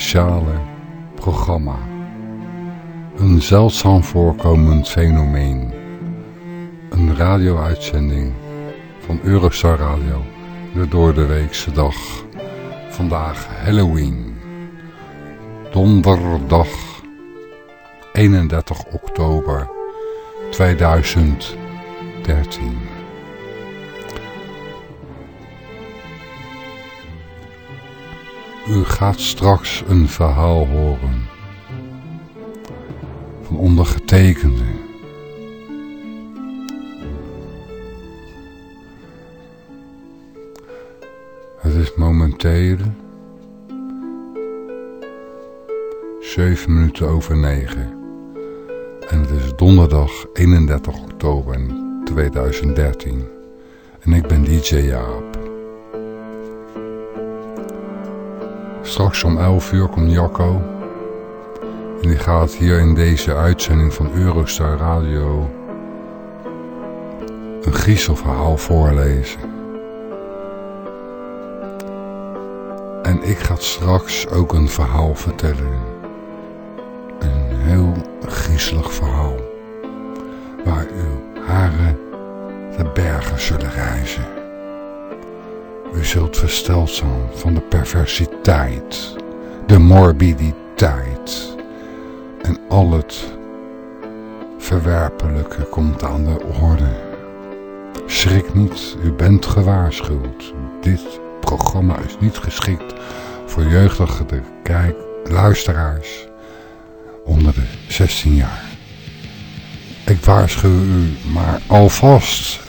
speciale programma. Een zeldzaam voorkomend fenomeen. Een radio-uitzending van Eurostar Radio, de doordeweekse dag. Vandaag Halloween, donderdag 31 oktober 2013. Gaat straks een verhaal horen van ondergetekende. Het is momenteel 7 minuten over 9. En het is donderdag 31 oktober 2013. En ik ben DJ Jaap. Straks om 11 uur komt Jacco. En die gaat hier in deze uitzending van Eurostar Radio een griezelverhaal voorlezen. En ik ga straks ook een verhaal vertellen heel griezelig verhaal. Waar uw haren de bergen zullen reizen. Zult versteld zijn van de perversiteit, de morbiditeit en al het verwerpelijke komt aan de orde. Schrik niet, u bent gewaarschuwd. Dit programma is niet geschikt voor jeugdige kijk, luisteraars onder de 16 jaar. Ik waarschuw u maar alvast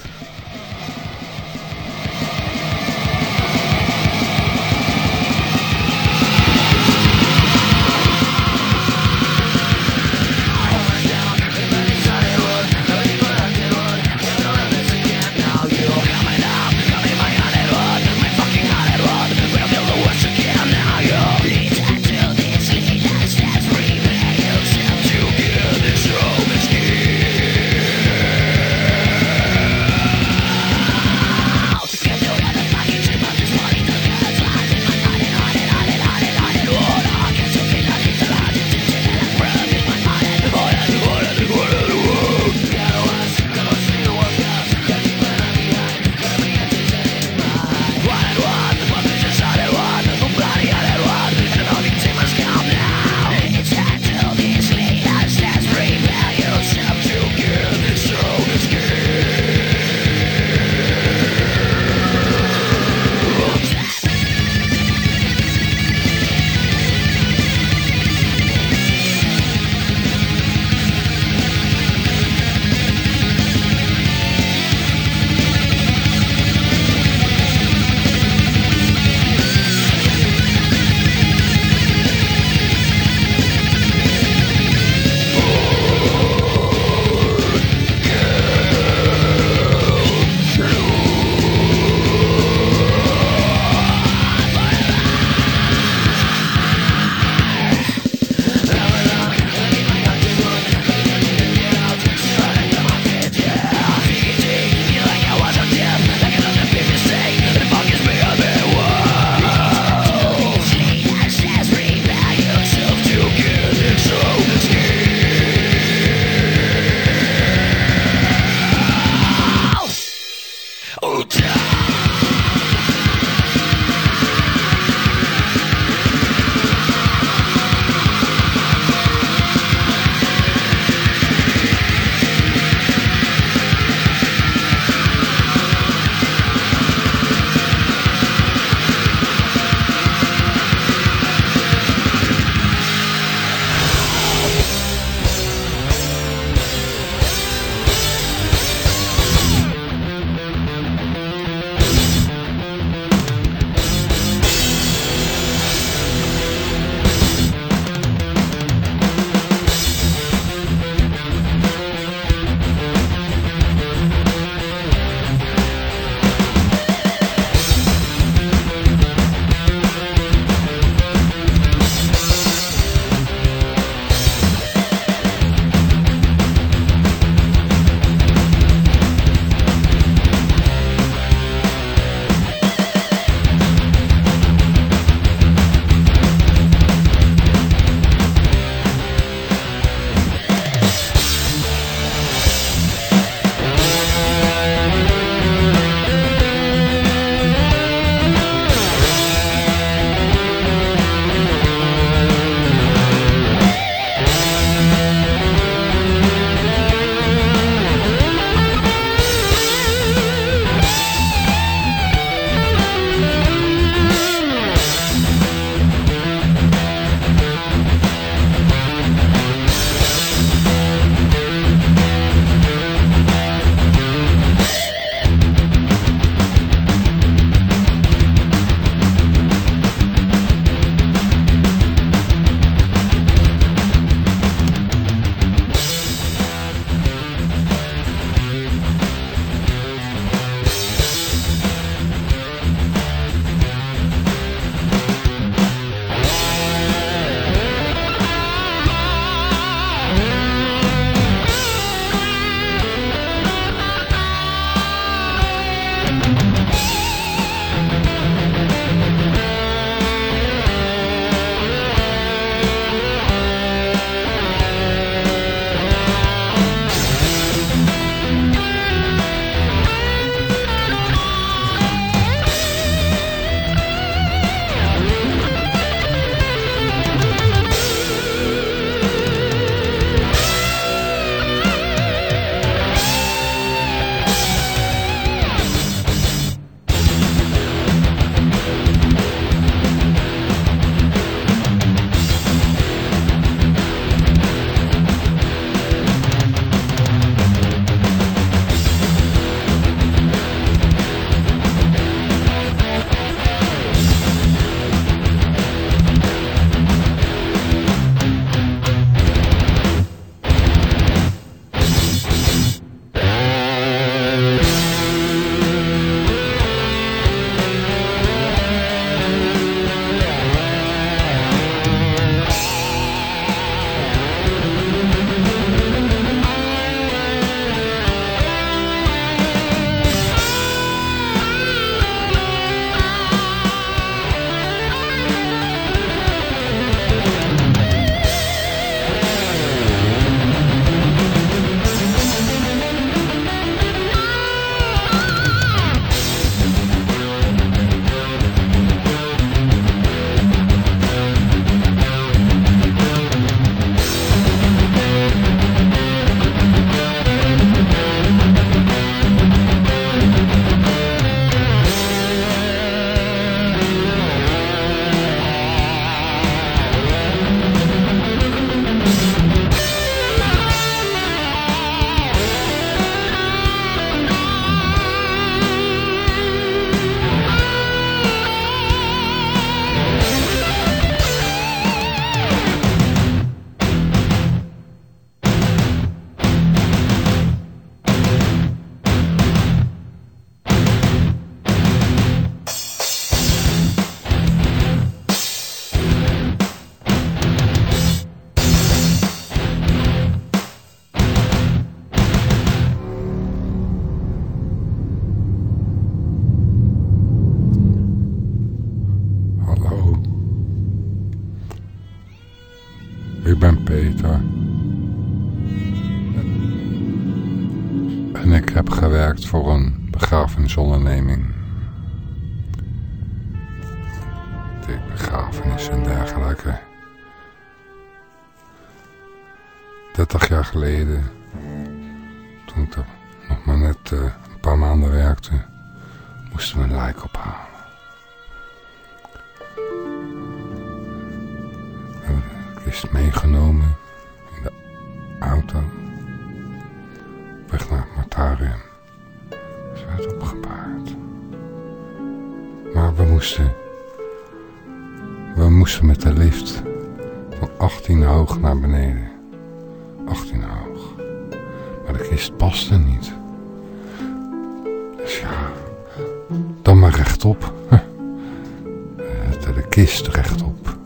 kist rechtop.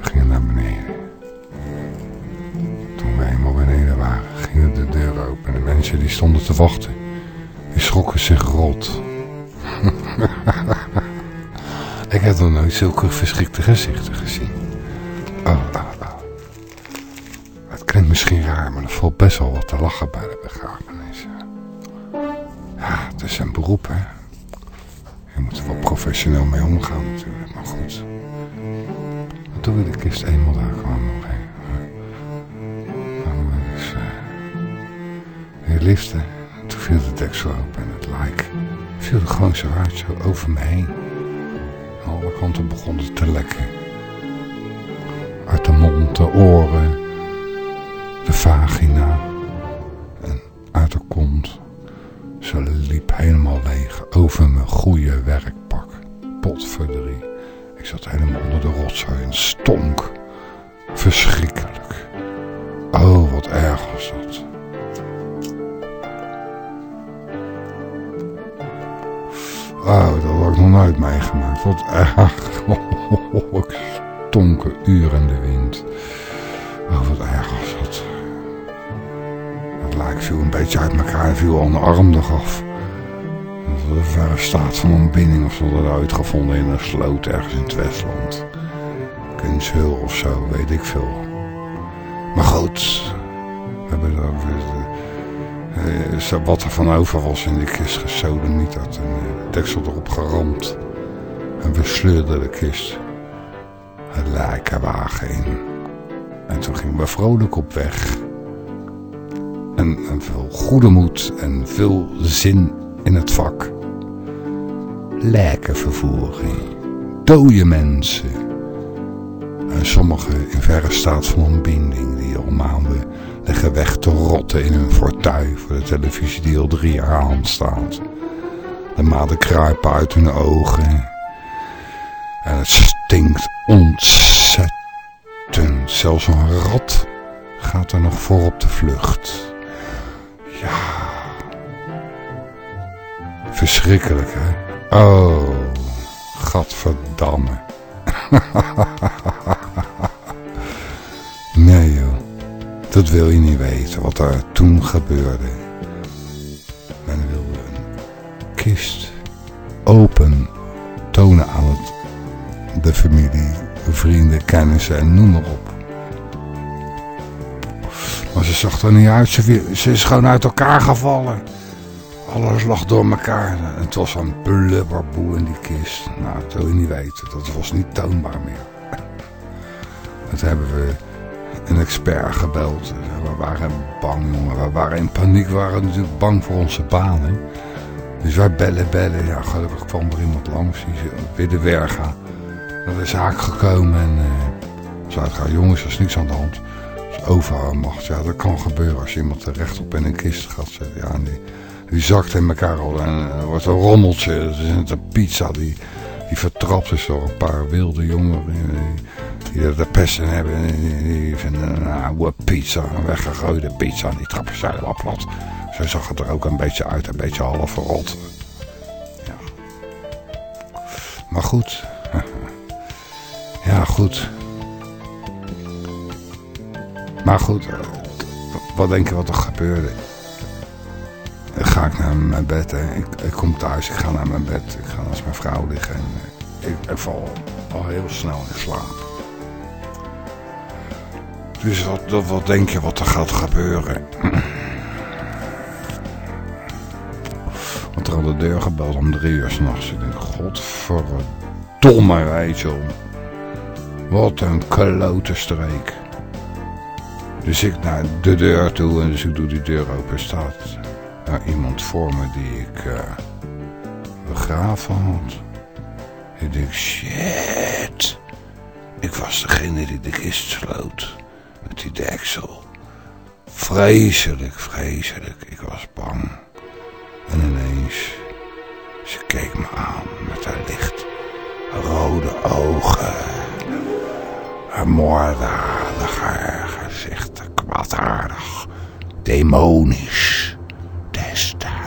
We gingen naar beneden. Toen we eenmaal beneden waren, gingen de deuren open. En de mensen die stonden te wachten, die schrokken zich rot. Ik heb nog nooit zulke verschrikte gezichten gezien. Oh, oh, oh. Het klinkt misschien raar, maar er valt best wel wat te lachen bij de begrafenis. Ja, het is een beroep, hè. Professioneel mee omgaan natuurlijk, maar goed. Toen we de kist eenmaal daar kwamen nog heen. Dus uh, liften. Toen viel de deksel open en het lijk viel er gewoon zo uit, zo over me heen. Alle kanten begon het te lekken. Uit de mond, de oren, de vagina beetje uit elkaar viel al een arm eraf. Dat was een staat van ontbinding of zo dat uitgevonden in een sloot ergens in het Westland. Kunshul of zo, weet ik veel. Maar goed, we hebben er uh, wat er van over was in de kist gesodemieterd en de deksel erop geramd. En we sleurden de kist het lijkenwagen in. En toen gingen we vrolijk op weg. En, en veel goede moed en veel zin in het vak. Lijkenvervoering. Dode mensen. En sommigen in verre staat van ontbinding die al maanden liggen weg te rotten in hun fortuin voor de televisie die al drie jaar aan staat. De maden kruipen uit hun ogen. En het stinkt ontzettend. Zelfs een rat gaat er nog voor op de vlucht. Verschrikkelijk, hè? Oh, gadverdamme. nee, joh. Dat wil je niet weten, wat er toen gebeurde. Men wilde een kist open tonen aan het, de familie, vrienden, kennissen en noem maar op. Maar ze zag er niet uit, ze, ze is gewoon uit elkaar gevallen. Alles lag door elkaar. En het was een blubberboe in die kist. Nou, dat wil je niet weten. Dat was niet toonbaar meer. Dat hebben we een expert gebeld. We waren bang, jongen. We waren in paniek. We waren natuurlijk bang voor onze banen. Dus wij bellen, bellen. Ja, gelukkig kwam er iemand langs. Die weer de Werga. Dat is zaak gekomen. En uh, zei het jongens, er is niks aan de hand. Dus overmacht. Ja, dat kan gebeuren als je iemand er rechtop in een kist gaat zetten. Ja, die, die zakt in elkaar al. En er wordt een rommeltje. Er is een pizza die, die vertrapt is door een paar wilde jongeren. Die, die er de pesten hebben. Die vinden een oude pizza, een weggegooide pizza. En die trappen ze helemaal plat. Zo zag het er ook een beetje uit, een beetje half verrot. Ja. Maar goed. Ja, goed. Maar goed, wat denk je wat er gebeurde? Ga ik naar mijn bed. Hè. Ik, ik kom thuis, ik ga naar mijn bed. Ik ga naast mijn vrouw liggen. En ik, ik val al heel snel in slaap. Dus wat, wat denk je wat er gaat gebeuren? Had er aan de deur gebeld om drie uur s'nachts. Ik denk, godverdomme Rachel. Wat een klote streek. Dus ik naar de deur toe en dus ik doe die deur open. Staat iemand voor me die ik uh, begraven had. Ik denk, shit. Ik was degene die de kist sloot. Met die deksel. Vreselijk, vreselijk. Ik was bang. En ineens, ze keek me aan met haar licht rode ogen. Haar moorddadig, haar gezicht kwaadaardig, demonisch, Fleisch.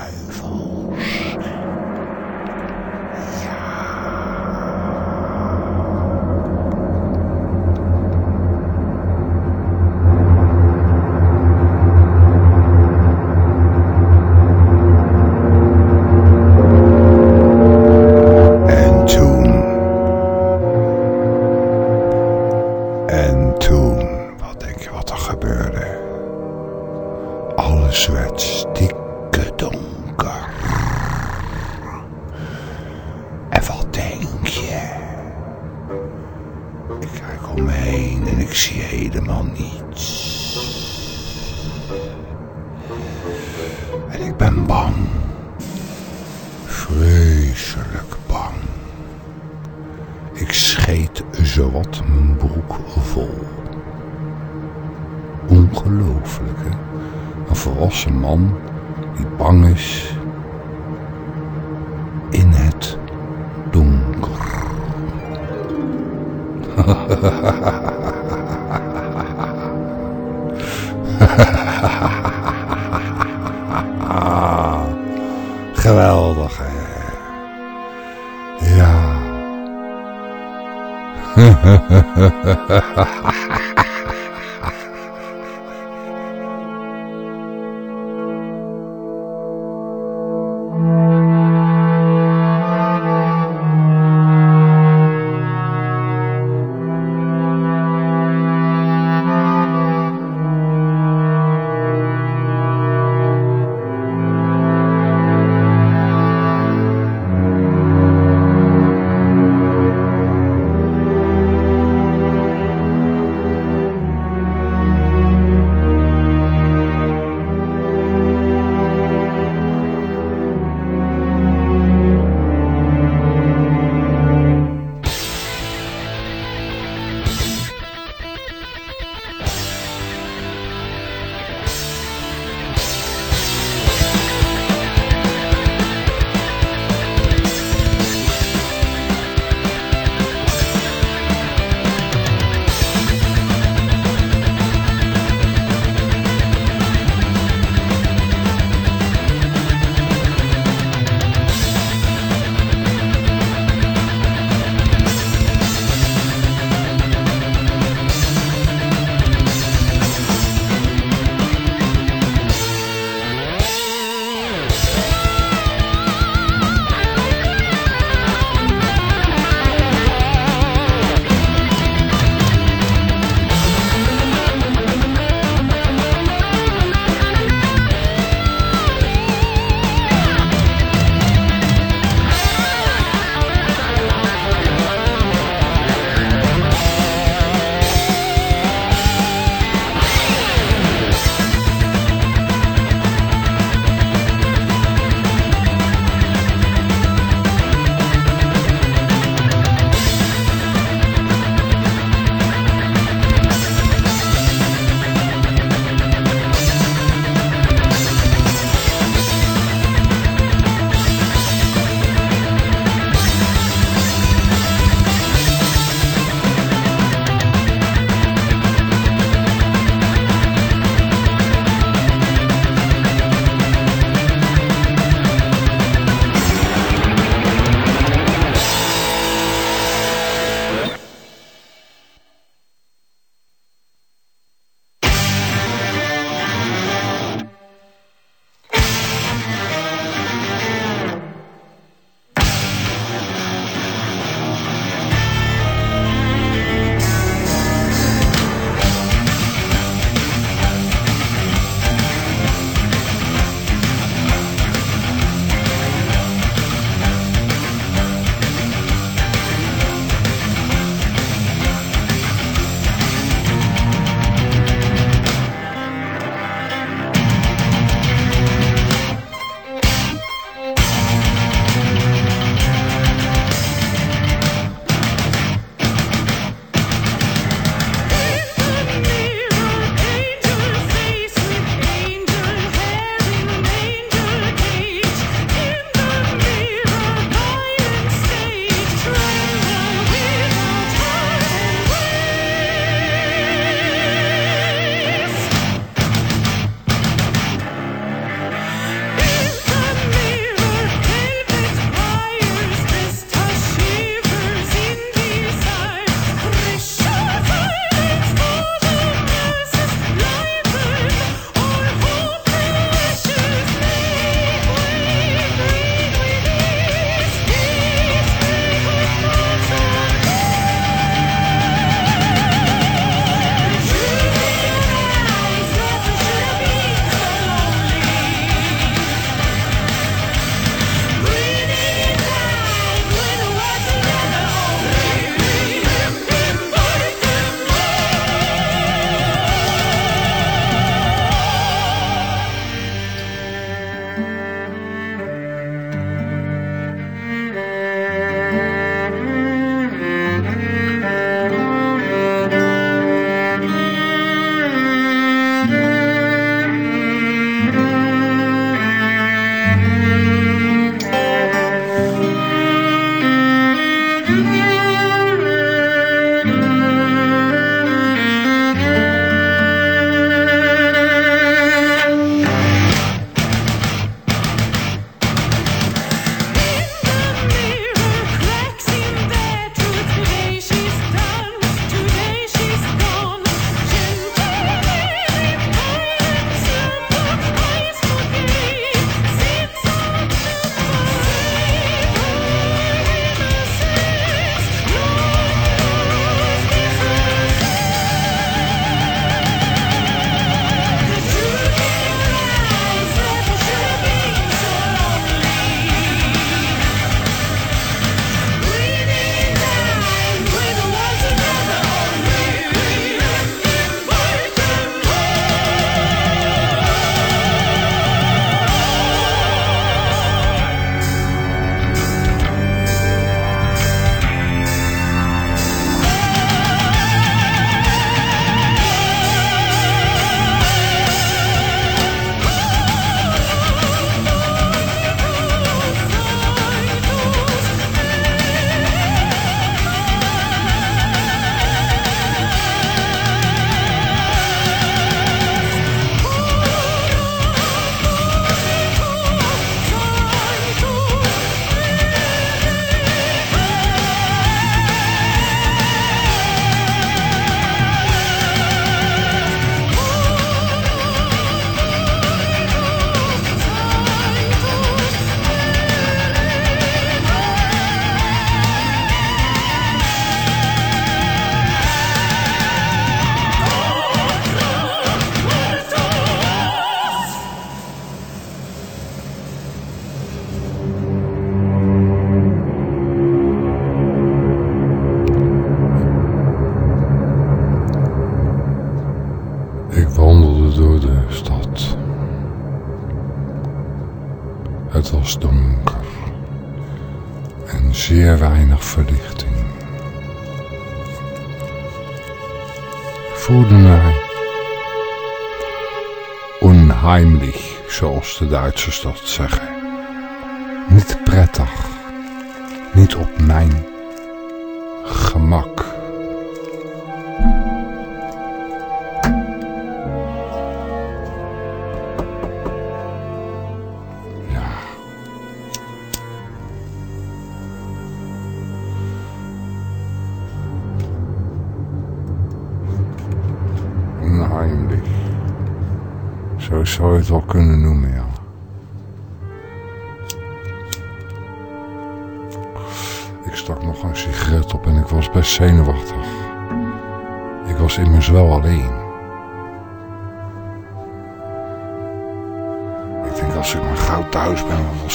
Duitsers dat zeggen.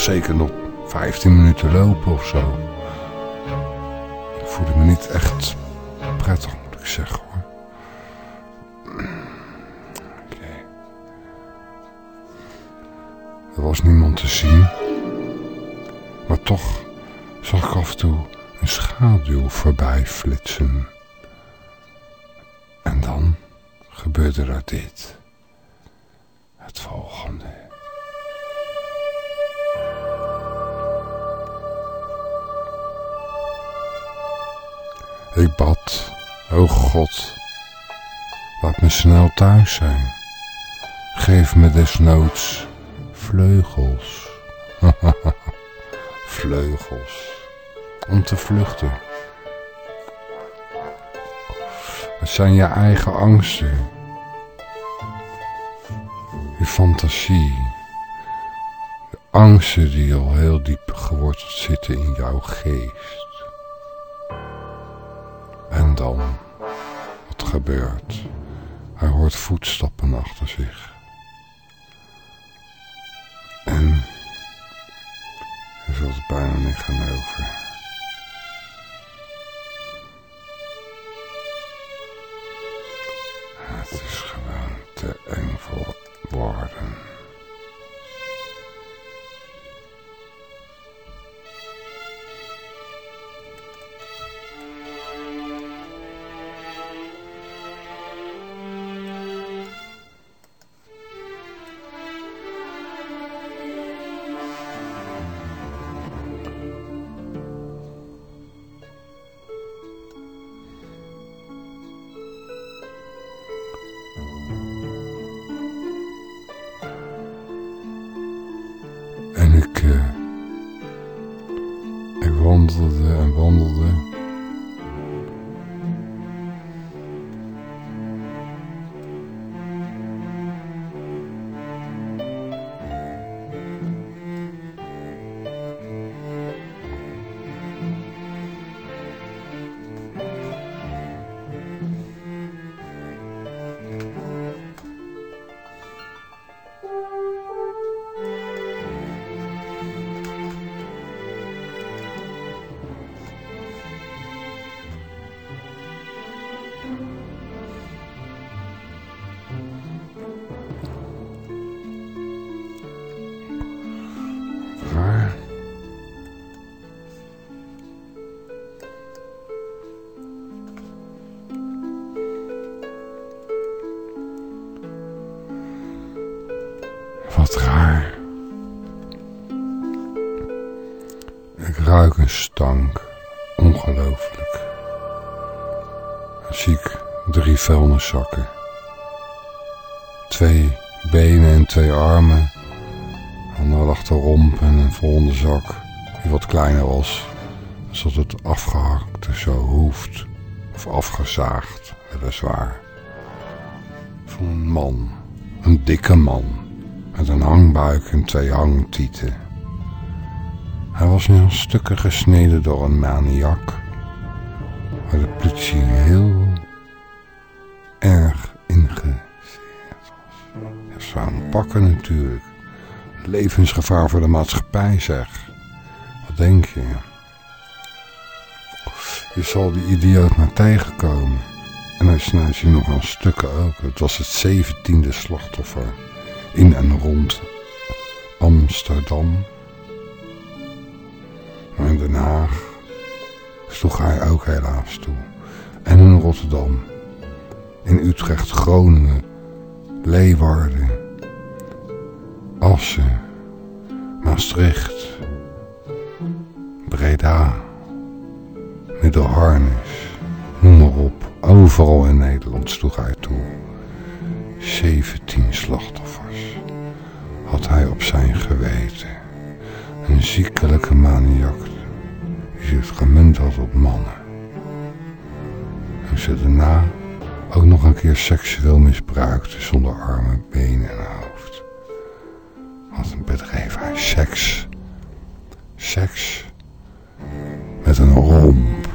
Zeker nog 15 minuten lopen of zo. Zijn. Geef me desnoods vleugels. vleugels. Om te vluchten. Het zijn je eigen angsten. Je fantasie. De angsten die al heel diep geworteld zitten in jouw geest. En dan, wat gebeurt? Hij hoort voetstappen achter zich. En je zult bijna niet gaan over. Het is gewoon te eng voor woorden. Wat raar. Ik ruik een stank. Ongelooflijk. Dan zie ik drie vuilniszakken. Twee benen en twee armen. En dan lag de romp en een volgende zak. Die wat kleiner was. Zodat het afgehakt zo hoeft. Of afgezaagd, weliswaar. Van een man. Een dikke man met een hangbuik en twee hangtieten. Hij was in stukken gesneden door een maniak, waar de politie heel erg ingezeerd was. Zou hem pakken natuurlijk. Levensgevaar voor de maatschappij zeg. Wat denk je? Je zal die idioot maar tegenkomen. En hij snijdt je nog aan stukken ook. Het was het zeventiende slachtoffer in en rond Amsterdam. Haag sloeg hij ook helaas toe. En in Rotterdam, in Utrecht, Groningen, Leeuwarden, Assen, Maastricht, Breda, Middelharnis, noem maar op. Overal in Nederland sloeg hij toe. 17 slachtoffers had hij op zijn geweten. Een ziekelijke maniak die zich gemunt had op mannen. En ze daarna ook nog een keer seksueel misbruikte zonder armen, benen en hoofd. Wat een bedreef hij seks. Seks met een romp.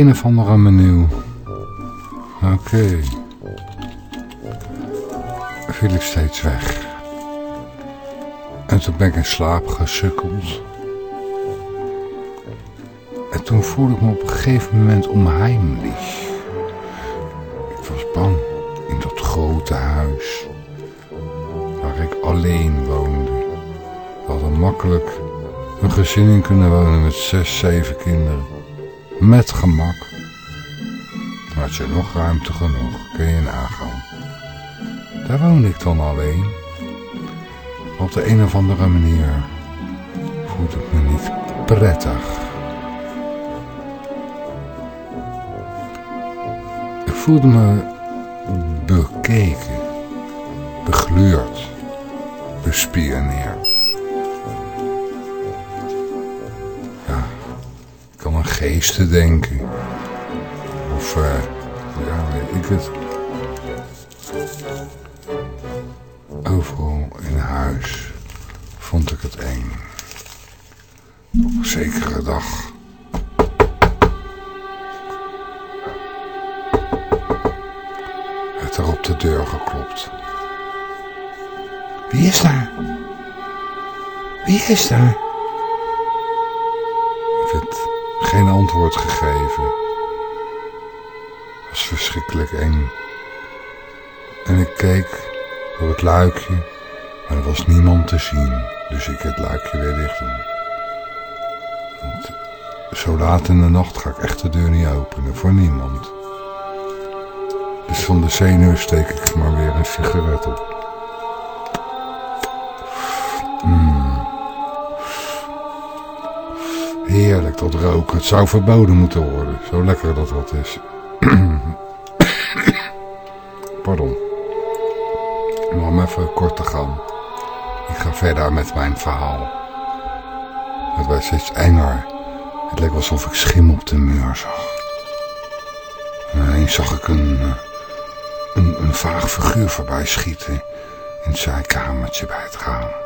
Een of andere manier... Oké. viel ik steeds weg. En toen ben ik in slaap gesukkeld. En toen voelde ik me op een gegeven moment onheimlich. Ik was bang in dat grote huis waar ik alleen woonde. We hadden makkelijk een gezin in kunnen wonen met zes, zeven kinderen. Met gemak. Had je nog ruimte genoeg, kun je nagaan. Daar woonde ik dan alleen. Op de een of andere manier voelde ik me niet prettig. Ik voelde me bekeken, begluurd, bespioneerd. Geesten denken. Of, eh, ja, weet ik het. Overal in huis vond ik het eng. Op een zekere dag werd er op de deur geklopt. Wie is daar? Wie is daar? Antwoord gegeven. Het was verschrikkelijk eng. En ik keek door het luikje, maar er was niemand te zien, dus ik het luikje weer dicht doen. Zo laat in de nacht ga ik echt de deur niet openen, voor niemand. Dus van de zenuw steek ik maar weer een sigaret op. Heerlijk dat roken. Het zou verboden moeten worden. Zo lekker dat dat is. Pardon. Maar om even kort te gaan. Ik ga verder met mijn verhaal. Het werd steeds enger. Het leek alsof ik schim op de muur zag. En ineens zag ik een, eh, een, een vaag figuur voorbij schieten. In het zijkamertje bij het raam.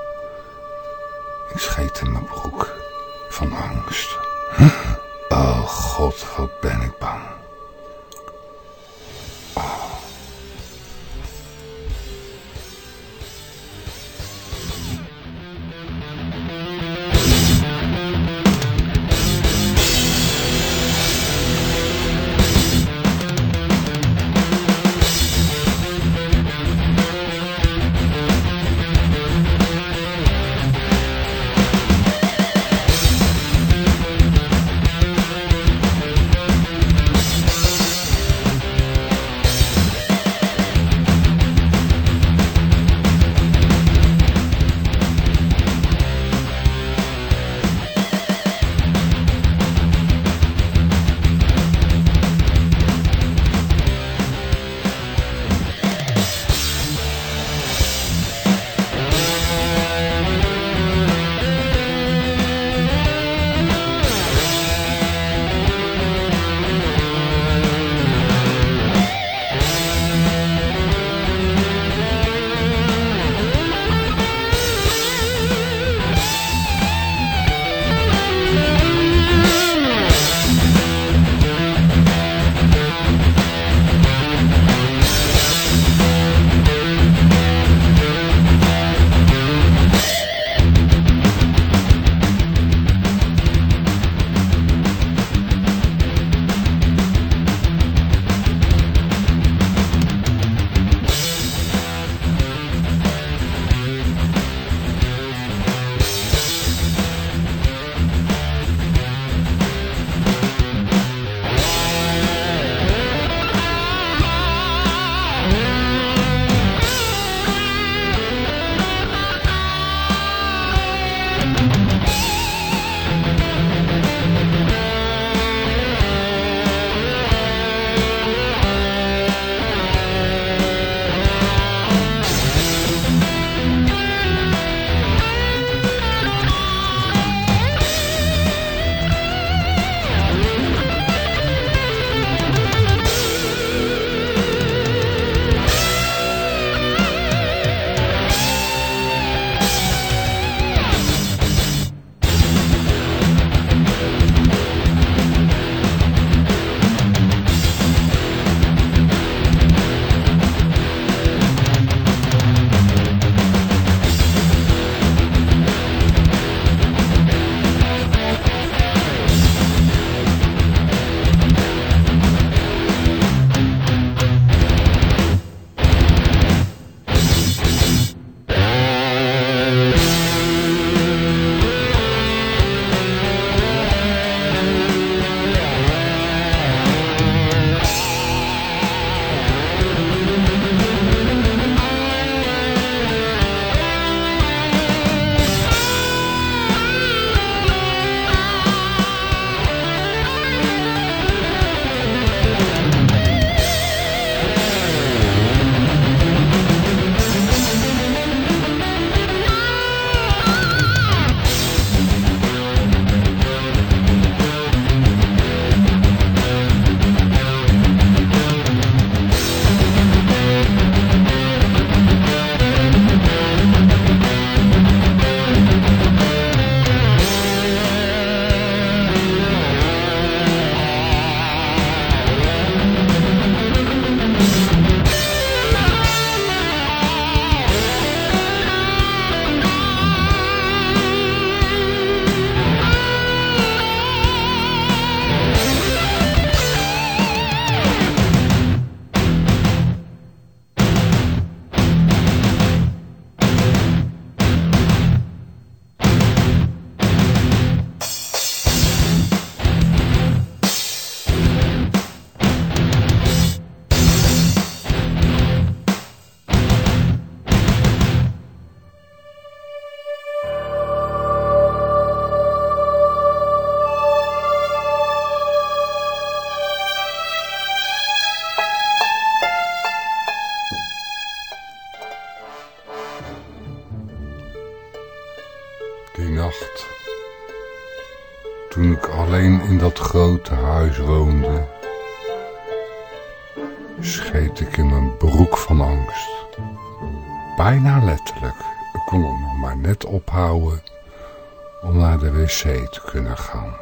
Kunnen gaan.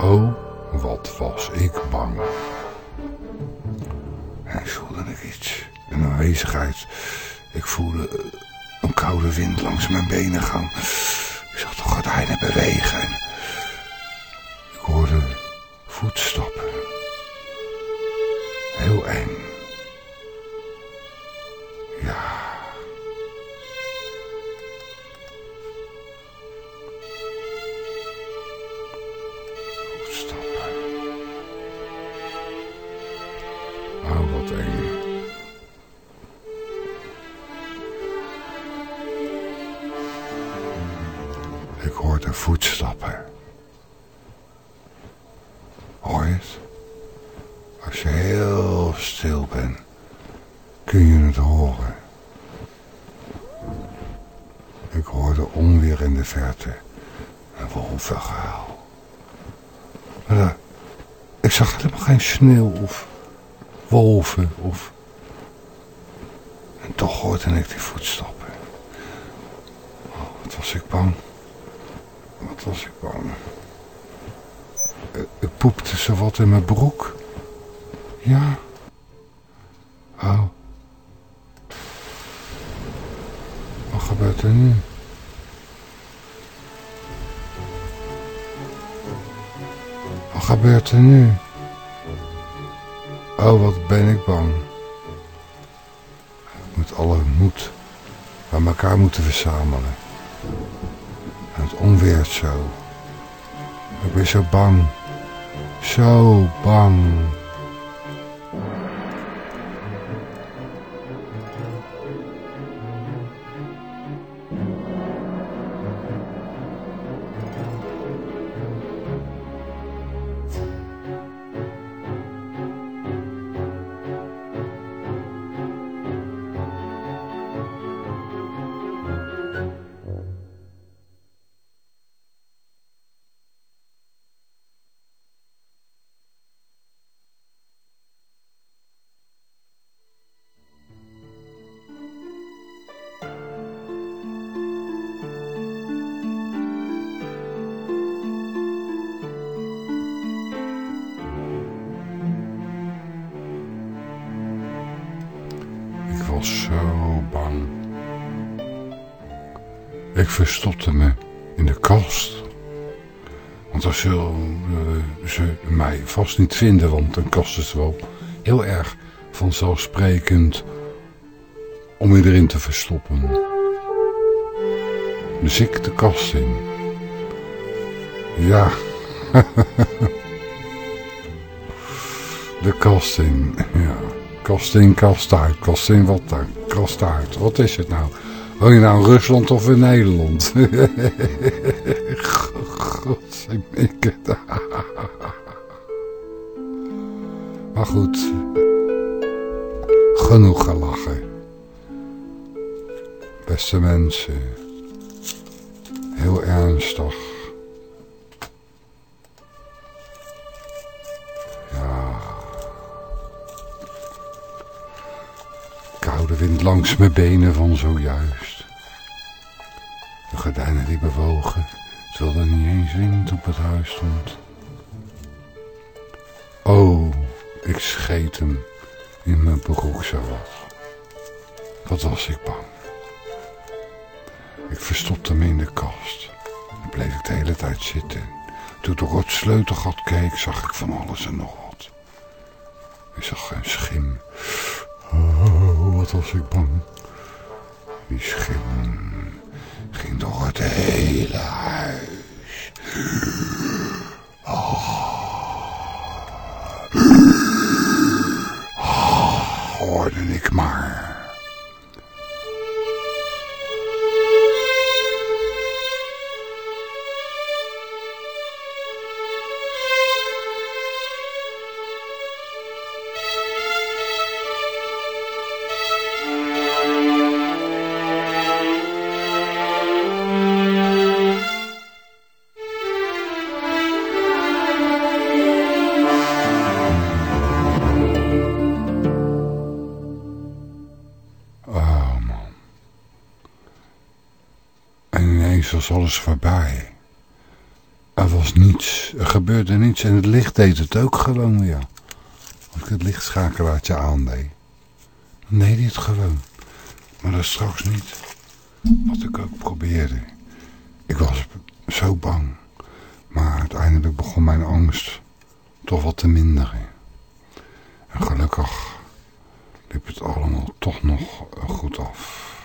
Oh, wat was ik bang. En voelde ik iets, een aanwezigheid. Ik voelde een koude wind langs mijn benen gaan. Ik zag de gordijnen bewegen. Sneeuw of wolven of... En toch hoorde ik die voetstappen. Oh, wat was ik bang. Wat was ik bang. Eh, Ik poepte zo wat in mijn broek. Ja. Oh. Wat gebeurt er nu? Wat gebeurt er nu? Oh, wat ben ik bang. Ik moet alle moed bij elkaar moeten verzamelen. En het onweert zo. Ik ben zo bang. Zo bang. Ik verstopte me in de kast. Want dan zullen eh, ze mij vast niet vinden, want een kast is wel heel erg vanzelfsprekend om je erin te verstoppen. Dus ik de kast in. Ja. de kast in, ja. Kast in, kast uit, kast in, wat daar, kast uit. Wat is het nou? Woon je nou in Rusland of in Nederland? Godzijdank. Maar goed. Genoeg gelachen. Beste mensen. Heel ernstig. Koude wind langs mijn benen van zojuist. De gordijnen die bewogen, terwijl er niet eens wind op het huis stond. Oh, ik scheet hem in mijn broek zowat. Wat was ik bang. Ik verstopte hem in de kast. Dan bleef ik de hele tijd zitten. Toen ik door het sleutelgat keek, zag ik van alles en nog wat. Ik zag een schim. Wat was ik bang. Die schim ging door het hele huis. Oh, hoorde ik maar. Alles voorbij. Er was niets, er gebeurde niets en het licht deed het ook gewoon, ja. Als ik het lichtschakelaartje aandeed. Dan deed hij het gewoon. Maar dat straks niet. Wat ik ook probeerde. Ik was zo bang. Maar uiteindelijk begon mijn angst toch wat te minderen. En gelukkig liep het allemaal toch nog goed af.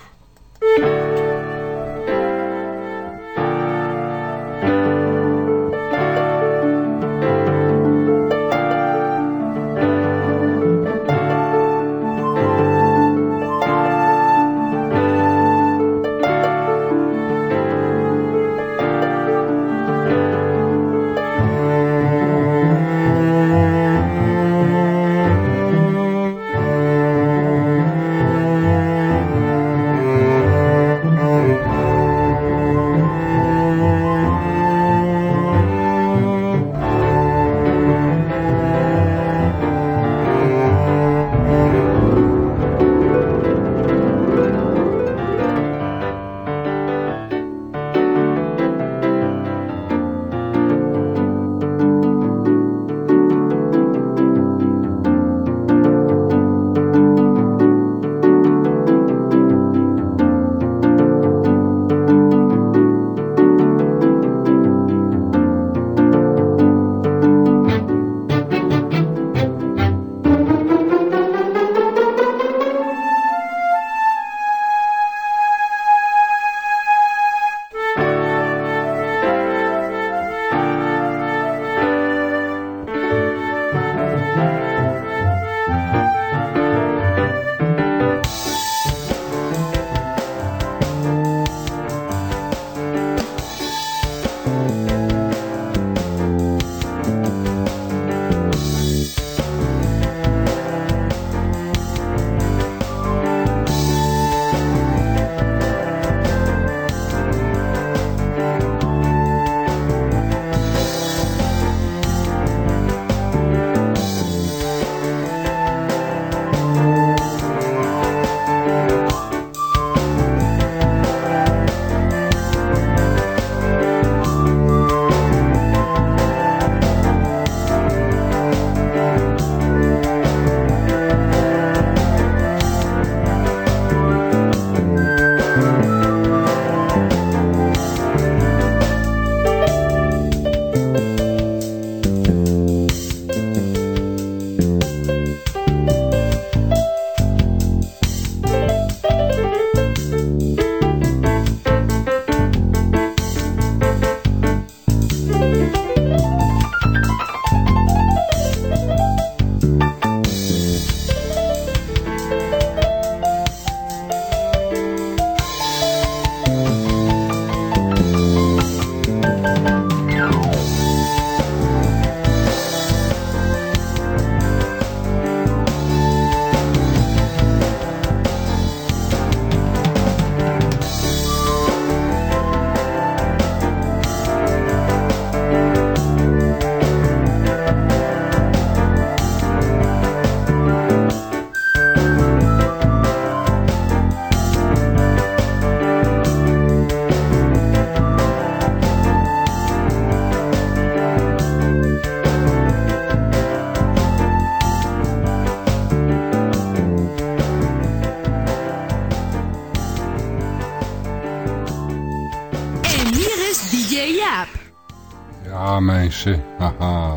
Haha.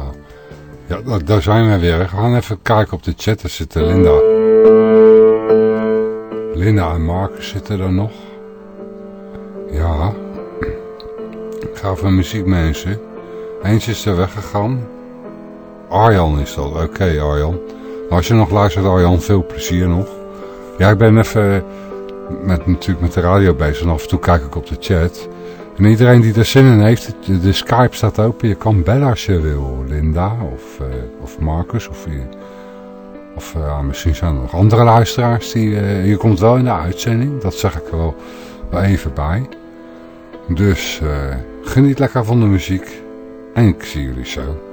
Ja, daar zijn we weer. We gaan even kijken op de chat. Er zitten Linda. Linda en Marcus zitten er nog. Ja. Ik ga even muziek mensen. Eentje is er weggegaan. Arjan is dat. Oké Arjan. Als je nog luistert Arjan, veel plezier nog. Ja, ik ben even met, natuurlijk met de radio bezig. En af en toe kijk ik op de chat. En iedereen die er zin in heeft, de Skype staat open. Je kan bellen als je wil, Linda of, uh, of Marcus. Of, of uh, misschien zijn er nog andere luisteraars. Die, uh, je komt wel in de uitzending, dat zeg ik er wel, wel even bij. Dus geniet lekker van de muziek. En ik zie jullie zo.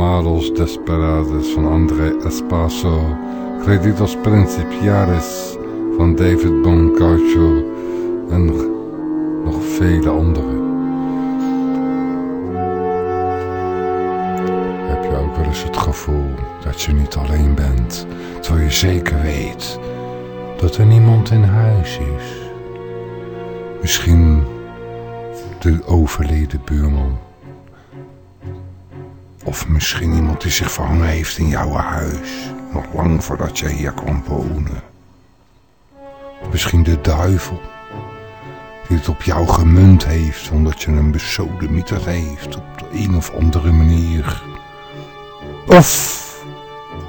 Models Desperados van André Espaso, Creditos Principiales van David Boncaccio en nog vele andere. Heb je ook wel eens het gevoel dat je niet alleen bent, terwijl je zeker weet dat er niemand in huis is? Misschien de overleden buurman. Of misschien iemand die zich verhangen heeft in jouw huis, nog lang voordat jij hier kwam wonen. Misschien de duivel, die het op jou gemunt heeft, omdat je een besodemieterd heeft op de een of andere manier. Of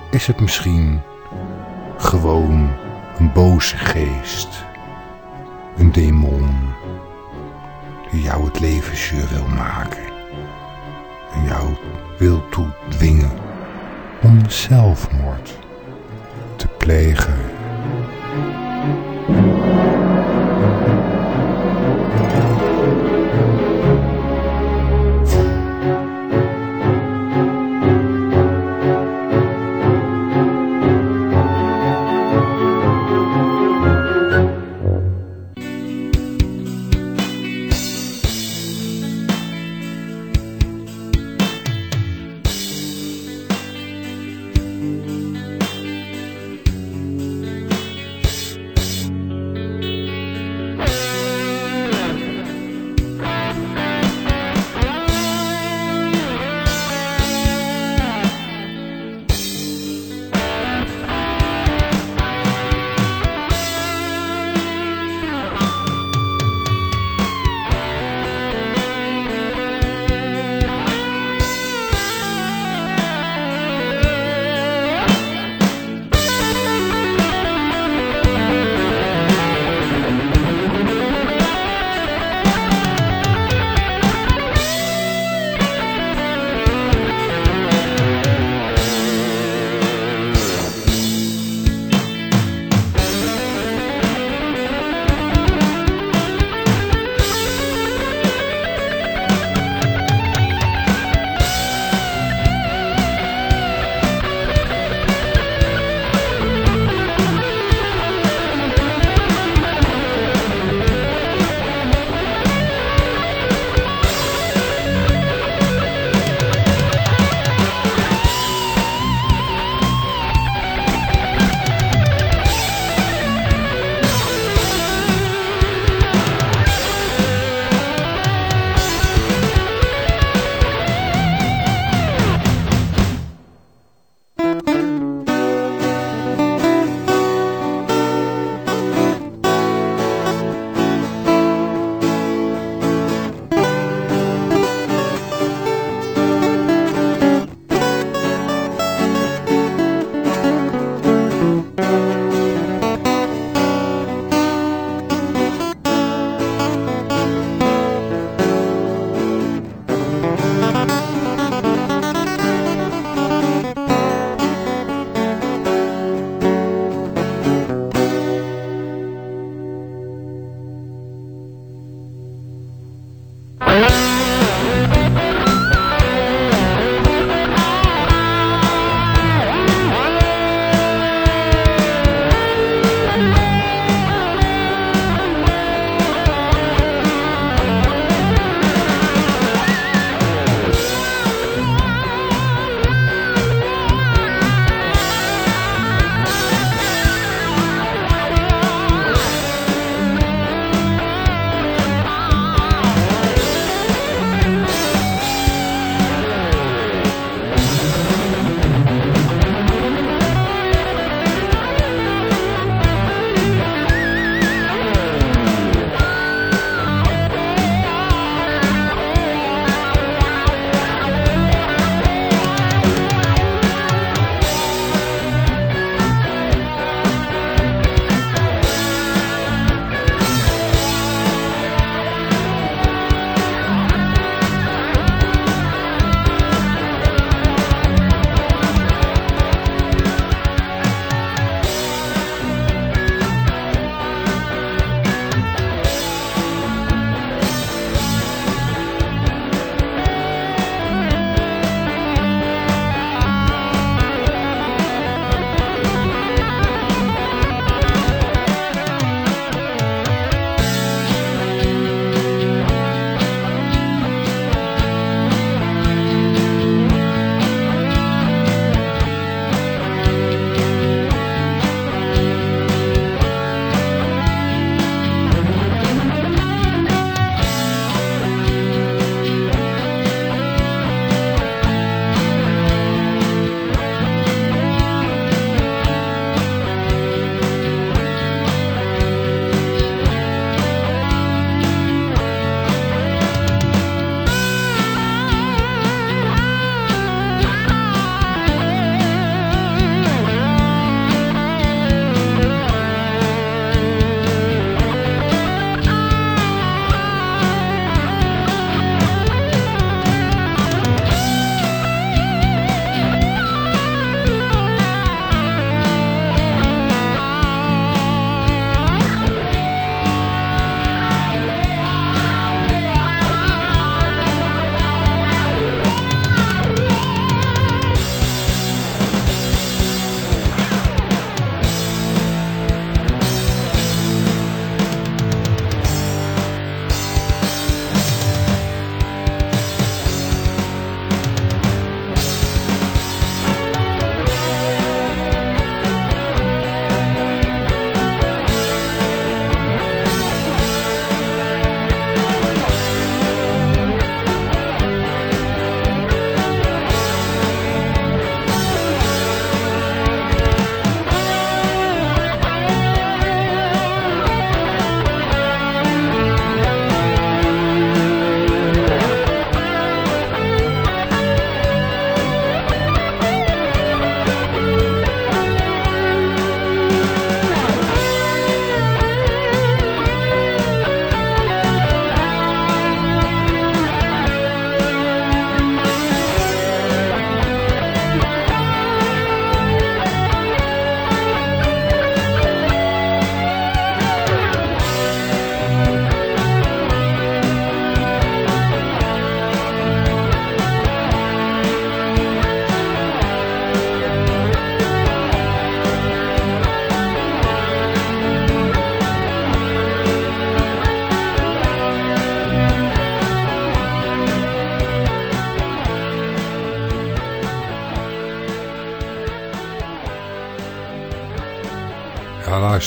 is het misschien gewoon een boze geest, een demon, die jou het leven zuur wil maken en jou wil toedwingen om zelfmoord te plegen.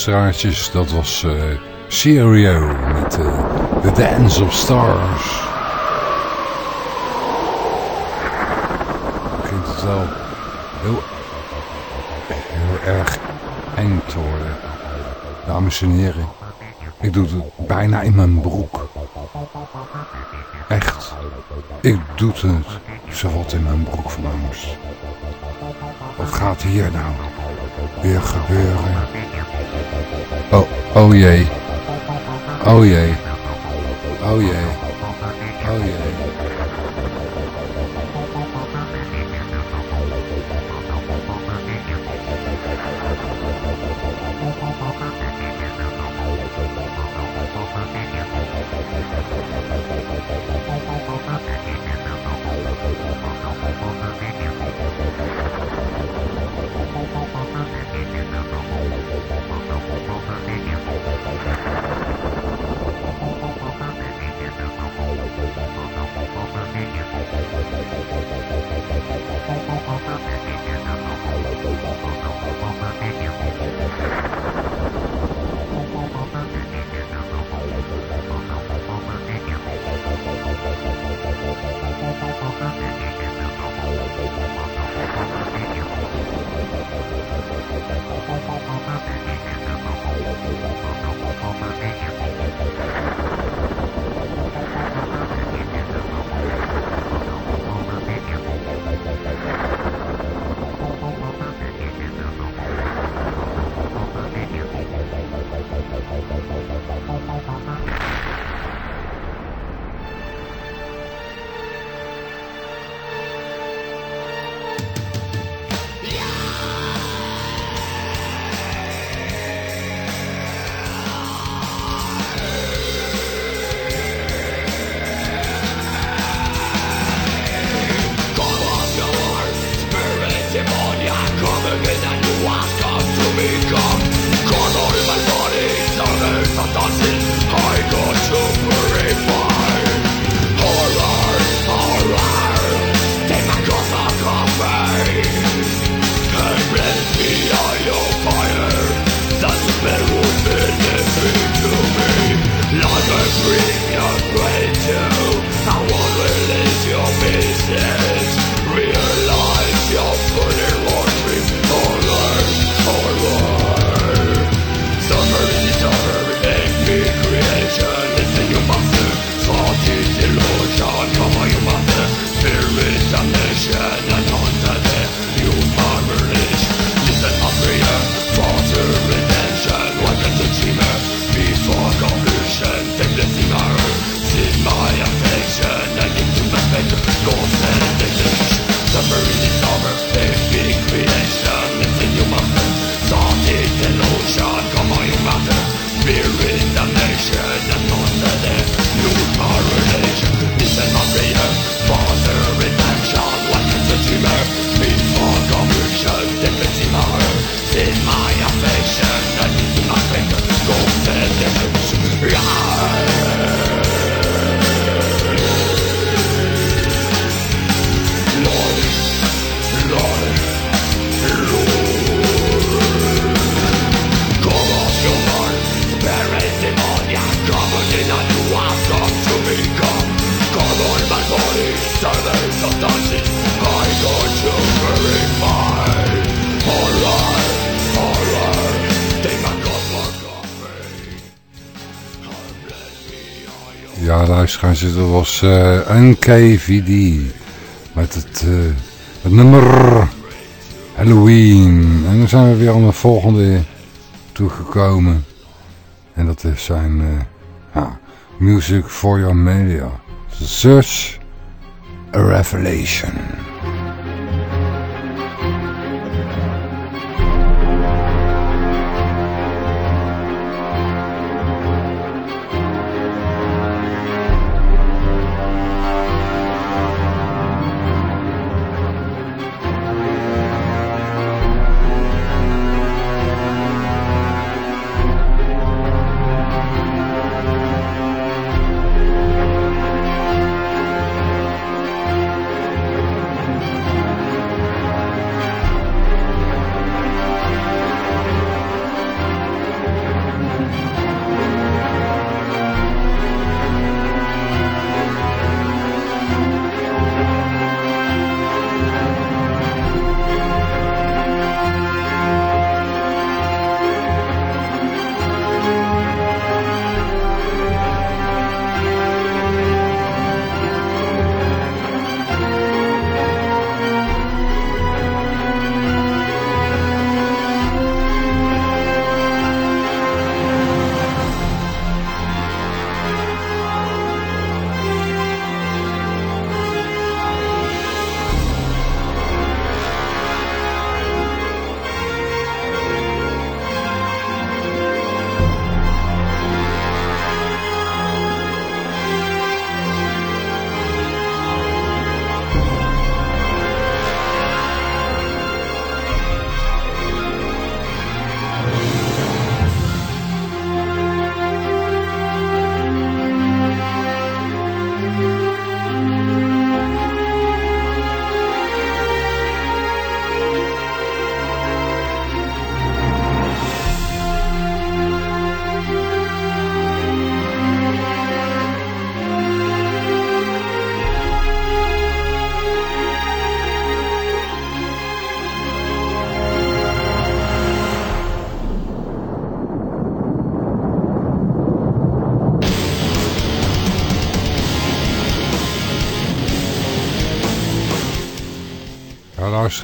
Luisteraartjes, dat was uh, Serio met uh, The Dance of Stars. Vind het wel heel, erg eng te worden. Dames en heren, ik doe het bijna in mijn broek. Echt, ik doe het zowat in mijn broek van. Wat gaat hier nou weer gebeuren? Oh, oh jee. Oh jee. Oh jee. Luisteraars, dat was uh, NKVD met het, uh, het nummer Halloween. En dan zijn we weer aan de volgende toegekomen. En dat is zijn ja, Music for Your Media. Search a Revelation.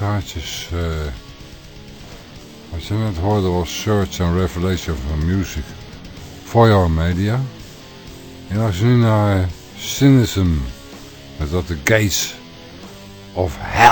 Luisteraartjes. eh, wat je net hoorde was Search and Revelation of Music for Your Media. En als je nu naar Cynicism, met dat de Gates of Hell.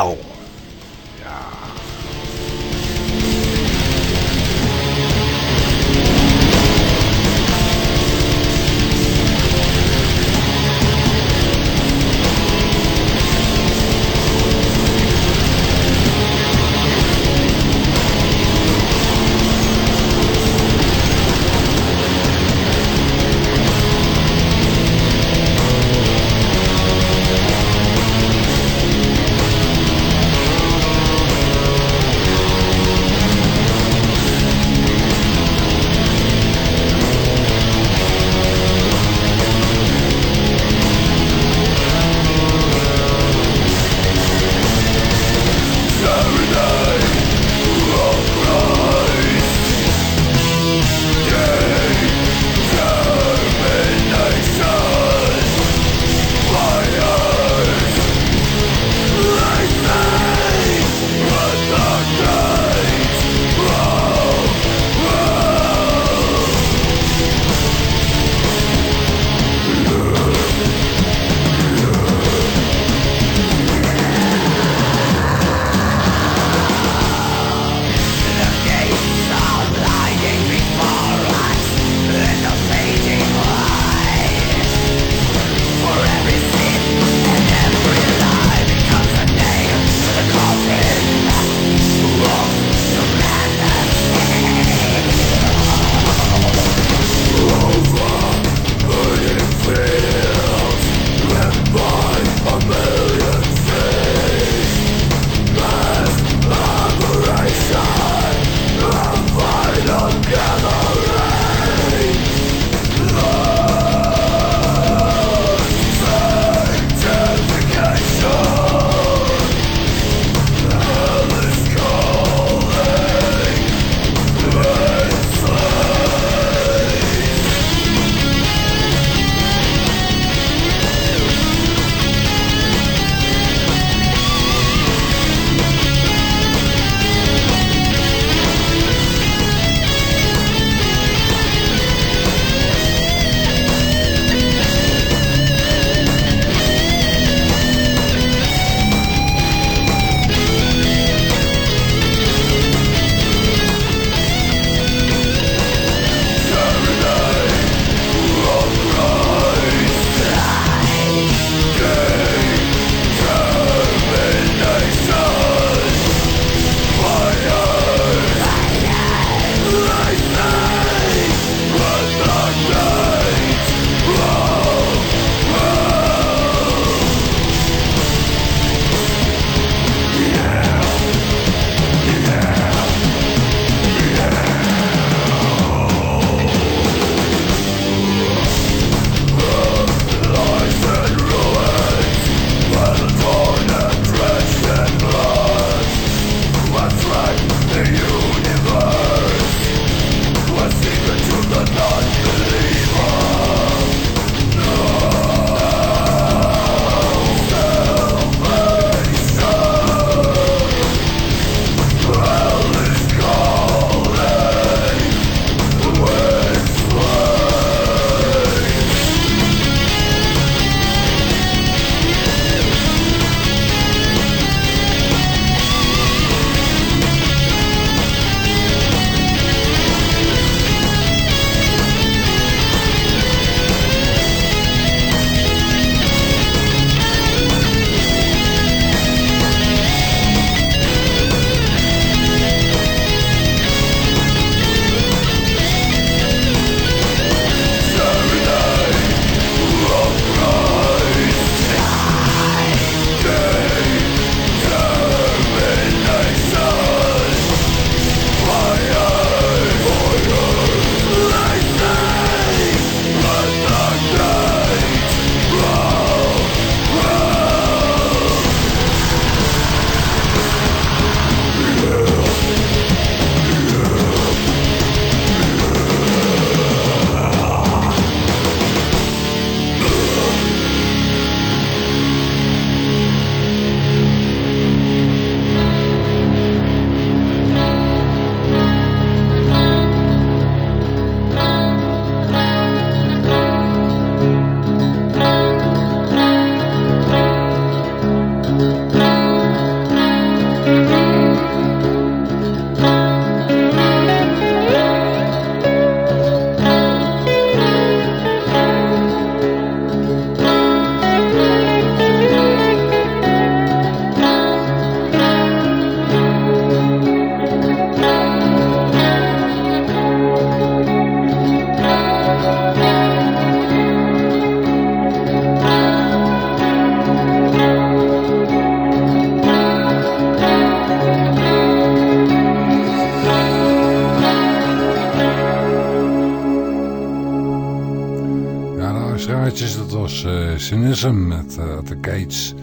Met uh, The Gates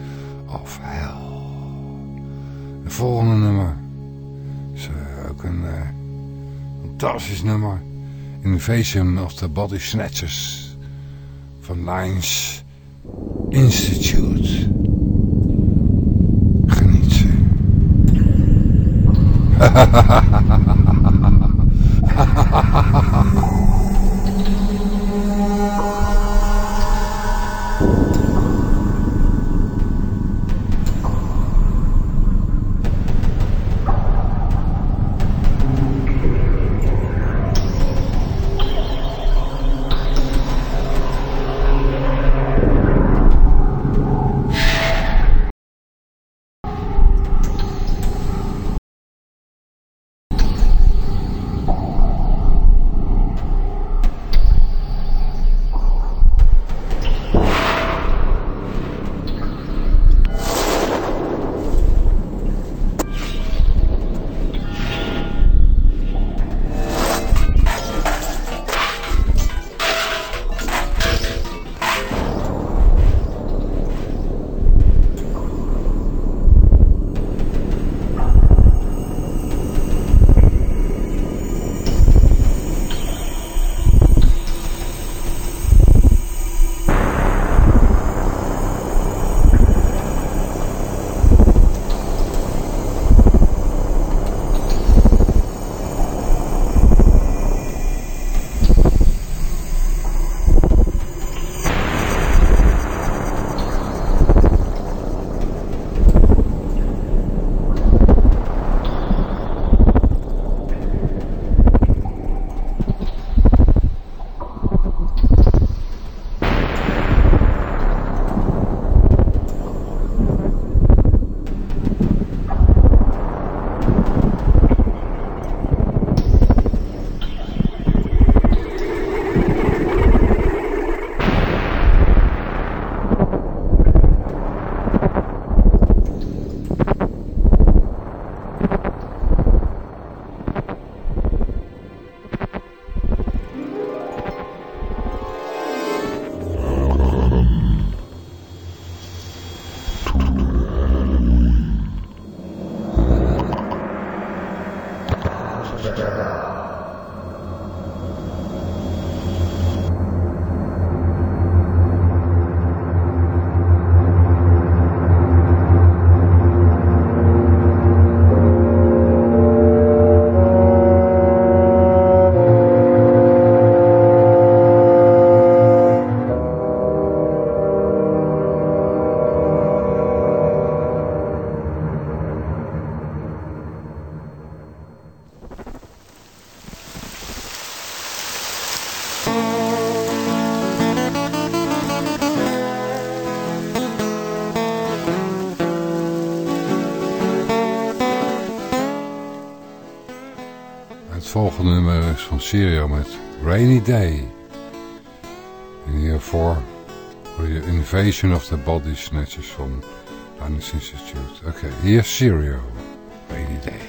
of Hell. De volgende nummer is uh, ook een fantastisch nummer. Invasion of the Body Snatchers van Lines Institute. Geniet ze. van Serio met Rainy Day. En hiervoor voor je Invasion of the Body Snatchers van Linus Institute. Oké, okay, hier Serio, Rainy Day.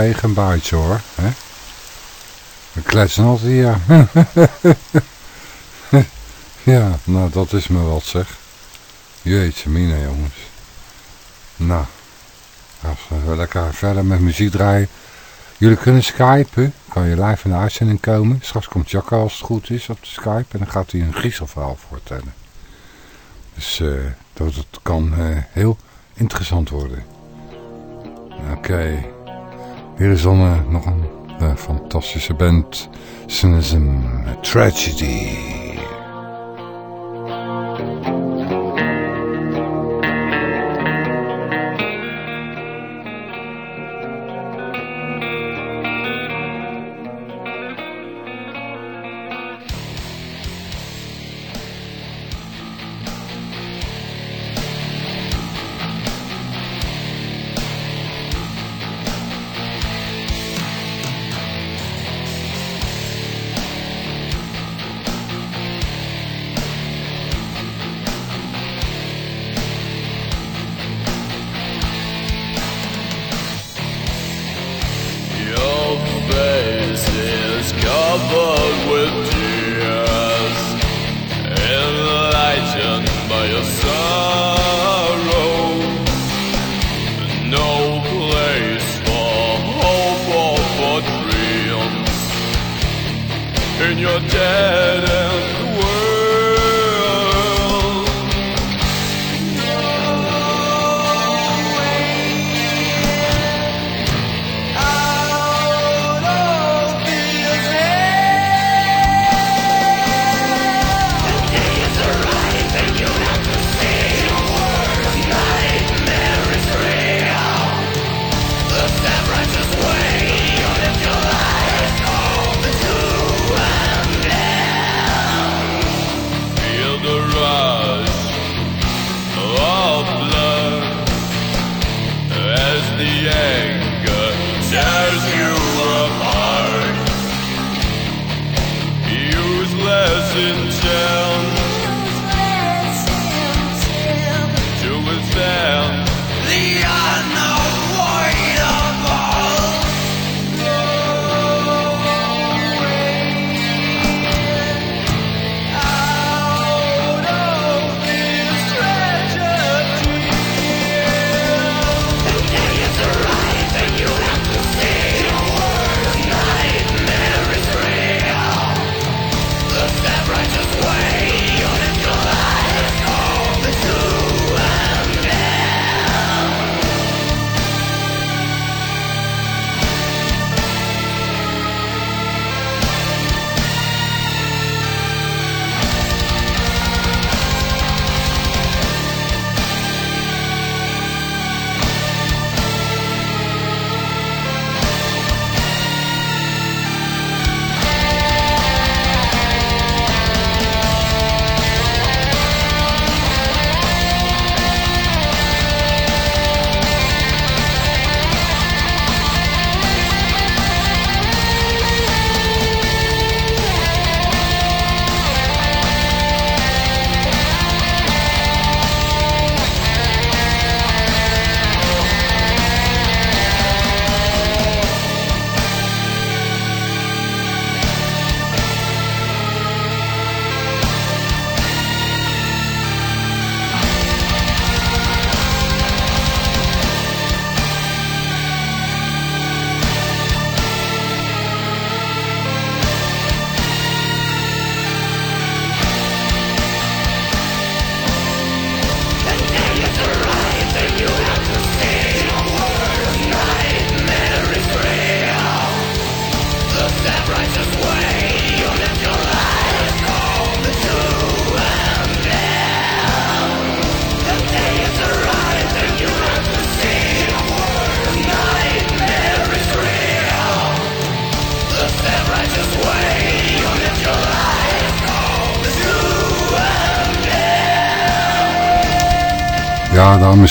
Regenbuitje hoor. Hè? We kletsen ja. ja, nou dat is me wat zeg. Jeetje mina jongens. Nou, als we lekker verder met muziek draaien. Jullie kunnen skypen, kan je live in de uitzending komen. Straks komt Jacco als het goed is op de Skype en dan gaat hij een griezelverhaal vertellen. Dus uh, dat kan uh, heel interessant worden. Oké. Hier is dan nog een fantastische band. Cynism Tragedy.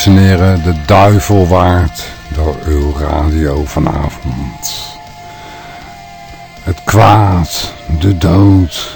Dames de duivel waard door uw radio vanavond. Het kwaad, de dood,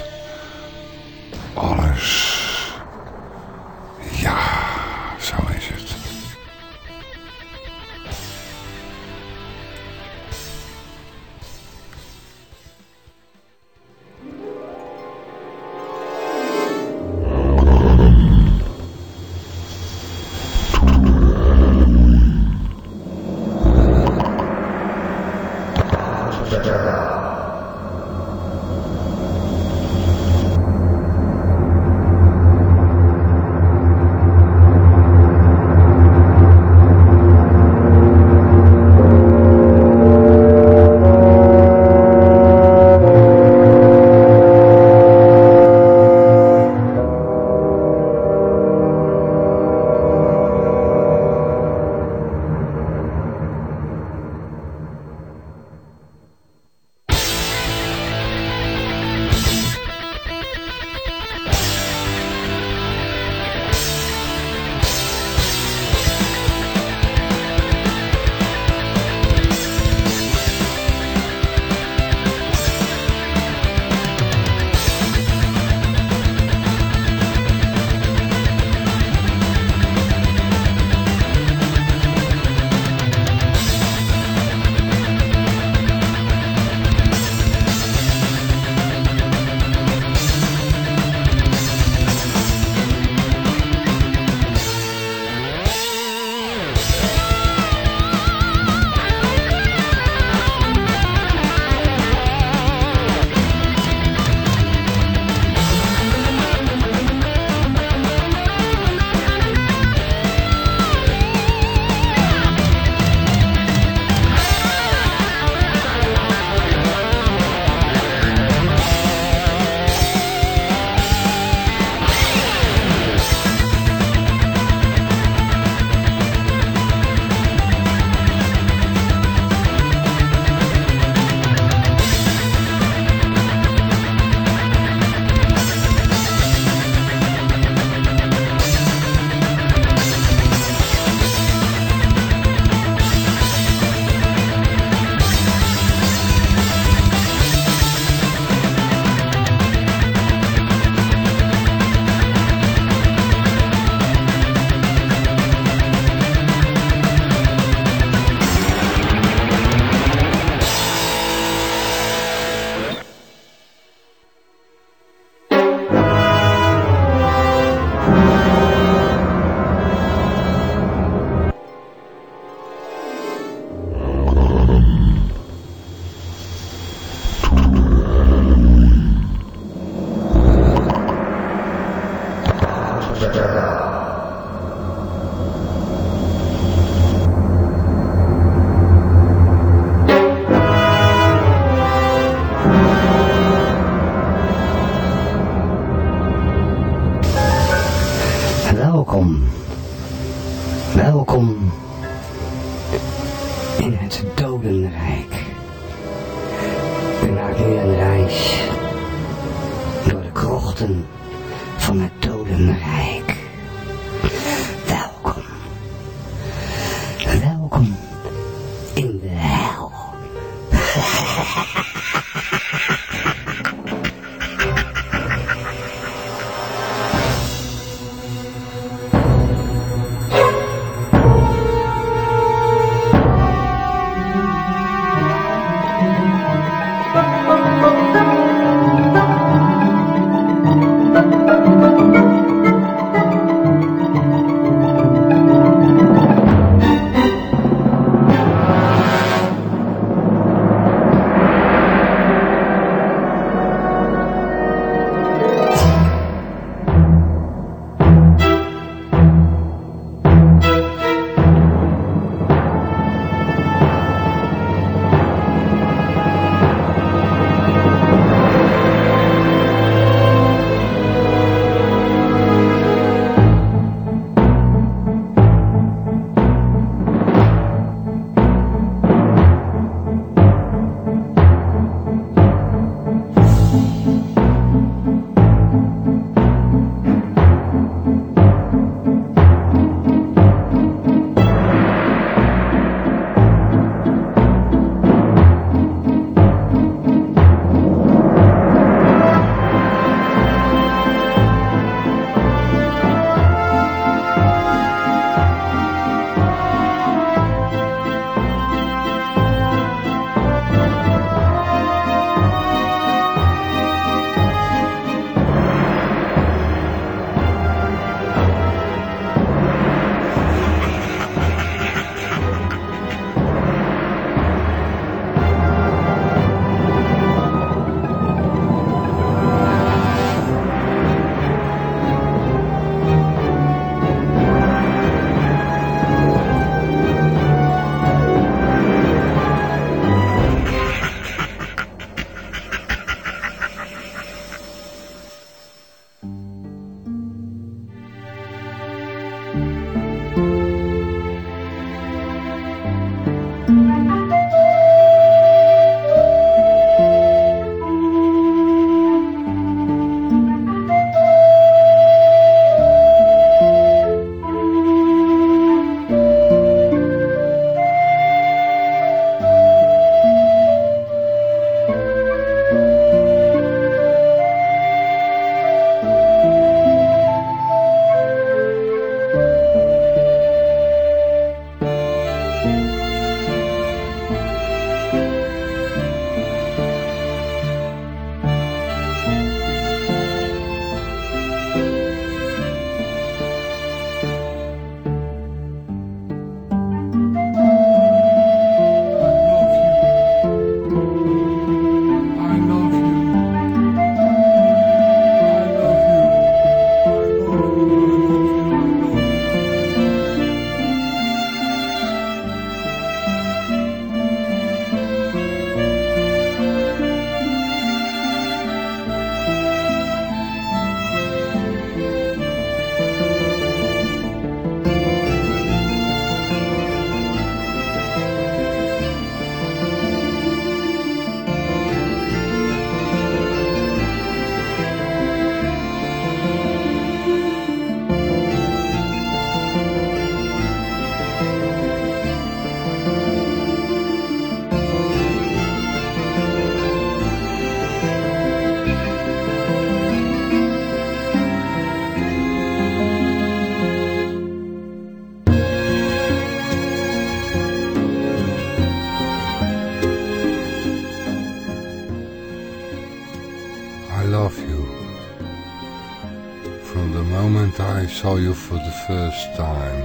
saw you for the first time,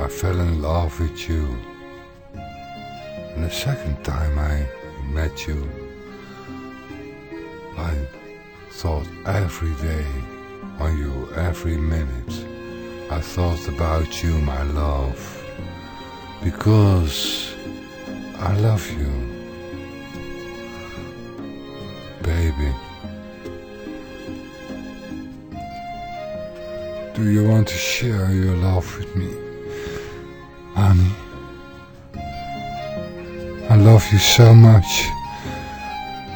I fell in love with you. And the second time I met you, I thought every day on you, every minute. I thought about you, my love, because I love you, love you so much.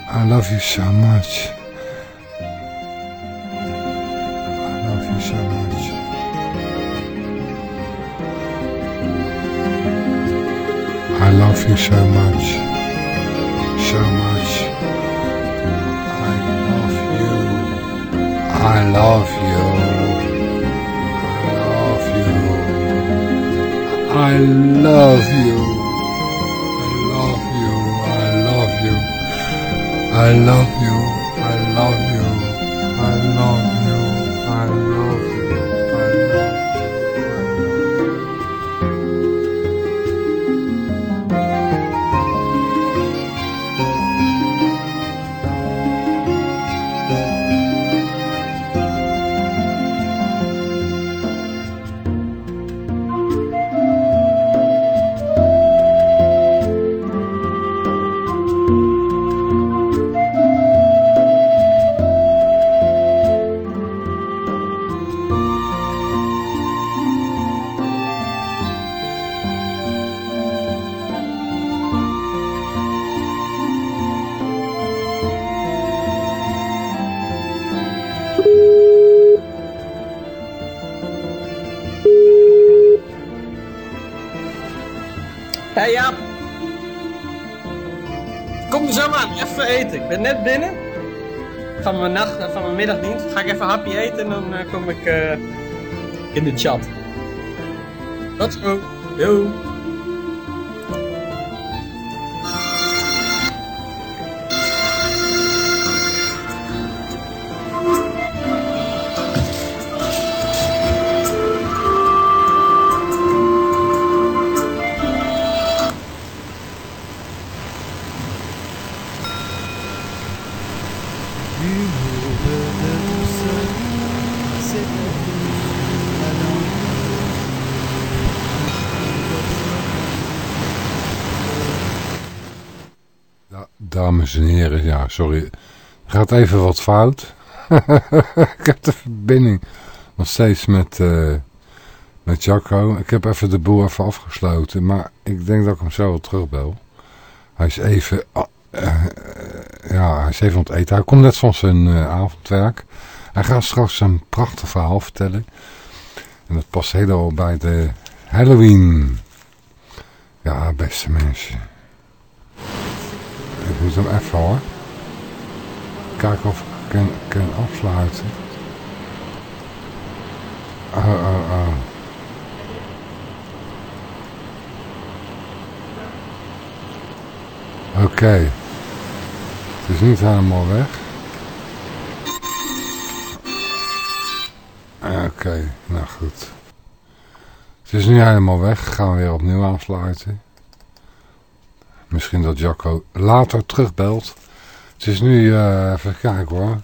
I love you so much. I love you so much. I love you so much. So much. I love you. I love you. I love you. I een hapje eten en dan eh, kom ik eh, in de chat. Tot zo. Yo. Ja, sorry. Gaat even wat fout. ik heb de verbinding nog steeds met, eh met Jacco. Ik heb even de boel even afgesloten, maar ik denk dat ik hem zo wel terugbel. Hij is even, eh, ja, hij is even aan het eten. Hij komt net van zijn eh, avondwerk. Hij gaat straks een prachtig verhaal vertellen. En dat past helemaal bij de Halloween. Ja, beste mensen. Moet hem even hoor. Kijken of ik kan, kan afsluiten. Oh. Oké. Het is niet helemaal weg. Oké, nou goed. Het is nu helemaal weg. Gaan we weer opnieuw aansluiten. Misschien dat Jacco later terugbelt. Het is nu, eh, even kijken hoor.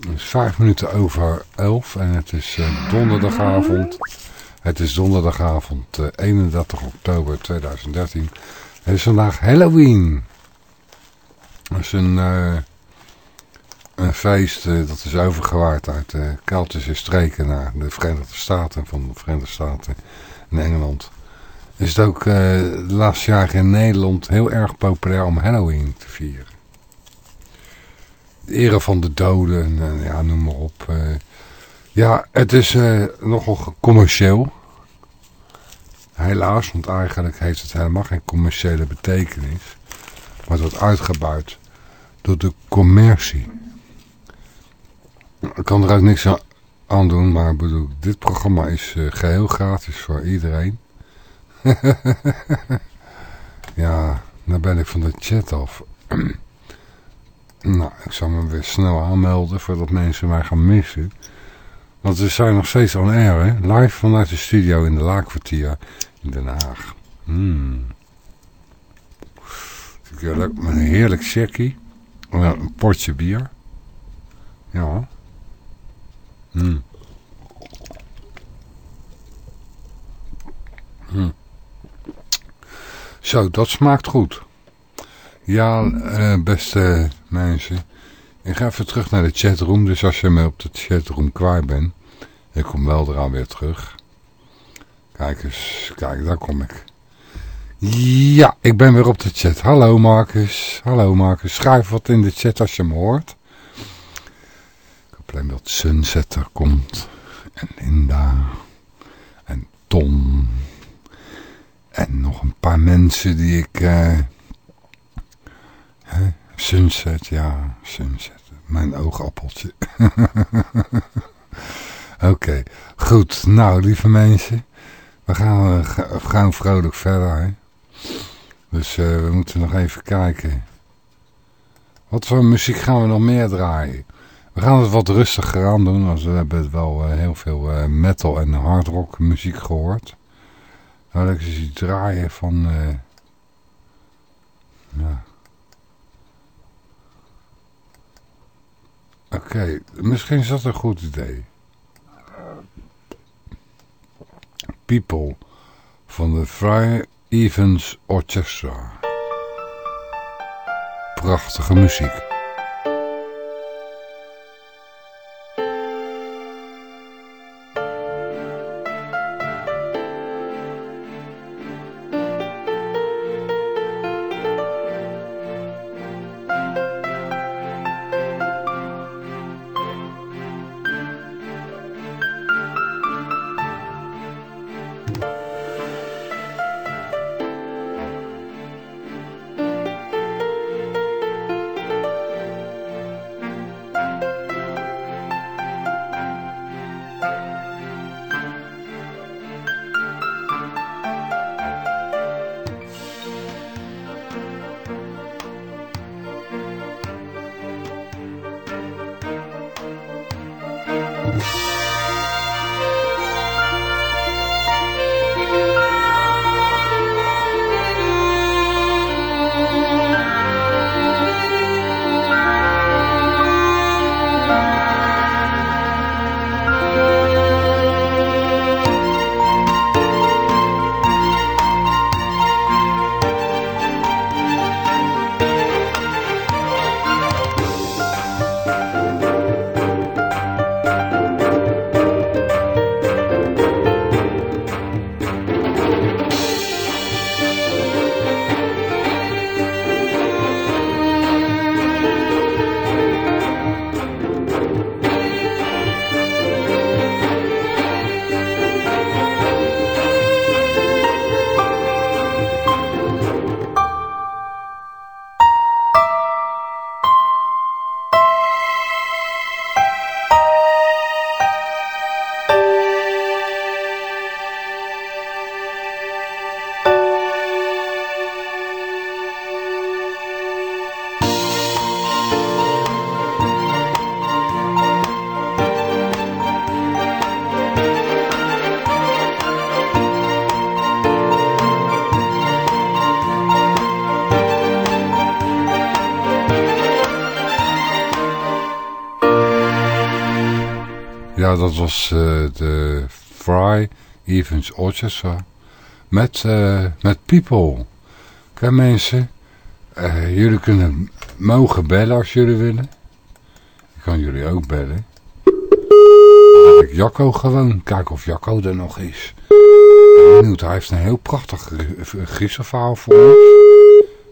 Het is vijf minuten over elf en het is eh, donderdagavond. Het is donderdagavond eh, 31 oktober 2013. Het is vandaag Halloween. Dat is een, eh, een feest eh, dat is overgewaard uit de Keltische streken naar de Verenigde Staten. Van de Verenigde Staten en Engeland is het ook de laatste jaren in Nederland heel erg populair om Halloween te vieren. De ere van de doden, en, eh, ja, noem maar op. eh. ja, het is nogal commercieel. Helaas, want eigenlijk heeft het helemaal geen commerciële betekenis. Maar het wordt uitgebuit door de commercie. Ik kan er ook niks aan- doen, maar bedoel, dit programma is eh, geheel gratis voor iedereen. ja, nou ben ik van de chat af. Nou, ik zal me weer snel aanmelden voordat mensen mij gaan missen. Want we zijn nog steeds on air, hè? Live vanuit de studio in de Laakkwartier in Den Haag. Hmm. Met een heerlijk checkie. Een potje bier. Ja. Hmm. Hmm. Zo, dat smaakt goed. Ja, uh, beste mensen. Ik ga even terug naar de chatroom. Dus als je me op de chatroom kwijt bent. Ik kom wel eraan weer terug. Kijk eens. Kijk, daar kom ik. Ja, ik ben weer op de chat. Hallo Marcus. Hallo Marcus. Schrijf wat in de chat als je me hoort. Ik hoop alleen dat Sunset er komt. En Linda. En Tom. En nog een paar mensen die ik... Hè? Sunset, ja, Sunset. Mijn oogappeltje. Oké, goed. Nou, lieve mensen. We gaan, vrolijk verder. Hè? Dus uh, we moeten nog even kijken. Wat voor muziek gaan we nog meer draaien? We gaan het wat rustiger aan doen. Want we hebben wel uh, heel veel metal en hardrock muziek gehoord. Nou, ik eens iets draaien van... ja. Oké, misschien is dat een goed idee. People van de Fry Evans Orchestra. Prachtige muziek. Dat was uh, de Fry Evans Orchestra met, uh, met People. Kijk mensen, uh, jullie kunnen mogen bellen als jullie willen. Ik kan jullie ook bellen. Ik Jacco gewoon, kijken of Jacco er nog is. Benieuwd, hij heeft een heel prachtig griezelverhaal voor ons.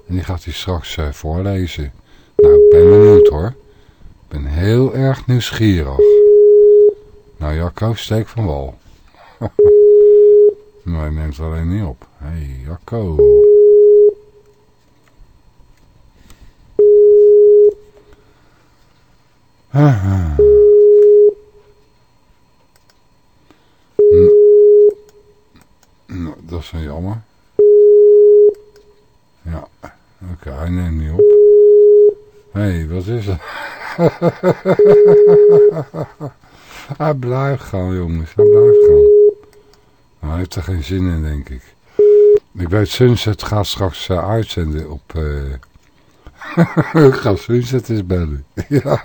En die gaat hij straks voorlezen. Nou, ik ben benieuwd hoor. Ik ben heel erg nieuwsgierig. Jacco, steek van wal. maar hij neemt alleen niet op. Hé, hey, Jacco. Nou, dat is jammer. Ja, oké, hij neemt niet op. Hé, hey, wat is er? hij blijft gaan, jongens. Hij blijft gaan. Nou, hij heeft er geen zin in, denk ik. Ik weet, Sunset gaat straks uh, uitzenden op... Uh... ik ga Sunset eens bellen. ja,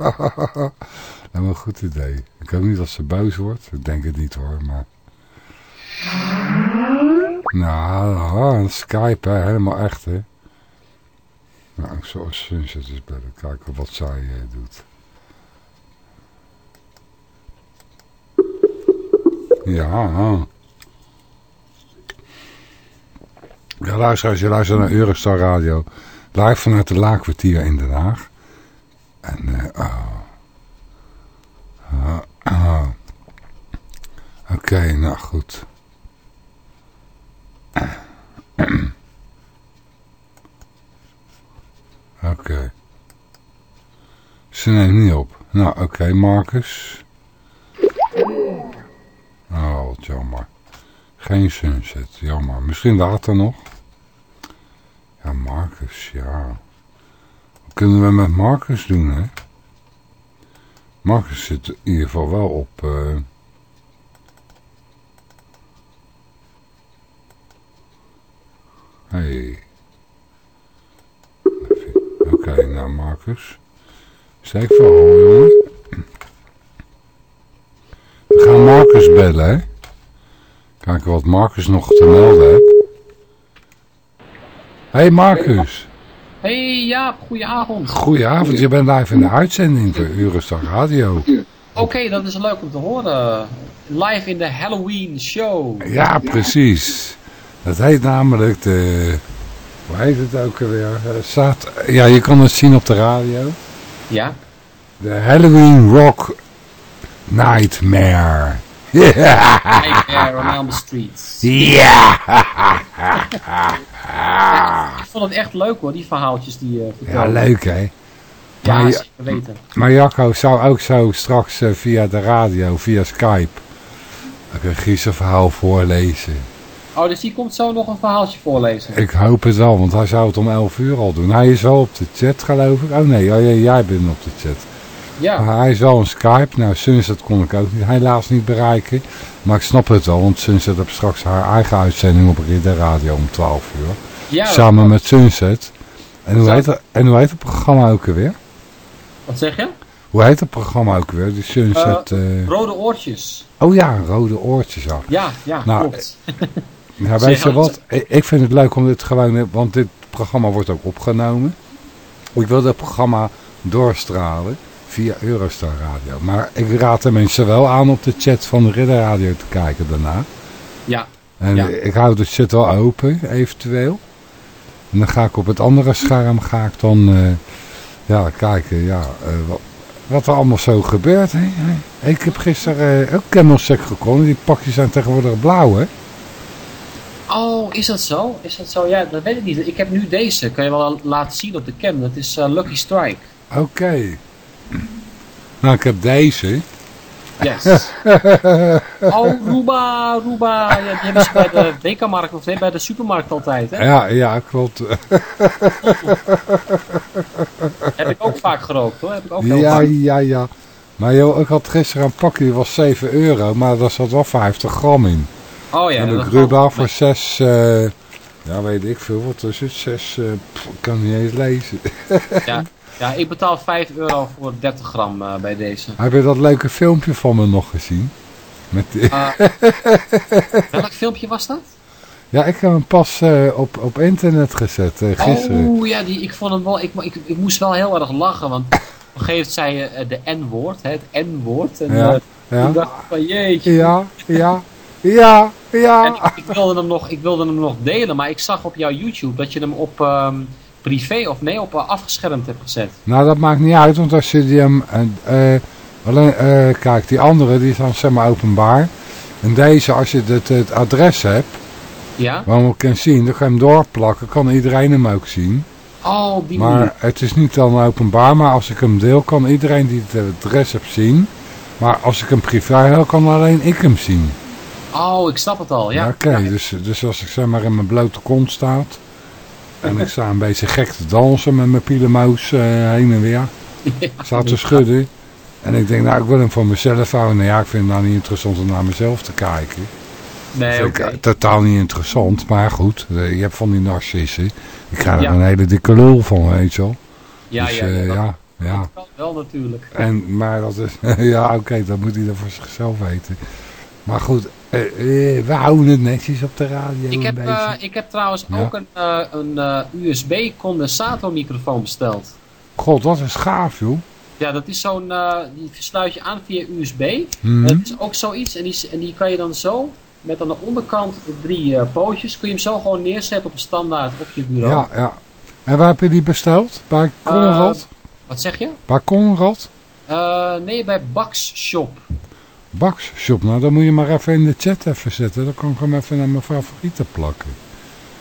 is een goed idee. Ik hoop niet dat ze boos wordt. Ik denk het niet hoor, maar... Nou, Skype, hè? helemaal echt, hè. Nou, ik zal Sunset eens bellen. Kijken wat zij uh, doet. Ja, Ja, luister, je luistert naar Eurostar Radio. Live vanuit de Laakkwartier in Den Haag. En, uh, oh. Uh, oh. Oké, nou goed. Oké. Ze neemt niet op. Nou, oké, okay, Marcus. Oh, wat jammer. Geen sunset, jammer. Misschien later nog. Ja, Marcus, ja. Wat kunnen we met Marcus doen, hè? Marcus zit in ieder geval wel op... Uh... Hey. Oké, okay, nou Marcus. Steek vooral, jongen. We gaan Marcus bellen, hè? Kijken wat Marcus nog te melden heeft. Hey Marcus. Hey Jaap, goedenavond. Goedenavond, je bent live in de uitzending voor Eurostar Radio. Oké, okay, dat is leuk om te horen. Live in de Halloween show. Ja, precies. Dat heet namelijk de... Hoe heet het ook alweer? Zat, ja, je kan het zien op de radio. Ja. De Halloween Rock Nightmare. Nightmare on the streets. Ja. Ik vond het echt leuk hoor, die verhaaltjes die uh, Ja, leuk hè. Ja, maar, zeker weten. Maar Jacco zou ook zo straks uh, via de radio, via Skype, een giezenverhaal voorlezen. Oh, dus die komt zo nog een verhaaltje voorlezen? Ik hoop het wel, want hij zou het om 11 uur al doen. Hij is wel op de chat geloof ik. Oh nee, jij bent op de chat. Ja. Maar hij is wel een Skype. Nou, Sunset kon ik ook niet, helaas niet bereiken. Maar ik snap het wel, want Sunset heeft straks haar eigen uitzending op de radio om 12 uur. Ja, Samen met Sunset. En hoe, heet het, en hoe heet het programma ook alweer? Wat zeg je? Hoe heet het programma ook weer? Die Sunset... Uh, Rode oortjes. Oh ja, Rode oortjes. Ja, ja, ja nou, klopt. Ja, weet je wat? Ik vind het leuk om dit gewoon... Want dit programma wordt ook opgenomen. Ik wil dat programma doorstralen via Eurostar Radio. Maar ik raad de mensen wel aan op de chat van de Ridder Radio te kijken daarna. Ja. En ja. ik hou de chat wel open, eventueel. En dan ga ik op het andere scherm ga ik dan uh, ja, kijken ja, uh, wat, wat, er allemaal zo gebeurt. Hè? Ik heb gisteren uh, ook Camelsec gekomen. Die pakjes zijn tegenwoordig blauw, hè? Oh, is dat zo? Is dat zo? Ja, dat weet ik niet. Ik heb nu deze. Kan je wel laten zien op de cam. Dat is Lucky Strike. Oké. Okay. Nou, ik heb deze. Yes. oh, Ruba, Ruba. Ja, die hebben ze bij de Dekamarkt of nee, bij de supermarkt altijd, hè? Ja, ja, klopt. heb ik ook vaak gerookt, hoor. Heb ik ook heel ja, vaak. ja, ja. Maar joh, ik had gisteren een pakje, die was 7 euro, maar daar zat wel 50 gram in. Oh ja. En de Ruba voor 6, uh, ja weet ik veel, wat is het? 6, uh, pff, ik kan niet eens lezen. ja. Ja, ik betaal 5 euro voor 30 gram uh, bij deze. Heb je dat leuke filmpje van me nog gezien? Met uh, welk filmpje was dat? Ja, ik heb hem pas uh, op, op internet gezet gisteren. Oh ja, die, ik vond hem wel, ik, ik, ik moest wel heel erg lachen, want op een gegeven moment zei je de N-woord, het N-woord. En ja, ja. ik dacht van jeetje. Ja, ja, ja, ja. En ik, wilde hem nog, ik wilde hem nog delen, maar ik zag op jouw YouTube dat je hem op... Um, privé of nee op uh, afgeschermd hebt gezet? Nou, dat maakt niet uit, want als je die hem... Uh, alleen, uh, kijk, die andere, die is dan zeg maar openbaar. En deze, als je het, het adres hebt, ja? waar je kan zien, dan kan je hem doorplakken, kan iedereen hem ook zien. Oh, die Maar manier. het is niet dan openbaar, maar als ik hem deel, kan iedereen die het adres heeft zien. Maar als ik hem privé heb, kan alleen ik hem zien. Oh, ik snap het al, ja. Oké, ja. dus, dus als ik zeg maar in mijn blote kont staat... En ik sta een beetje gek te dansen met mijn pielemoes eh, heen en weer. Zat te schudden. En ik denk, nou ik wil hem voor mezelf houden. Nou ja, ik vind het nou niet interessant om naar mezelf te kijken. Nee, Dat ik, eh, totaal niet interessant. Maar goed, eh, je hebt van die narcissen. Ik krijg er Ja. een hele dikke lul van, weet je wel. Ja, dus ja, ja, dat, ja, ja. dat kan wel natuurlijk. En, maar dat is, ja oké, dat moet hij dan voor zichzelf weten. Maar goed, eh, eh, we houden het netjes op de radio Ik een heb, eh, ik heb trouwens Ja. ook een, een eh, USB condensatormicrofoon besteld. God, dat is gaaf joh. Ja, dat is zo'n, die sluit je aan via USB. Mhm. Dat is ook zoiets en die, en die kan je dan zo, met aan de onderkant drie pootjes, kun je hem zo gewoon neerzetten op een standaard op je bureau. Ja, ja. En waar heb je die besteld? Bij Conrad? Wat zeg je? bij Conrad? Nee, bij Bax Shop. Bax Shop. Nou, dan moet je maar even in de chat even zetten. Dan kan ik hem even naar mijn favorieten plakken.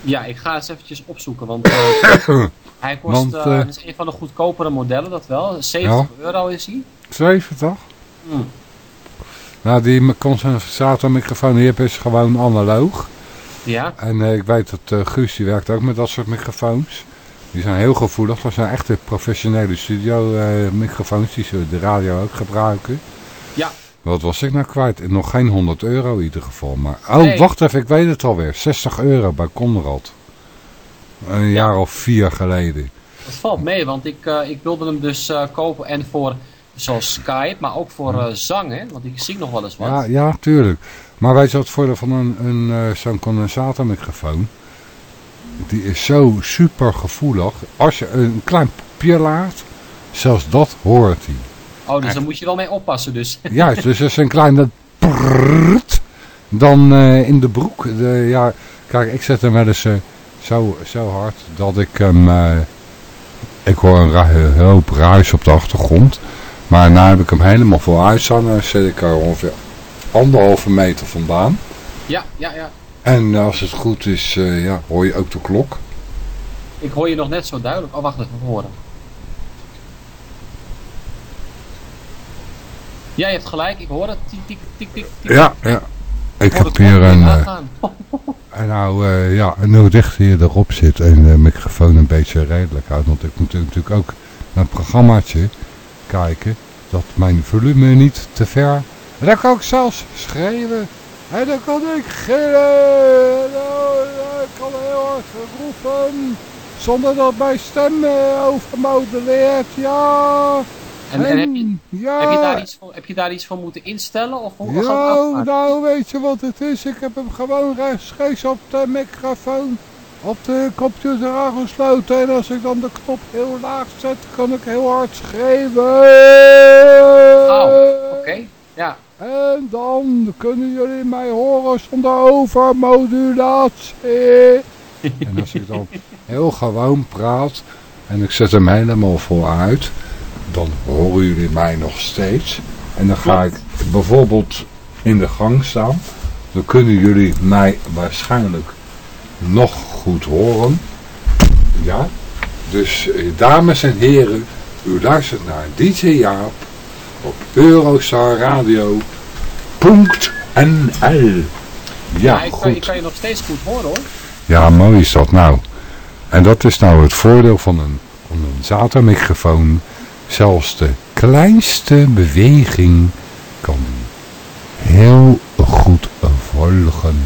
Ja, ik ga eens eventjes opzoeken, want eh, hij kost, Want, eh, eh, het is een van de goedkopere modellen, dat wel. 70 euro is hij. 70? Hmm. Nou, die condensatormicrofoon die heb is gewoon analoog. Ja, En eh, ik weet dat eh, Guus die werkt ook met dat soort microfoons. Die zijn heel gevoelig. Dat zijn echte professionele studio eh, microfoons die ze de radio ook gebruiken. Ja. Wat was ik nou kwijt? Nog geen 100 euro in ieder geval. Maar, oh, Nee. wacht even. Ik weet het alweer. 60 euro bij Conrad. Een jaar of vier geleden. dat valt mee, want ik, eh, ik wilde hem dus eh, kopen en voor zoals Skype, maar ook voor eh, zang, hè, want ik zing nog wel eens wat. Ja, ja, tuurlijk. Maar weet je wat het voordeel van een, een, zo'n condensatormicrofoon? Die is zo super gevoelig. Als je een klein pier laat, zelfs dat hoort hij. Oh, dus daar moet je wel mee oppassen dus. Juist, dus als een kleine prrrt, dan eh, in de broek. De, ja, kijk, ik zet hem wel eens eh, zo, zo hard dat ik hem... eh, ik hoor een hoop ruis op de achtergrond. Maar nu heb ik hem helemaal vol uitstaan. Dan zet ik er ongeveer anderhalve meter vandaan. ja, ja, ja. En als het goed is, ja, hoor je ook de klok. Ik hoor je nog net zo duidelijk. Oh, wacht even, horen. Ja, je hebt gelijk, ik hoor het. Tik, tik, tik, tik, tik. Ja, ja. Ik heb het hier een... eh. En nou, eh, ja, en hoe dichter je erop zit en de microfoon een beetje redelijk houdt. Want ik moet natuurlijk ook naar een programmaatje kijken dat mijn volume niet te ver... En dan kan ik zelfs schreeuwen. En dan kan ik gillen. En dan ik kan heel hard roepen. Zonder dat mijn stem eh, overmodelleert. Ja. En, en heb, je, ja. heb, je daar iets voor, heb je daar iets voor moeten instellen? Of hoe Ja, nou weet je wat het is? Ik heb hem gewoon rechtstreeks op de microfoon op de computer aangesloten. En als ik dan de knop heel laag zet, kan ik heel hard schreeuwen. Oh, oké. Ja. En dan kunnen jullie mij horen zonder overmodulatie. en als ik dan heel gewoon praat en ik zet hem helemaal voluit, dan horen jullie mij nog steeds. En dan ga ik bijvoorbeeld in de gang staan. Dan kunnen jullie mij waarschijnlijk nog goed horen. Ja, dus eh, dames en heren, u luistert naar DJ Jaap op Eurostar Radio. .nl Ja, ik, kan, ik goed. kan je nog steeds goed horen hoor. Ja, mooi is dat nou. En dat is nou het voordeel van een condensatormicrofoon. Zelfs de kleinste beweging kan heel goed volgen.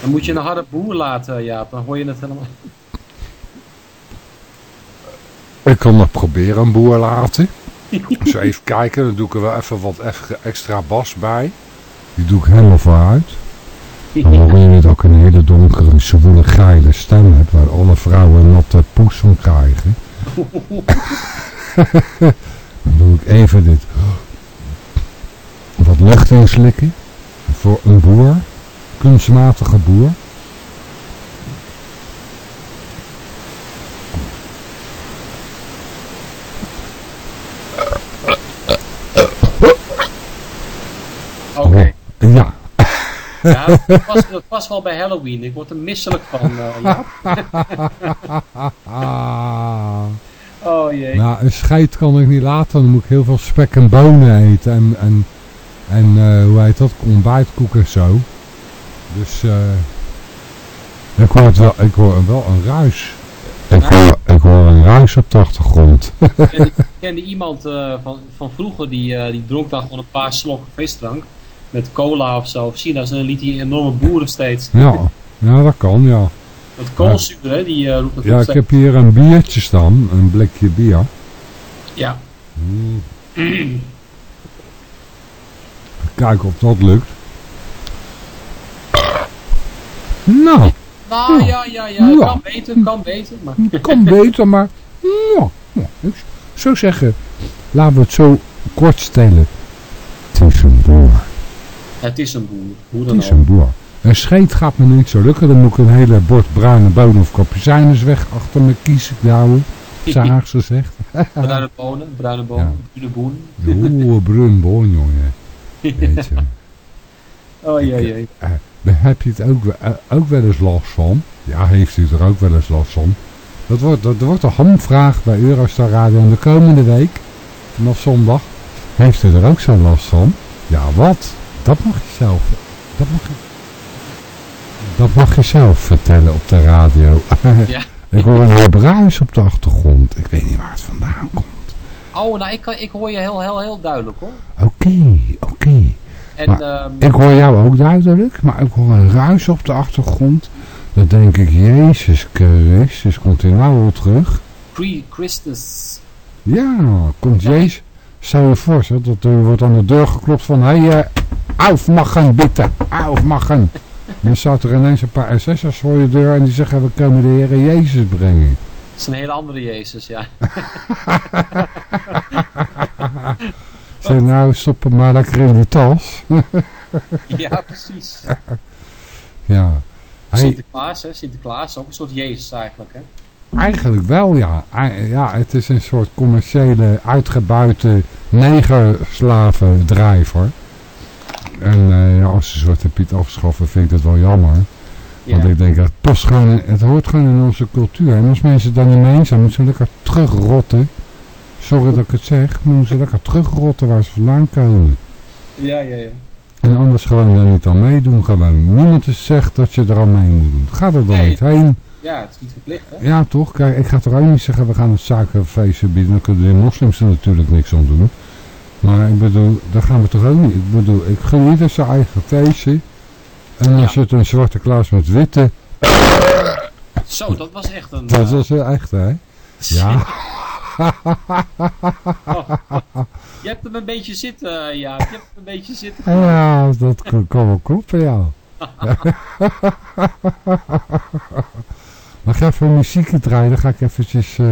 Dan moet je een harde boer laten, Jaap. Dan hoor je het helemaal. Ik kan nog proberen een boer laten. Zo even kijken, dan doe ik er wel even wat extra bas bij. Die doe ik helemaal vooruit. Dan hoor je dat ik een hele donkere, zwoele, geile stem heb, waar alle vrouwen een natte poes van krijgen. dan doe ik even dit. Wat lucht inslikken. Voor een boer. Kunstmatige boer. Oké. Ja. Ja, dat was, dat wel bij Halloween. Ik word er misselijk van, eh, Jaap. Oh jee. Nou, een scheid kan ik niet laten. Dan moet ik heel veel spek en bonen eten. En, en, en eh, hoe heet dat? Ontbijtkoek en zo. Dus eh ik hoor, het wel, ik hoor wel een ruis Ik hoor, ik hoor een ruis op de achtergrond. Ik kende, ik kende iemand eh, van, van vroeger die, eh, die dronk dan gewoon een paar slokken frisdrank. Met cola of zo. Of China's en dan liet hij een enorme boeren steeds. Ja, ja dat kan, ja. Dat koolzuur, hè, die eh, roept het Ja, ik heb hier een biertje staan, een blikje bier. Ja. Kijken of dat lukt. Nou, Nou, ja, ja, ja. Ja. Kan beter, kan beter. Maar het kan beter, maar ja, ja, ik zou zeggen, laten we het zo kort stellen. Het is een boer. het is een boer. Hoe Het dan is ook. een boer. Een scheet gaat me niet zo lukken. Dan moet ik een hele bord bruine bonen of kapucijnes weg achter me kiezen houden. Zaag ze zegt. Bruine bonen, bruine bonen, bruine boenen. Oeh, bruin boon, jongen. Weet je. Oh jee, jee. Eh, daar heb je het ook, eh, ook wel eens last van. Ja, heeft u er ook wel eens last van. Dat wordt, dat, wordt een hamvraag bij Eurostar Radio en de komende week, vanaf zondag, heeft u er ook zo last van? Ja, wat? Dat mag je zelf. Dat mag je, dat mag je zelf vertellen op de radio. Ja. Ik hoor een heel bruis op de achtergrond. Ik weet niet waar het vandaan komt. Oh, nou, ik, kan- ik hoor je heel, heel, heel duidelijk hoor. Oké, oké. Ehm, Ik hoor jou ook duidelijk, maar ik hoor een ruis op de achtergrond. Dan denk ik, Jezus Christus, komt hij nou weer terug? Cre- Christus. Ja, komt Jezus. Stel je voor, zeg, dat er wordt aan de deur geklopt van, hé, hey, uh, aufmachen bitte, aufmachen. Dan staat er ineens een paar SS'ers voor je deur en die zeggen, we komen de Heer Jezus brengen. Dat is een hele andere Jezus, ja. Zeg nou, stop hem maar lekker in die tas. ja, precies. Ja. Hey, Sinterklaas, hè. Sinterklaas, ook een soort Jezus eigenlijk, hè. Eigenlijk wel, ja. Ja, het is een soort commerciële, uitgebuite negerslavendrijver. En eh, ja, als ze Zwarte Piet afschaffen, vind ik dat wel jammer. Ja. Want ik denk, het, past gewoon, het hoort gewoon in onze cultuur. En als mensen het daar niet mee eens zijn, moeten ze lekker terugrotten. Sorry dat ik het zeg, maar moeten ze lekker terugrotten waar ze vandaan komen. ja, ja, ja. En anders gewoon daar niet aan meedoen. Gewoon. Niemand is zegt dat je er aan mee moet doen. Ga er dan Nee. niet heen. Ja, het is niet verplicht, hè. Ja, toch? Kijk, ik ga toch ook niet zeggen, we gaan het suikerfeest bieden. Dan kunnen de moslims er natuurlijk niks aan doen. Maar ik bedoel, dat gaan we toch ook niet. Ik bedoel, ik gun ieder zijn eigen feestje. En als het een zwarte klaas met witte, Zo, dat was echt een... dat eh, was echt, hè? Ja, Je hebt hem een beetje zitten, eh, ja. Je hebt hem een beetje zitten. ja dat kan, kan wel kloppen, ja. Mag ik even muziekje draaien? Dan ga ik eventjes eh,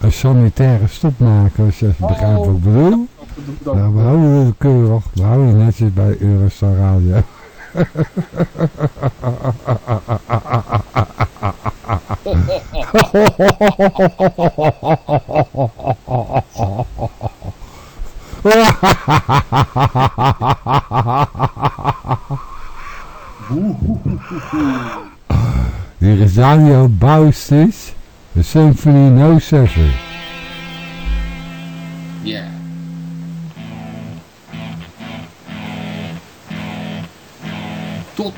een sanitaire stop maken, als je even begrijpt wat ik bedoel dan... Nou, we houden het keurig. We houden netjes bij Eurostar Radio. Hier is Radio Baustis, de Symphony No 7. 不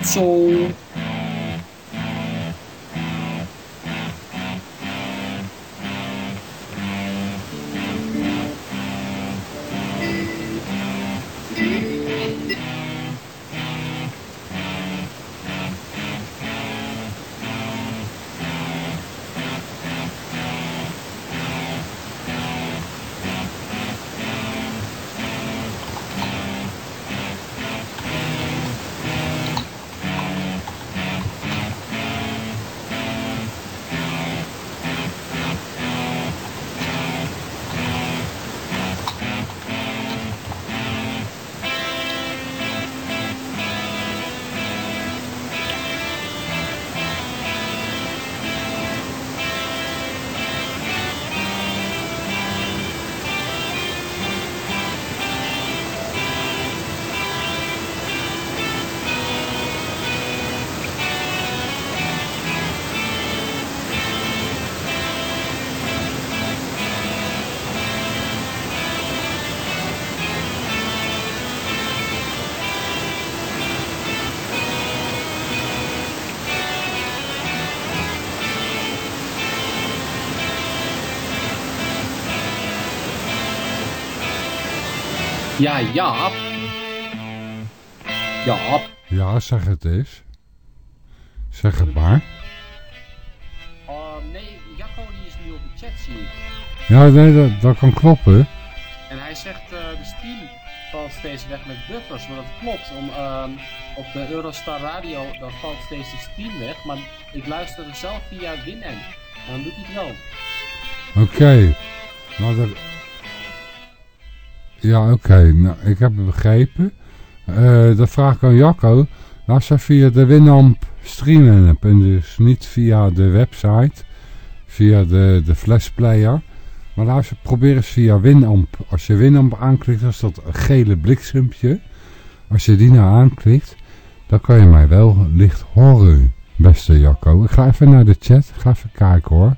Ja, Jaap. Jaap. Ja, zeg het eens. Zeg het maar. Oh, nee, Jacco die is nu op de chat, zie ik. Ja, nee, dat, dat kan kloppen. En hij zegt eh, de stream valt steeds weg met buffers, maar dat klopt. Om, ehm, op de Eurostar Radio dan valt steeds de stream weg, maar ik luister zelf via Winamp. En dan doet hij het wel. Oké. Nou, dat... Ja, oké. Nou, ik heb het begrepen. Eh dan vraag ik aan Jacco. Luister via de Winamp streamen app en dus niet via de website. Via de, de flashplayer. Maar luister, probeer eens via Winamp. Als je Winamp aanklikt, is dat gele bliksempje. Als je die nou aanklikt, dan kan je mij wel licht horen, beste Jacco. Ik ga even naar de chat. Ik ga even kijken hoor.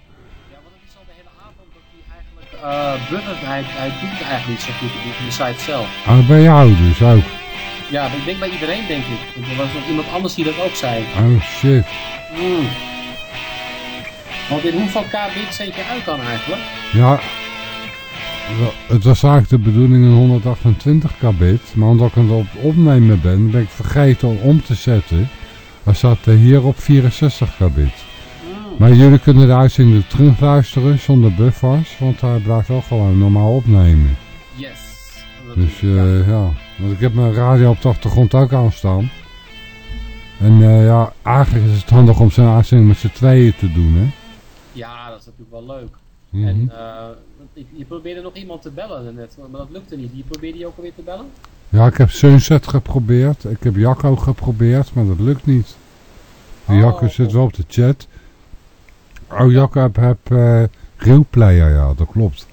Eh buffert. Hij, hij doet het eigenlijk niet zo goed op de site zelf. Ah, bij jou dus ook. Ja, ik denk bij iedereen, denk ik. Er was nog iemand anders die dat ook zei. Oh shit. Mm. Want in hoeveel kbit zet je uit dan eigenlijk? Ja, het was eigenlijk de bedoeling in 128 kbit, maar omdat ik het op het opnemen ben, ben ik vergeten om om te zetten. Hij zat eh, hier op 64 kbit. Maar jullie kunnen de uitzending terugluisteren zonder buffers, want hij blijft wel gewoon normaal opnemen. Yes. Dus ja. eh, ja, want ik heb mijn radio op de achtergrond ook aanstaan. En eh, ja, eigenlijk is het handig om zo'n uitzending met z'n tweeën te doen, hè. ja, dat is natuurlijk wel leuk. Mhm. En eh, je probeerde nog iemand te bellen net, maar dat lukte niet. Je probeerde je ook alweer te bellen? Ja, ik heb Sunset geprobeerd. Ik heb Jacco geprobeerd, maar dat lukt niet. Oh. Jacco zit wel op de chat. Oh, Jacco heb, Realplayer, ja, dat klopt.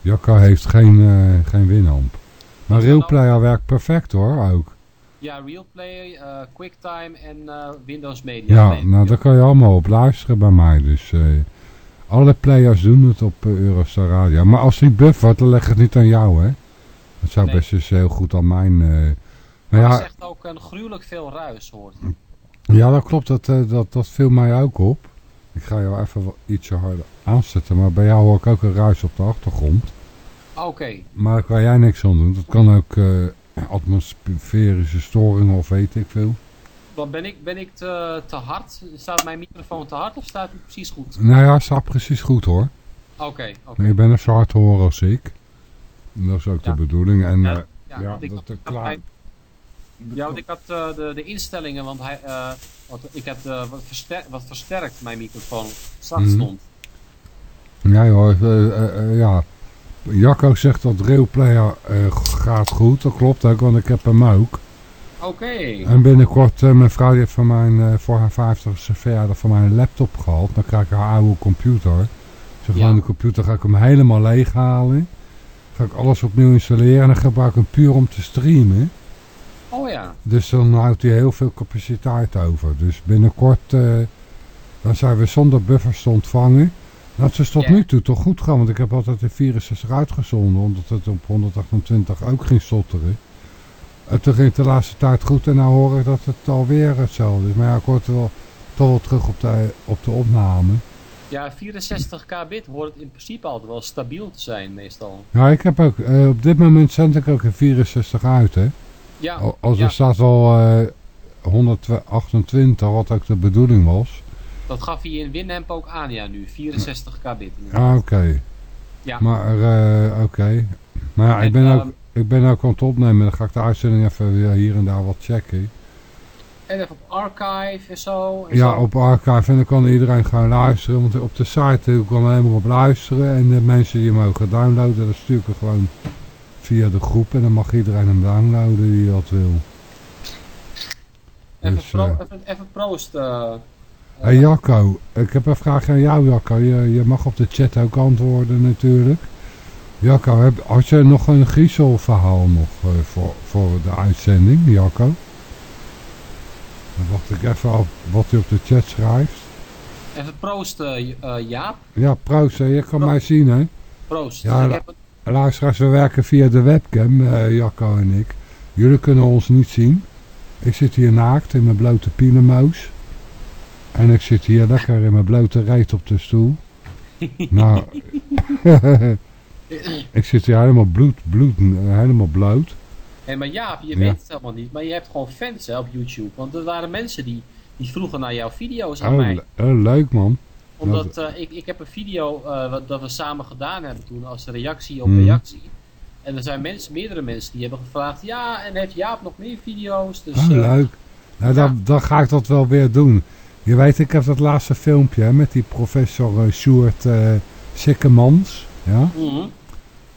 Jacco heeft geen, eh, geen Winamp. Maar Realplayer werkt perfect hoor, ook. Ja, Realplay, eh QuickTime en Windows Media. Ja, nou daar kan je allemaal op luisteren bij mij. Dus alle players doen het op Eurostar Radio. Maar als die buffert, dan leg het niet aan jou, hè. Dat zou Nee. best eens heel goed aan mijn... Maar hij ja, zegt ook een gruwelijk veel ruis hoort. Ja, dat klopt. Dat, dat, dat viel mij ook op. Ik ga jou even ietsje harder aanzetten. Maar bij jou hoor ik ook een ruis op de achtergrond. Oké, Maar daar kan jij niks aan doen. Dat kan ook eh, atmosferische storingen of weet ik veel. dan ben ik, ben ik te, te hard. Staat mijn microfoon te hard of staat hij precies goed? Nou ja, staat precies goed hoor. Oké, oké. Maar je bent net zo hard te horen als ik. Dat is ook Ja. de bedoeling. En Ja, eh, Ja, ja, want ik dat had, klaar. hij- ja, want ik had eh, de, de instellingen, want hij, want ik heb eh, wat, verster wat versterkt mijn microfoon zacht Mhm. stond. Ja hoor, eh, eh, ja. Jacco zegt dat Realplayer eh gaat goed. Dat klopt ook, want ik heb hem ook. Oké. En binnenkort, mijn vrouw heeft van mijn, voor haar 50ste verjaardag van mijn laptop gehaald. Dan krijg ik haar oude computer. Gewoon Ja. de computer ga ik hem helemaal leeg halen. Ga ik alles opnieuw installeren en dan gebruik ik hem puur om te streamen. Oh ja. Dus dan houdt hij heel veel capaciteit over. Dus binnenkort eh, dan zijn we zonder buffers te ontvangen. Dat is tot Ja. nu toe toch goed gaan, want ik heb altijd de 64 uitgezonden, omdat het op 128 ook ging stotteren. En toen ging het de laatste tijd goed en nou hoor ik dat het alweer hetzelfde is. Maar ja, ik hoor het wel, toch wel terug op de, op de opname. Ja, 64 kbit hoort het in principe altijd wel stabiel te zijn meestal. Ja, ik heb ook, eh, op dit moment zend ik ook een 64 uit, hè. Ja, Al- Als ja, er staat wel eh 128, wat ook de bedoeling was. dat gaf hij in Winamp ook aan, ja nu. 64 kbit. Ah, oké. Ja. Maar, eh, oké. Maar ja, ik En, ben, ook, ehm, ik ben ook aan het opnemen. Dan ga ik de uitzending even weer hier en daar wat checken. En even op archive en zo. En Ja, zo. op archive. En dan kan iedereen gaan luisteren. Want op de site eh, kan alleen maar op luisteren. En de mensen die hem mogen downloaden, dat stuur ik er gewoon via de groep. En dan mag iedereen hem downloaden die dat wil. Even, dus, pro, eh, even, even proost. Hé hey Jacco, ik heb een vraag aan jou Jacco. Je, je mag op de chat ook antwoorden natuurlijk. Jacco, heb, had je nog een griezelverhaal nog voor, voor de uitzending, Jacco? Dan wacht ik even op wat hij op de chat schrijft. even proost, eh, Jaap. Ja, proost, hè. je kan mij zien hè. Proost. Ja, ik heb, Luisteraars, we werken via de webcam, eh, Jacco en ik. Jullie kunnen ons niet zien. Ik zit hier naakt in mijn blote pielenmoos. En ik zit hier lekker in mijn blote reet op de stoel. nou, ik zit hier helemaal bloed, bloed, helemaal bloot. En maar ja, je Ja. weet het helemaal niet, maar je hebt gewoon fans hè, op YouTube. Want er waren mensen die, die vroegen naar jouw video's aan Oh, mij. oh, leuk man. Omdat eh, ik, ik heb een video eh, wat, dat we samen gedaan hebben toen als reactie op Hmm. reactie. En er zijn mensen, meerdere mensen die hebben gevraagd, ja, en heeft Jaap nog meer video's? Dus, Oh, eh, leuk. Nou, ja. dan, dan ga ik dat wel weer doen. Je weet, ik heb dat laatste filmpje hè, met die professor Sjoerd eh Sikkemans. Ja?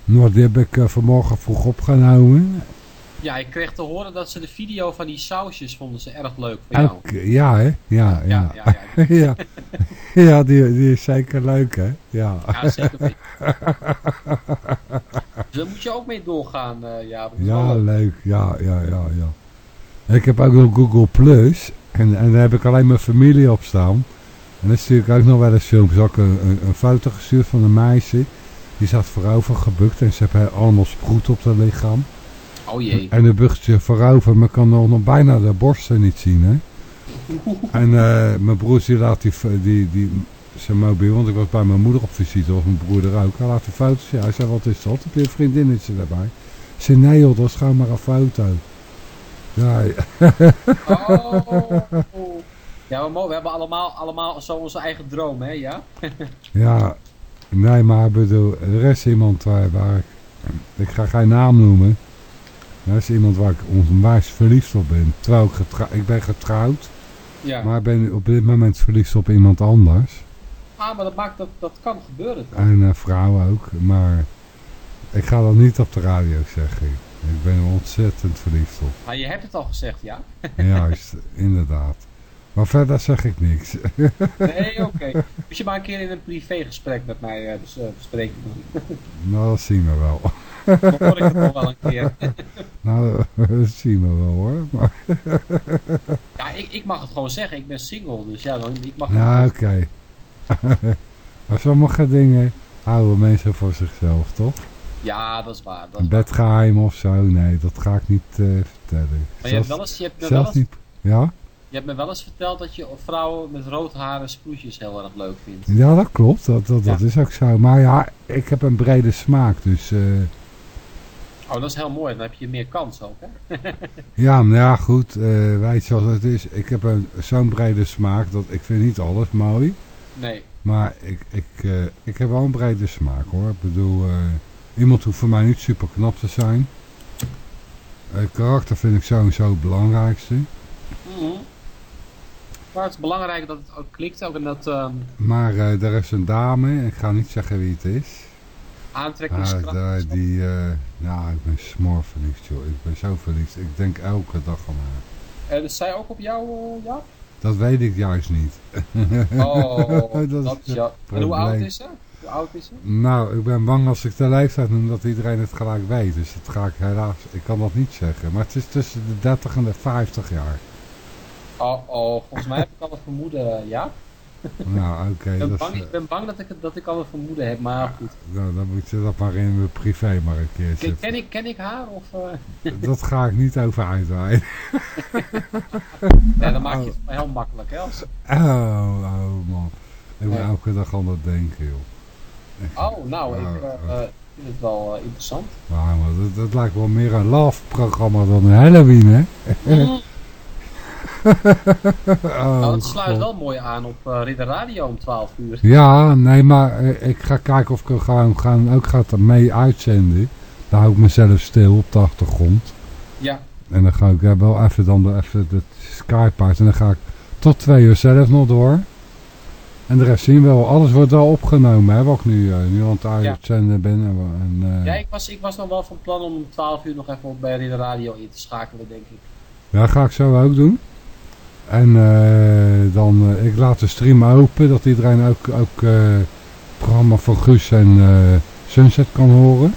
Nou, die heb ik vanmorgen vroeg opgenomen. Ja, ik kreeg te horen dat ze de video van die sausjes vonden ze erg leuk voor jou. Ja, hè? Ja, ja. Ja, ja, ja. ja. ja, die, die is zeker leuk, hè? Ja. Ja, zeker. dus daar moet je ook mee doorgaan, eh ja. Ja, leuk. leuk. Ja, ja, ja, ja. Ik heb ook nog Google Plus. En, en daar heb ik alleen mijn familie op staan. En dan stuur ik ook nog wel eens filmpjes. Ook een, een, een foto gestuurd van een meisje. Die zat voorover gebukt. En ze heeft allemaal sproet op haar lichaam. Oh jee. En bukt ze voorover. Maar kan nog, nog bijna de borsten niet zien, hè. En eh, mijn broer die laat die, die, die, zijn mobiel. Want ik was bij mijn moeder op visite. Of mijn broer er ook. Hij laat die foto's zien. Hij zei, wat is dat? Heb je een vriendinnetje daarbij? Ik zei, nee joh, dat is gewoon maar een foto. Ja, Oh. Ja, we, mogen, we hebben allemaal, allemaal zo onze eigen droom, hè, ja? ja, nee, maar bedoel, er is iemand waar, waar ik, ik ga geen naam noemen. Er is iemand waar ik onwijs verliefd op ben. Terwijl ik, ik ben getrouwd, Ja. maar ik ben op dit moment verliefd op iemand anders. Ah, maar dat, maakt, dat, dat kan gebeuren. toch? En een vrouw ook, maar ik ga dat niet op de radio zeggen. Ik ben er ontzettend verliefd op. Maar je hebt het al gezegd, ja? Juist, inderdaad. Maar verder zeg ik niks. Nee, oké. Moet je maar een keer in een privégesprek met mij eh, bes- eh, bespreken. nou, dat zien we wel. Dan hoor ik het nog wel een keer. Nou, dat zien we wel hoor. Maar, Ja, ik, ik mag het gewoon zeggen. Ik ben single, dus ja, dan, ik mag nou, oké. maar sommige dingen houden mensen voor zichzelf, toch? Ja, dat is waar. Dat is Een waar. bedgeheim of zo, nee, dat ga ik niet eh, vertellen. Maar je hebt, wel eens, je, hebt wel eens, niet. Ja? Je hebt me wel eens verteld dat je vrouwen met rood haar en sproetjes heel erg leuk vindt. Ja, dat klopt. Dat, dat, is ook zo. Maar ja, ik heb een brede smaak, dus... eh, Oh, dat is heel mooi. Dan heb je meer kans ook, hè? Ja, maar ja, goed. eh, weet je wat het is? Ik heb een- zo'n brede smaak dat ik vind niet alles mooi. Nee. Maar ik, ik, eh, ik heb wel een brede smaak hoor. Ik bedoel, iemand hoeft voor mij niet super knap te zijn. Karakter vind ik sowieso het belangrijkste. Mhm. Maar het is belangrijk dat het ook klikt ook en dat ehm Maar eh, er is een dame, ik ga niet zeggen wie het is. Aantrekkingskracht. is- die, nou, ik ben smoor verliefd joh. Ik ben zo verliefd. Ik denk elke dag aan haar. Eh, dus zij ook op jou, ja? Dat weet ik juist niet. Oh, Dat dat, is is ja. En hoe oud is ze? Hoe oud is ze? Nou, ik ben bang als ik de leeftijd noem dat iedereen het gelijk weet. Dus dat ga ik helaas, ik kan dat niet zeggen. Maar het is tussen de 30 en de 50 jaar. Oh, oh, volgens mij heb ik al een vermoeden, ja? Nou, oké. Ik ben dat is, ik ben bang dat ik, het- dat ik al een vermoeden heb, maar goed. nou, dan moet je dat maar in mijn privé maar een. Ken, ken, ik, ken ik haar? Of, eh Dat ga ik niet over uitweiden. nee, dan maak je het wel heel makkelijk, hè? Als, Oh, oh man. Ik moet Ja. elke dag aan dat denken, joh. oh, nou, ik Oh, eh, eh, vind het wel interessant. Maar, maar dat, dat lijkt wel meer een love-programma dan een Halloween, hè? Oh, nou, het sluit wel mooi aan op eh Ridder Radio om 12 uur. Ja, nee, maar eh, ik ga kijken of ik er gewoon, gewoon ook gaat er mee uitzenden. Daar hou ik mezelf stil op de achtergrond. Ja, En dan ga ik wel even dan de, even de Skype uit. En dan ga ik tot twee uur zelf nog door. En de rest zien we wel. Alles wordt al opgenomen, hè, wat ik nu, eh, nu aan het uitzenden ben. En, en, ja ik, was, ik was nog wel van plan om om 12 uur nog even op bij Ridder Radio in te schakelen, denk ik. ja, ga ik zo ook doen. En eh, dan, eh, ik laat de stream open, dat iedereen ook, ook eh, het programma van Guus en Sunset kan horen.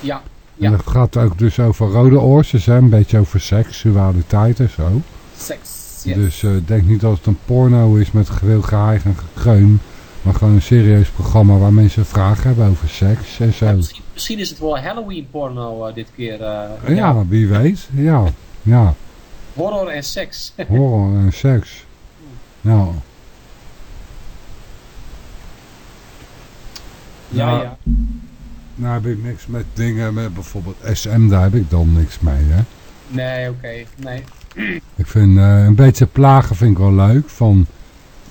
Ja, En dat gaat ook dus over rode oortjes, hè? een beetje over seksualiteit en zo. seks. Yes. Dus denk niet dat het een porno is met veel geheig en gekreun. Maar gewoon een serieus programma waar mensen vragen hebben over seks en zo. Ja, misschien, misschien is het wel Halloween porno dit keer. eh, Ja, wie weet. Ja, ja. Horror en seks. Horror en seks. Nou, ja, Ja. ja. nou heb ik niks met dingen met bijvoorbeeld SM, daar heb ik dan niks mee, hè. Nee, oké. Nee. Ik vind eh, een beetje plagen vind ik wel leuk. Van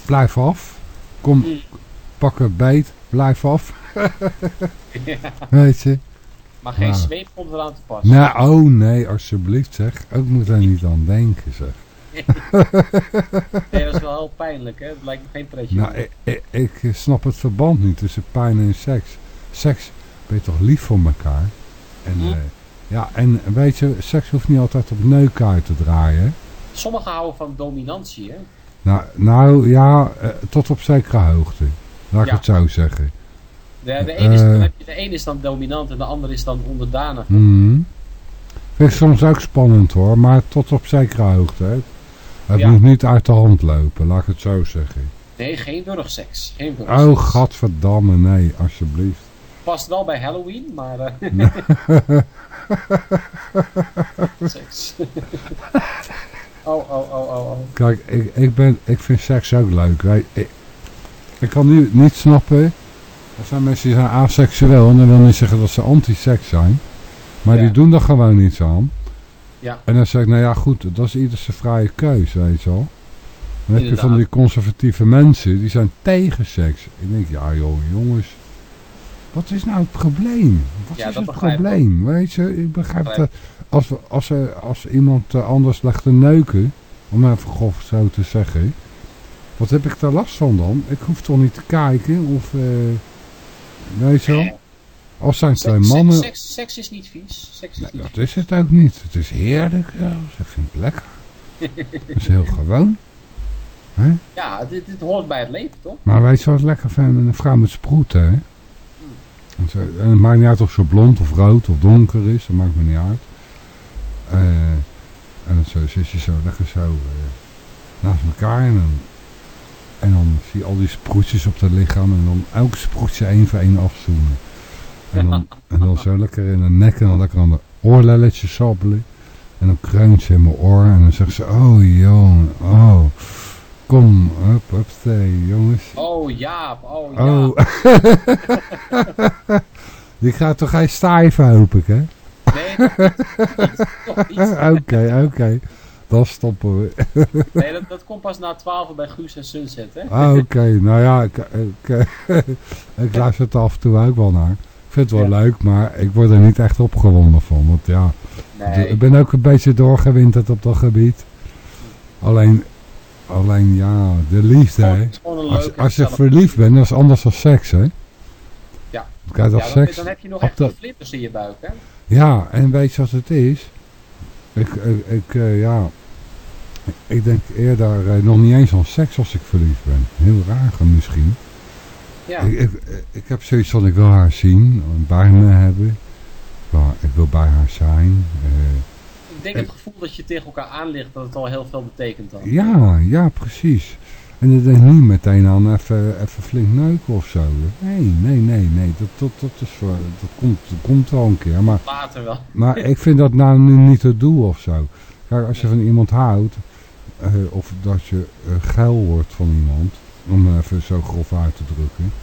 blijf af. Kom, Mm. pak een beet. Blijf af. Weet je. Maar geen Ja. zweep komt eraan te pas. Nou, oh nee, alsjeblieft zeg. Ook moet daar niet aan denken zeg. Nee, dat is wel heel pijnlijk, hè? Het lijkt me geen pretje. Nou, ik, ik, ik snap het verband niet tussen pijn en seks. Seks, ben je toch lief voor elkaar? En, Hm. eh, ja, en weet je, seks hoeft niet altijd op neuk uit te draaien. Sommigen houden van dominantie, hè? Nou, nou ja, eh, tot op zekere hoogte. Laat ik het zo zeggen. De, de, ene is, Eh. de is dan dominant en de andere is dan onderdanig. Mhm. Vind ik soms ook spannend hoor, maar tot op zekere hoogte. Hè. Het Ja. moet niet uit de hand lopen, laat ik het zo zeggen. Nee, geen wurgseks. Geen. Oh, gadverdamme, nee, alsjeblieft. Past wel bij Halloween, maar... eh, seks. oh, oh, oh, oh, oh. Kijk, ik, ik, ben, ik vind seks ook leuk. Ik, ik kan nu niet snappen. Er zijn mensen die zijn aseksueel en dat wil niet zeggen dat ze anti-seks zijn. Maar Ja. die doen er gewoon niets aan. Ja. En dan zeg ik, nou ja goed, dat is ieders zijn vrije keus, weet je wel. Dan heb je van die conservatieve mensen, die zijn tegen seks. Ik denk, ja joh, jongens. Wat is nou het probleem? Wat Ja, is het probleem? Weet je, ik begrijp dat. Als, we- als, er- als iemand eh, anders legt te neuken, om even grof zo te zeggen. Wat heb ik daar last van dan? Ik hoef toch niet te kijken of... eh, weet je wel? Als zijn twee mannen... seks, seks, seks is niet vies. Seks is Nee, niet dat vies. is het ook niet. Het is heerlijk. Ja, ik vind het lekker. Het is heel gewoon. Ja, dit, dit hoort bij het leven, toch? Maar weet je wat lekker vind? Een vrouw met sproeten, hè? En het maakt niet uit of ze blond of rood of donker is. Dat maakt me niet uit. Eh, en dan zo zit je zo lekker zo eh, naast elkaar. En dan, en dan zie je al die sproetjes op het lichaam. En dan elk sproetje één voor één afzoenen. En dan, en dan zo lekker in de nek en dan lekker aan de oorlelletjes sabbelen. En dan kreunt ze in mijn oor. En dan zegt ze, oh jongen, oh. Kom, hup, hup, jongens. Oh, Jaap. Oh, Jaap. Oh. Die gaat toch geen stijven, hoop ik, hè? Nee, niet. Nog niet. Oké, oké. Dan stoppen we. Nee, dat, dat komt pas na 12 bij Guus en Sunset, hè? Ah, Oké, nou ja, ik, ik, ik luister het af en toe ook wel naar. Ik vind het wel Ja. leuk, maar ik word er niet echt opgewonden van. Want ja, Nee. ik ben ook een beetje doorgewinterd op dat gebied. Alleen, alleen ja, de liefde, hè? Als, als je verliefd bent, dat is anders dan seks, hè? Ja. Kijk, dat Ja, dan, seks... dan heb je nog echt de- flippers in je buik, hè? Ja, en weet je wat het is? Ik, ik, ik, eh, ja, ik denk eerder eh, nog niet eens aan seks als ik verliefd ben. Heel raar misschien. Ja. Ik, ik, ik heb zoiets van, ik wil haar zien, bij me hebben. Ik wil bij haar zijn. eh, Ik denk het gevoel dat je tegen elkaar aanligt, dat het al heel veel betekent dan. ja, ja, precies. En ik denk niet meteen aan even, even flink neuken of zo. Nee, nee, nee, nee. Dat, dat, dat, is voor, dat, komt, dat komt wel een keer. Maar Later wel. Maar ik vind dat nou nu niet het doel of zo. Kijk, als je van iemand houdt, eh, of dat je eh, geil wordt van iemand, om even zo grof uit te drukken.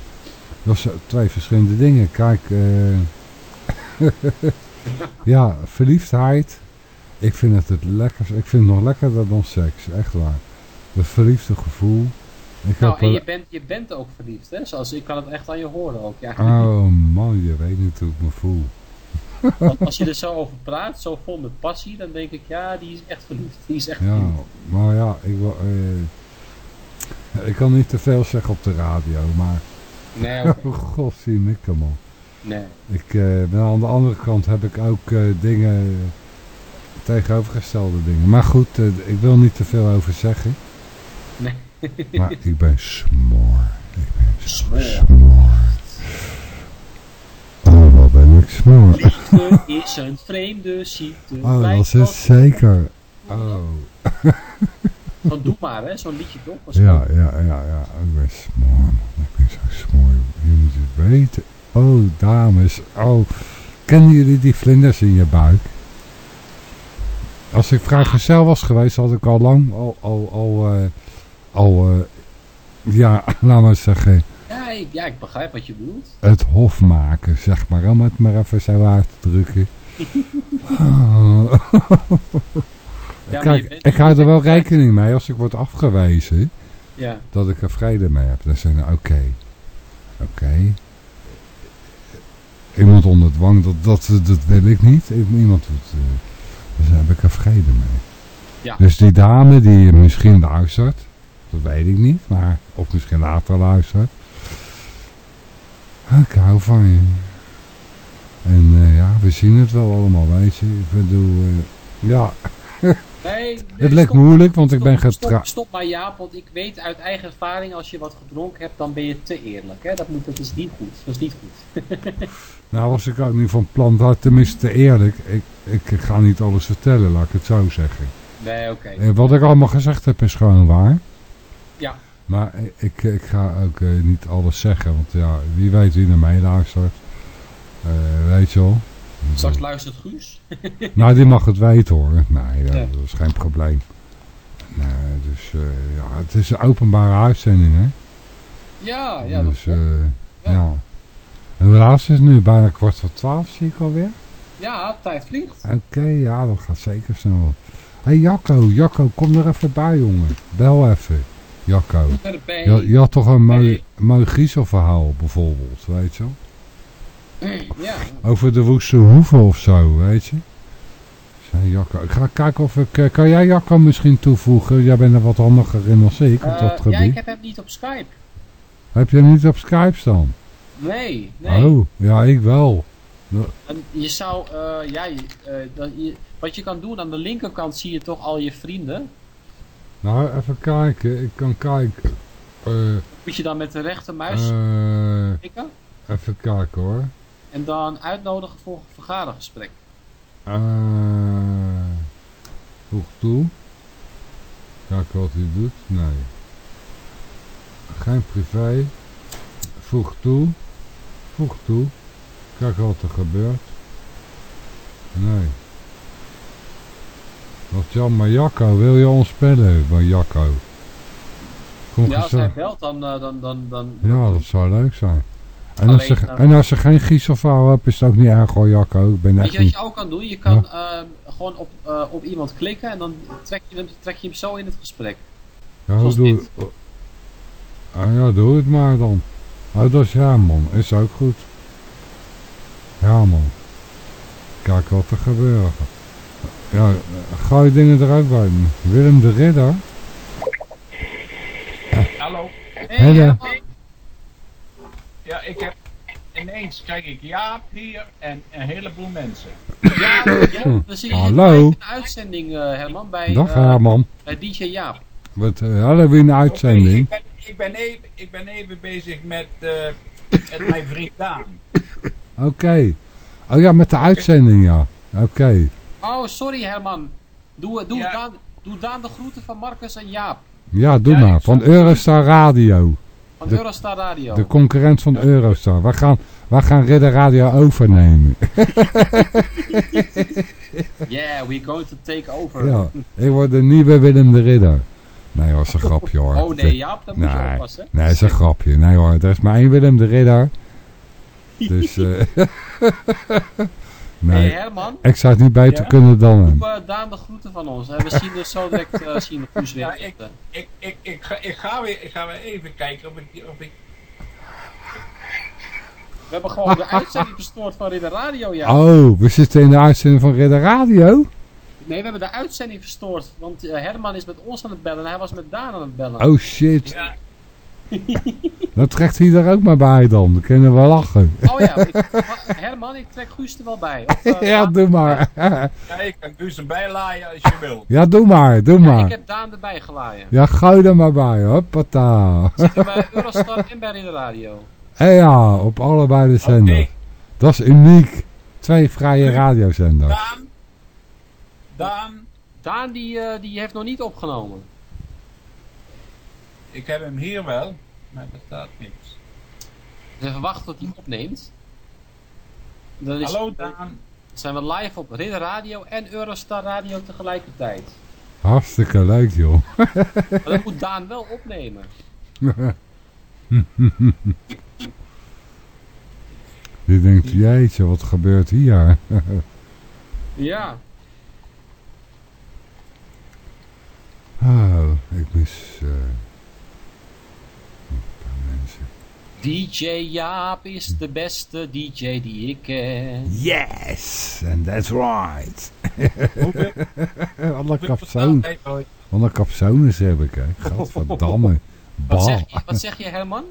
Dat zijn twee verschillende dingen. Kijk, eh, ja, verliefdheid, ik vind het het lekkerst. Ik vind het nog lekkerder dan seks, echt waar. Het verliefde gevoel. Ik Nou, en je bent, je bent ook verliefd, hè? Zoals, ik kan het echt aan je horen ook, ja. Oh man, je weet niet hoe ik me voel. Want als je er zo over praat, zo vol met passie, dan denk ik, ja, die is echt verliefd. Die is echt Ja, verliefd. maar ja, ik, wil, eh, ik kan niet te veel zeggen op de radio, maar Nee, oh god, zie ik hem al. nee. Ik, eh, ben aan de andere kant heb ik ook eh, dingen, tegenovergestelde dingen. Maar goed, eh, ik wil niet te veel over zeggen. Nee. Maar ik ben smoor. Ik ben smoor. Oh, ik. Liefde is een vreemde ziekte. Oh, dat is zeker. Oh. Van Doe maar, hè? Zo'n liedje toch? Ja, ja, ja, ja. Ik ben smoor. Ik ben zo smoor. Je moet het weten. Oh, dames. Oh, kennen jullie die vlinders in je buik? Als ik vrijgezel was geweest, had ik al lang, al, al, al, eh, al eh, ja, laat maar zeggen, Ja, ik, ja, ik begrijp wat je bedoelt. het hof maken, zeg maar. Om het maar even zo uit te drukken. Oh. Ja, Kijk, bent- ik hou er wel rekening mee als ik word afgewezen. Ja. dat ik er vrede mee heb. Dan zeggen ze, oké, oké. Iemand onder dwang, dat, dat, dat wil ik niet. Iemand doet, eh, dus daar heb ik er vrede mee. Ja. Dus die dame die misschien luistert, dat weet ik niet, maar of misschien later luistert. Ik hou van je. En eh, ja, we zien het wel allemaal, weet je. Ik bedoel, eh, ja, Nee, nee, het lijkt moeilijk, want ik ben getrouwd. Stop, stop maar Jaap, want ik weet uit eigen ervaring, als je wat gedronken hebt, dan ben je te eerlijk. Hè? Dat, moet, dat is niet goed. Dat is niet goed. Nou was ik ook niet van plan, maar tenminste eerlijk, ik, ik ga niet alles vertellen, laat ik het zo zeggen. Nee, oké. Eh, Wat ik allemaal gezegd heb is gewoon waar. Maar ik, ik ga ook eh, niet alles zeggen, want ja, wie weet wie naar mij luistert. Eh, weet je wel. Straks luistert Guus. Nou, die mag het weten hoor. Nee, Ja. dat is geen probleem. Nee, dus eh, ja, het is een openbare uitzending hè. Ja, ja. Dat, dus eh, Ja. ja. Laat is het nu? Bijna kwart voor twaalf zie ik alweer. ja, tijd vliegt. Oké, ja, dat gaat zeker snel. Hé hey, Jacco, Jacco, kom er even bij jongen. Bel even, Jacco. Je, je had toch een mooi, Griezelverhaal bijvoorbeeld, weet je wel? Ja. Over de woeste hoeven of zo, weet je? Zei Jacco. Ik ga kijken of ik... eh, Kan jij Jacco misschien toevoegen? Jij bent er wat handiger in dan ik op Eh, dat gebied. ja, ik heb hem niet op Skype. Heb je hem niet op Skype staan? Nee, nee. Oh, ja, ik wel. Je zou, eh, ja, je, eh, dat je, wat je kan doen, aan de linkerkant zie je toch al je vrienden. Nou, even kijken. Ik kan kijken. Eh, Moet je dan met de rechtermuis eh, klikken even kijken hoor. en dan uitnodigen voor een vergadergesprek. Eh, voeg toe. Kijken wat hij doet. Nee. Geen privé. Voeg toe. Voeg toe. Kijken wat er gebeurt. Nee. Wat jammer. Jacco, wil je ons spelen bij Jacco? Kom Ja, als hij belt, dan, eh, dan, dan, dan Ja, dat zou leuk zijn. En als, ze, eh, en als ze geen giezelvouw hebt, is het ook niet erg hoor, Jacco. Ik ben Weet je wat je ook kan doen? Je kan eh, gewoon op, op iemand klikken en dan trek je, hem, trek je hem zo in het gesprek. Ja, zoals doe... dit. Ah, ja, doe het maar dan. Oh, dat is Herman. Is ook goed. Herman. Kijk wat er gebeurt. Ja, eh, gooi dingen er ook bij. Willem de Ridder. Hallo. Hey. Herman. Ja, ik heb ineens krijg ik Jaap hier en een heleboel mensen. Ja, ja, we zien je Hallo. in een uitzending, eh, Herman, bij, Dag eh, Herman. bij DJ Jaap. Wat, uh, hadden we een uitzending? ik, ben, ik, ben even, ik ben even bezig met, eh, met mijn vriend Daan. Oké. Oh ja, met de uitzending ja. Oké. Oh, sorry Herman. Doe, doe, Ja. Daan, doe Daan de groeten van Marcus en Jaap. Ja, doe Ja, maar. Van Eurostar Radio. Van De- Eurostar Radio. De concurrent van Eurostar. Wij gaan, wij gaan Ridder Radio overnemen. Yeah, we're going to take over. Ja, ik word de nieuwe Willem de Ridder. Nee hoor, is een grapje hoor. Oh nee, Jaap, dat moet je Nee, oppassen. nee, is een grapje. Nee hoor, er is maar één Willem de Ridder. Dus, Hey nee, Herman, ik zou het niet beter Ja? kunnen dan hem. doe Daan de groeten van ons. En we zien dus zo direct eh, zien we Guus weer. Ja, ik, ik, ik, ik, ga, ik, ga weer, ik ga weer even kijken of ik, of ik... We hebben gewoon de uitzending verstoord van Ridder Radio, ja. Oh, we zitten in de uitzending van Ridder Radio? Nee, we hebben de uitzending verstoord. Want eh, Herman is met ons aan het bellen en hij was met Daan aan het bellen. Oh shit, Ja, dan trekt hij er ook maar bij dan. Dan kunnen we lachen. Oh ja, ik, Herman, ik trek Guus er wel bij. Of, eh, Ja, doe maar. ja, ik kan Guus erbij laaien als je wil. Ja, doe maar, doe Ja, ik maar. heb Daan erbij gelaaien. Ja, gooi er maar bij, hoppata. Zitten bij Eurostar en bij Ridder Radio. En ja, op allebei de zenders. Dat is uniek. Twee vrije radiozenders. Daan. Daan, Daan die, eh, die heeft nog niet opgenomen. Ik heb hem hier wel, maar er staat niks. Dus even wachten tot hij opneemt. Dan is, Hallo Daan. zijn we live op Ridder Radio en Eurostar Radio tegelijkertijd. Hartstikke leuk, joh. Maar dat moet Daan wel opnemen. Die denkt, jeetje, wat gebeurt hier? Ja. Oh, ik mis eh, een paar mensen. DJ Jaap is de beste DJ die ik ken. Yes, and that's right. Alle kapsoon, alle kapsones heb ik, hè. Gadverdamme. Wat zeg, je, wat zeg je, Herman?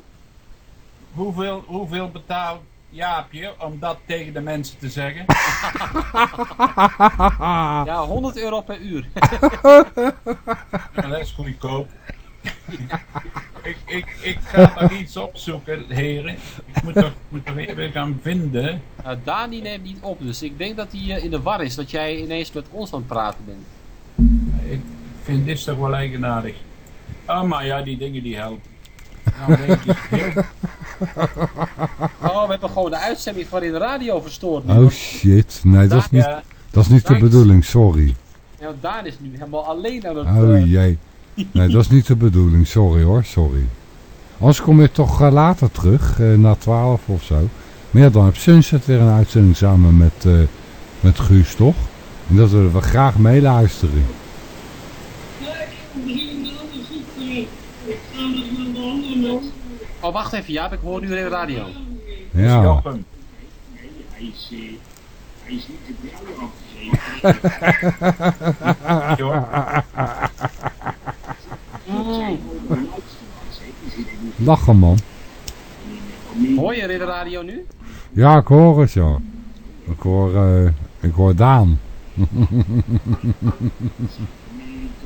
Hoeveel, hoeveel betaalt Jaapje om dat tegen de mensen te zeggen? Ja, 100 euro per uur. Ja, dat is goedkoop. Ik, ik, ik ga nog iets opzoeken, heren. Ik moet toch, moet toch even gaan vinden. Nou, Dani neemt niet op, dus ik denk dat hij eh, in de war is dat jij ineens met ons aan het praten bent. Ik vind dit toch wel eigenaardig. Oh, maar ja, die dingen die helpen. Nou, heel Oh, we hebben gewoon de uitzending van in de radio verstoord. nu. Oh shit, nee, dat is niet, Ja, dat is niet de bedoeling, sorry. Ja, want Daan is nu helemaal alleen aan het... Oh eh, jee. Nee, dat is niet de bedoeling, sorry hoor, sorry. Anders kom je toch eh, later terug, eh, na 12 of zo. Maar ja, dan heb Sunset weer een uitzending samen met, eh, met Guus, toch? En dat willen we graag meeluisteren. Oh, wacht even, Jaap, ik hoor nu weer in de radio. Ja, Jochem. Jochem. lachen man. Hoor je de radio nu? Ja, ik hoor het ja. Ik hoor, eh, ik hoor Daan.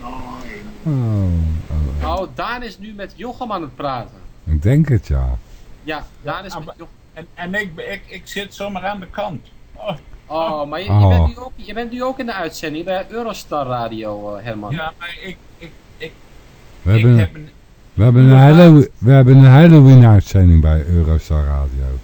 oh, oh, Oh, Daan is nu met Jochem aan het praten. ik denk het ja. Ja, Daan is met Jochem. En, en ik, ik, ik zit zomaar aan de kant. Oh, Oh, maar je, je, Oh. bent nu ook, je bent nu ook in de uitzending bij Eurostar Radio, eh, Herman. ja, maar ik, We ik hebben, heb een... we hebben een, Hallow- we hebben een Halloween uitzending bij Eurostar Radio.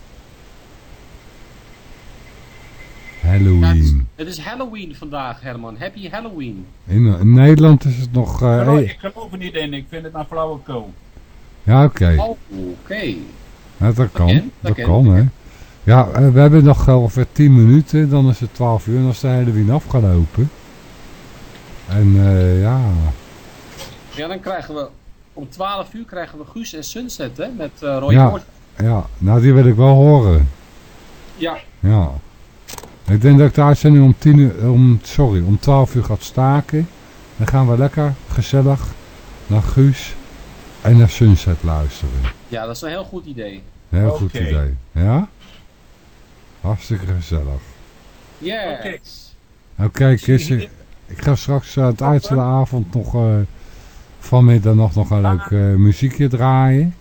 Ja, het, is, Halloween. het is Halloween vandaag, Herman. Happy Halloween. In, in Nederland is het nog... eh, eh, ik geloof er niet in, ik vind het nou flauwekul. ja, oké. Oh, oké. Ja, dat kan. dat Dat kan, hè. Ja, eh, we hebben nog ongeveer 10 minuten. Dan is het 12 uur en dan is de Halloween afgelopen. En eh, ja... Ja, dan krijgen we... Om 12 uur krijgen we Guus en Sunset, hè? Met eh Roy Ja. Ja, nou die wil ik wel horen. Ja. Ja. Ik denk dat ik de uitzending om, 10 uur, om, sorry, om 12 uur gaat staken. Dan gaan we lekker gezellig naar Guus en naar Sunset luisteren. ja, dat is een heel goed idee. Heel goed idee. Ja? Hartstikke gezellig. Yes. Oké, Chris, ik ik ga straks aan het eind van de avond nog eh, vanmiddag nog, nog een leuk eh, muziekje draaien.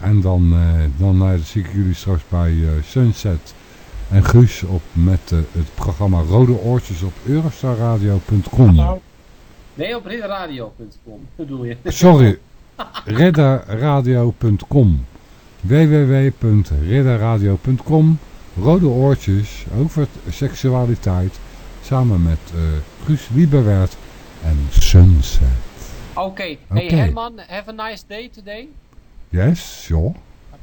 En dan, eh, dan eh, zie ik jullie straks bij Sunset en Guus op met het programma Rode Oortjes op eurostarradio.com. Nee, op ridderradio.com bedoel je. Sorry, ridderradio.com www.ridderradio.com Rode Oortjes, over seksualiteit, samen met Guus Lieberwert en Sunset. Oké. Hey Oké. Herman, have a nice day today. Yes, joh.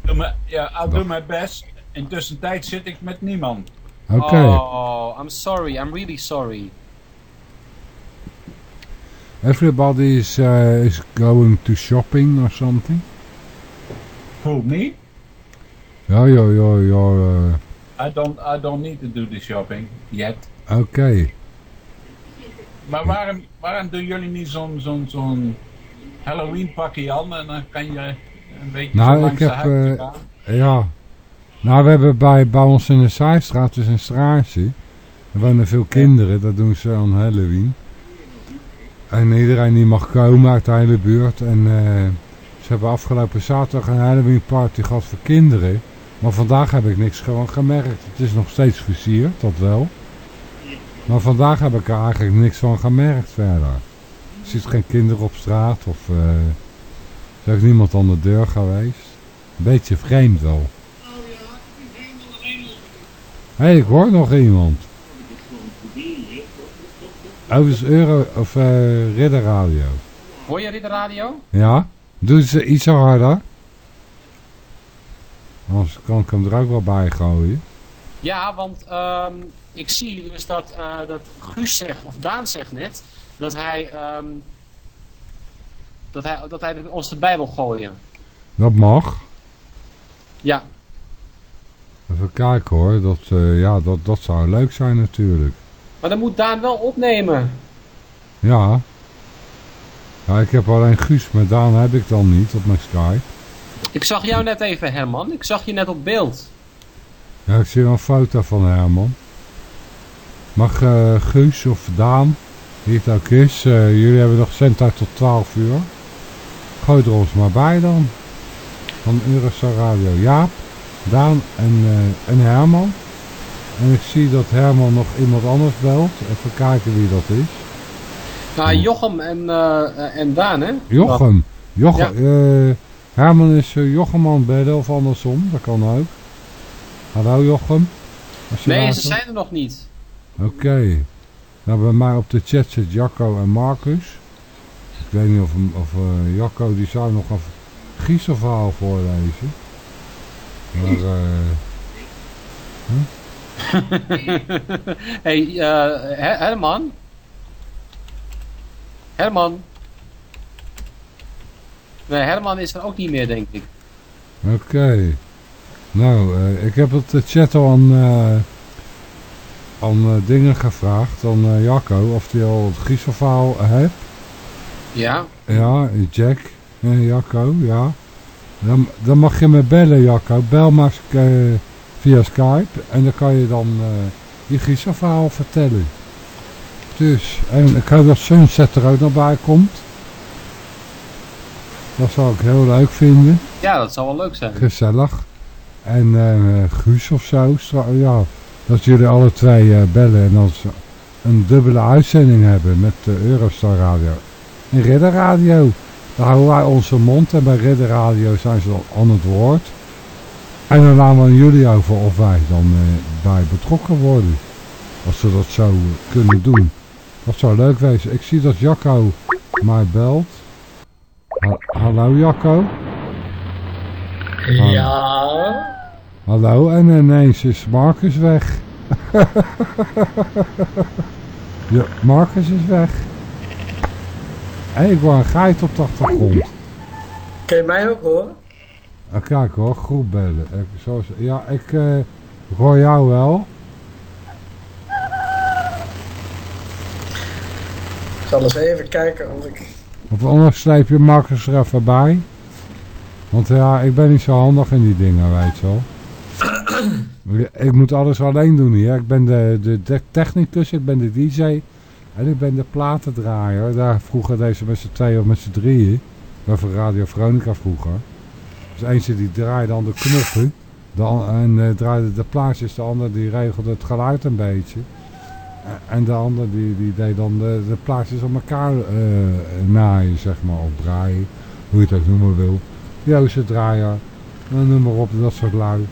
Doe me, ja, I'll Dag. do my best. Intussen tijd zit ik met niemand. Oké. Oh, I'm sorry. I'm really sorry. Everybody is, uh, is going to shopping or something? Who, me? Ja, ja, ja, ja. eh, I don't, I don't need to do the shopping yet. Oké. Maar waarom, waarom doen jullie niet zo'n zo'n zo'n Halloween pakje aan en dan kan je een beetje Nou, langs ik heb, gaan? Ja. Nou, we hebben bij, bij ons in de Zijstraat, dus een straatje. Er wonen veel kinderen, dat doen ze aan Halloween. En iedereen die mag komen uit de hele buurt. En eh, ze hebben afgelopen zaterdag een Halloween party gehad voor kinderen. Maar vandaag heb ik niks gewoon gemerkt. Het is nog steeds versierd, dat wel. Maar vandaag heb ik er eigenlijk niks van gemerkt verder. Er zit geen kinderen op straat of eh, er is niemand aan de deur geweest. Een beetje vreemd wel. Hé, hey, ik hoor nog iemand. Oh, is Euro of eh Ridder Radio. Hoor je ridderradio? Ja? Doe ze iets harder. Anders kan ik hem er ook wel bij gooien. Ja, want ehm, ik zie dus dat, eh, dat Guus zegt, of Daan zegt net, dat hij, ehm, dat hij, dat hij ons erbij wil gooien. Dat mag. Ja, Even kijken hoor. Dat, eh, ja, dat, dat zou leuk zijn natuurlijk. maar dan moet Daan wel opnemen. Ja. Ja, ik heb alleen Guus, maar Daan heb ik dan niet op mijn Skype. Ik zag jou net even, Herman. Ik zag je net op beeld. Ja, ik zie wel een foto van Herman. Mag eh, Guus of Daan, wie het ook is, eh, jullie hebben nog zendtijd tot 12 uur. Gooi er ons maar bij dan. Van Eurostar Radio. Jaap, Daan en, eh, en Herman. En ik zie dat Herman nog iemand anders belt. Even kijken wie dat is. Nou, Jochem en, en Daan, hè? Jochem. Jochem. Herman is uh, Jochem aan het bellen of andersom. Dat kan ook. Hallo Jochem. Nee, ze zijn er nog niet. Oké. Nou, bij mij op de chat zit Jacco en Marcus. Ik weet niet of, of eh, Jacco die zou nog een giezelverhaal voorlezen. Maar eh, hey, eh, Her- Herman? Herman? Nee, Herman is er ook niet meer, denk ik. oké. Nou, eh, ik heb op de chat al aan, eh, aan eh, dingen gevraagd. Aan eh, Jacco of hij al het giezelverhaal heeft. Ja? Ja, Jack. Eh, Jacco, ja. Dan, dan mag je me bellen, Jacco. Bel maar eh, via Skype. En dan kan je dan eh, je giezelverhaal vertellen. Dus, en ik hoop dat Sunset er ook nog bij komt. Dat zou ik heel leuk vinden. Ja, dat zou wel leuk zijn. Gezellig. En eh Guus of zo. Ja, dat jullie alle twee eh, bellen en dan een dubbele uitzending hebben met de Eurostar Radio. En Ridder Radio. Daar houden wij onze mond en bij Ridder Radio zijn ze dan aan het woord. En dan laten we aan jullie over of wij dan eh, bij betrokken worden. Als ze dat zo kunnen doen. Dat zou leuk wezen. Ik zie dat Jacco mij belt. Ha- Hallo Jacco. Ja. Hallo, en ineens is Marcus weg. ja, Marcus is weg. Hé, ik hoor een geit op de achtergrond. Kun je mij ook horen? Ah, kijk hoor, groep bellen. Ik, zoals, ja, ik ik hoor jou wel. Ik zal eens even kijken of ik... Of anders sleep je Marcus er even bij. Want ja, ik ben niet zo handig in die dingen, weet je wel. Ik moet alles alleen doen hier. Ik ben de, de, technicus, ik ben de DJ en ik ben de platendraaier. Daar vroeger deze met z'n tweeën of met z'n drieën. Maar voor Radio Veronica vroeger. Dus eentje die draaide aan de knoppen. En eh, draaide de plaatjes, de ander die regelde het geluid een beetje. Eh, En de ander die, die deed dan de, de plaatjes op elkaar eh, naaien, zeg maar, of draaien. Hoe je het ook noemen wil. Joze draaier, noem maar op, dat soort lui.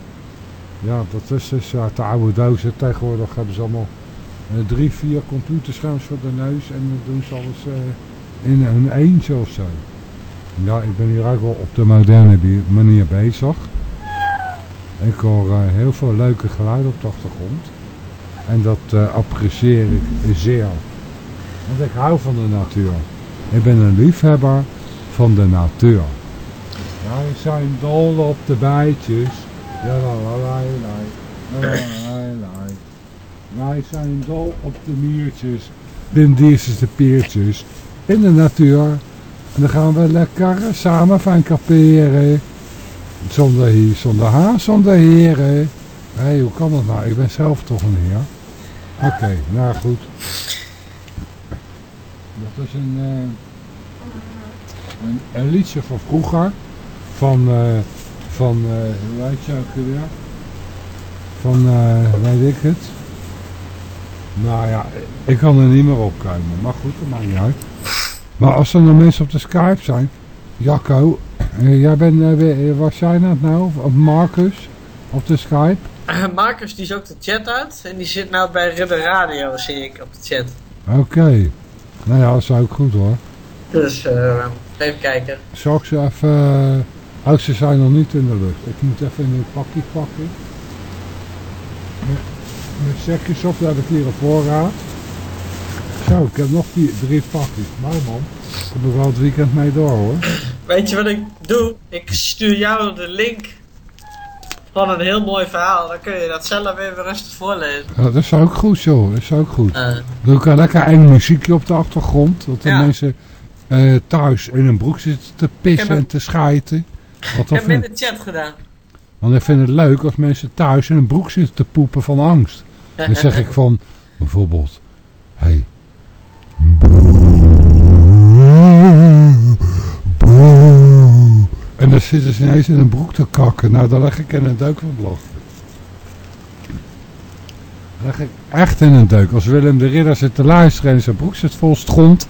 Ja, dat is dus uit de oude dozen. Tegenwoordig hebben ze allemaal eh, drie, vier computerscherms voor de neus en dan doen ze alles eh, in hun eentje of zo. Ja, ik ben hier ook wel op de moderne manier bezig. Ik hoor eh, heel veel leuke geluiden op de achtergrond. En dat apprecieer ik zeer. Want ik hou van de natuur. Ik ben een liefhebber van de natuur. Wij zijn dol op de bijtjes. Wij zijn dol op de miertjes. De diertjes, de peertjes. In de natuur. En dan gaan we lekker samen van kamperen. Zonder hier, zonder haar, zonder heren. Hé, hoe kan dat nou? Ik ben zelf toch een heer. Oké, nou goed. Dat is een, eh, een, liedje van vroeger. Van, eh, van eh, hoe heet je ook weer? Van, eh, weet ik het. Nou ja, ik kan er niet meer op komen. Maar goed, dat maakt niet uit. Maar als er nog mensen op de Skype zijn. Jacco, eh, jij bent, weer- eh, waar zijn dat nou? Of Marcus? Op de Skype? Marcus die is ook de chat uit en die zit nou bij Ridder Radio, zie ik op de chat. Oké. Nou ja, dat is ook goed hoor. Dus eh, even kijken. Zal ik ze even... Oh, ze zijn nog niet in de lucht. Ik moet even in het pakje pakken. Met zekjes op, dat ik hier op voorraad. Zo, ik heb nog vier, drie pakjes. Mooi man. Ik heb er wel het weekend mee door hoor. Weet je wat ik doe? Ik stuur jou de link van een heel mooi verhaal. Dan kun je dat zelf even rustig voorlezen. Ja, dat is ook goed zo, dat is ook goed. Eh, Doe ik een lekker eng muziekje op de achtergrond. Dat de Ja. mensen eh, thuis in een broek zitten te pissen en te schijten. Ik heb in de chat gedaan. want ik vind het leuk als mensen thuis in een broek zitten te poepen van angst. Dan zeg ik van, bijvoorbeeld, hey. En dan zitten ze ineens in een broek te kakken. Nou, dan leg ik in een deuk van. Dan leg ik echt in een deuk. Als Willem de Ridder zit te luisteren en zijn broek zit vol stront,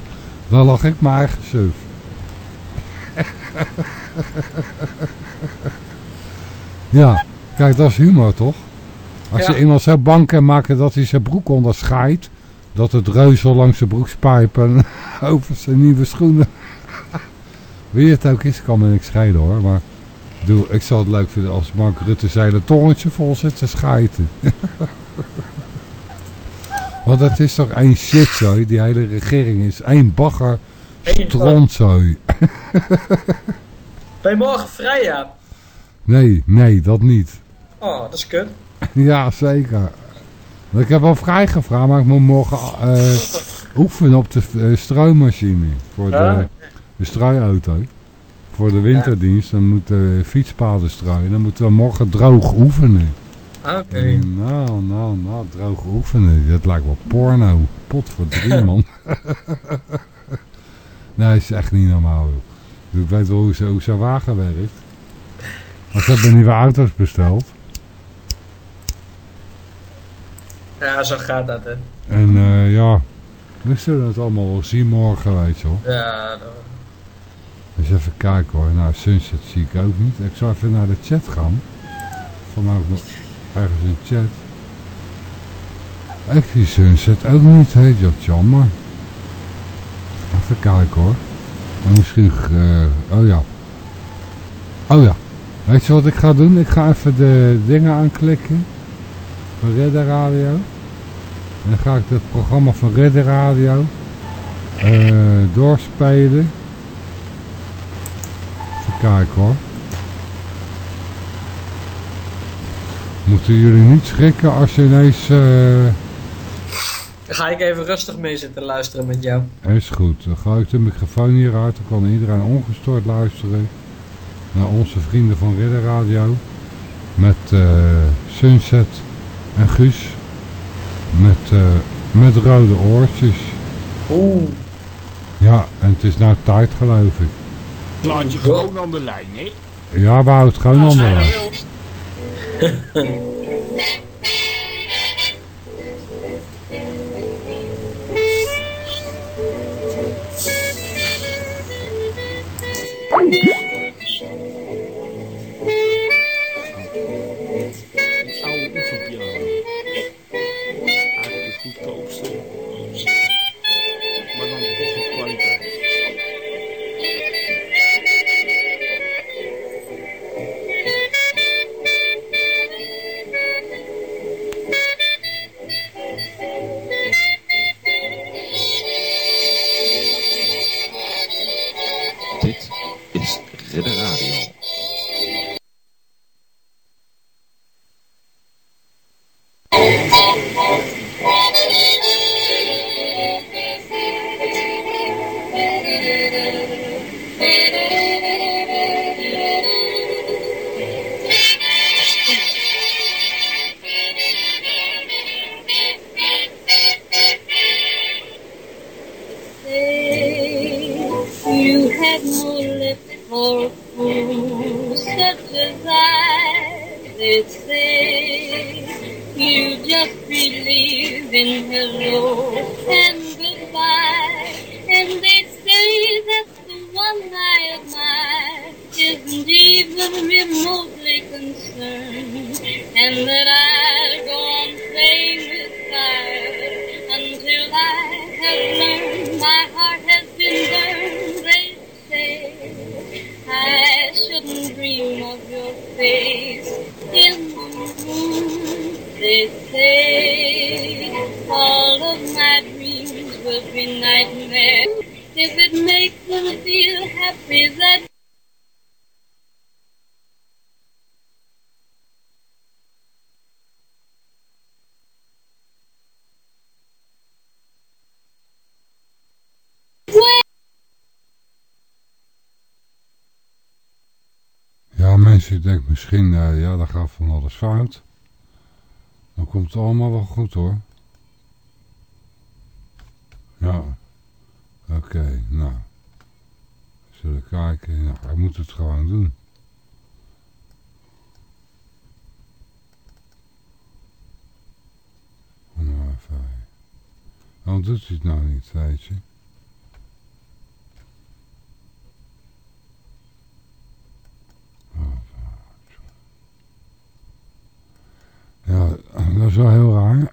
dan lag ik mijn eigen. Ja, kijk, dat is humor toch? Als Ja. je iemand zo bang kan maken dat hij zijn broek onderscheidt, dat het reuzel langs zijn broekspijpen over zijn nieuwe schoenen. Wie het ook is, kan me niks schelen hoor. Maar ik bedoel, ik zou het leuk vinden als Mark Rutte zijn tongetje vol zit te schijten. Want het is toch één shitzooi, die hele regering is één bagger Eén strontzooi. Ben je morgen vrij, ja? Nee, nee, dat niet. Oh, dat is kut. Ja, zeker. Ik heb al vrijgevraagd, maar ik moet morgen eh, oefenen op de strooimachine. Voor de, Ja. de struiauto. Voor de winterdienst. Dan moeten fietspaden strooien. Dan moeten we morgen droog oefenen. Oké. En Nou, nou, nou, droog oefenen. Dat lijkt wel porno. Pot voor drie, man. nee, dat is echt niet normaal, joh. Ik weet wel hoe, hoe zo'n wagen werkt. Maar ze hebben nieuwe auto's besteld. Ja, zo gaat dat, hè. En eh, ja, we zullen het allemaal wel zien morgen, weet je wel. Ja, dat... Dus even kijken hoor. Nou, Sunset zie ik ook niet. Ik zal even naar de chat gaan. Van mij ook nog ergens in de chat. Ik zie Sunset ook niet, hé, dat jammer. Even kijken hoor. En misschien, eh, oh ja. Oh ja. Weet je wat ik ga doen? Ik ga even de dingen aanklikken. Van Redder Radio. En dan ga ik het programma van Redder Radio eh, doorspelen. Even kijken hoor. Moeten jullie niet schrikken als je ineens... eh, Dan ga ik even rustig mee zitten luisteren met jou. is goed, dan ga ik de microfoon hier uit. Dan kan iedereen ongestoord luisteren. Naar onze vrienden van Ridder Radio. Met eh, Sunset en Guus. Met, eh, met rode oortjes. Oeh. Ja, en het is nou tijd geloof ik. Laat je gewoon aan de lijn, hè? Ja, we houden het gewoon aan de lijn. dat wil. Mensen, ik denk misschien, eh, ja, daar gaat van alles fout. Dan komt het allemaal wel goed hoor. Ja. Oké, nou. We zullen kijken. Nou, hij moet het gewoon doen. Nou, even. Waarom doet hij het nou niet, weet je? Ja, dat is wel heel raar.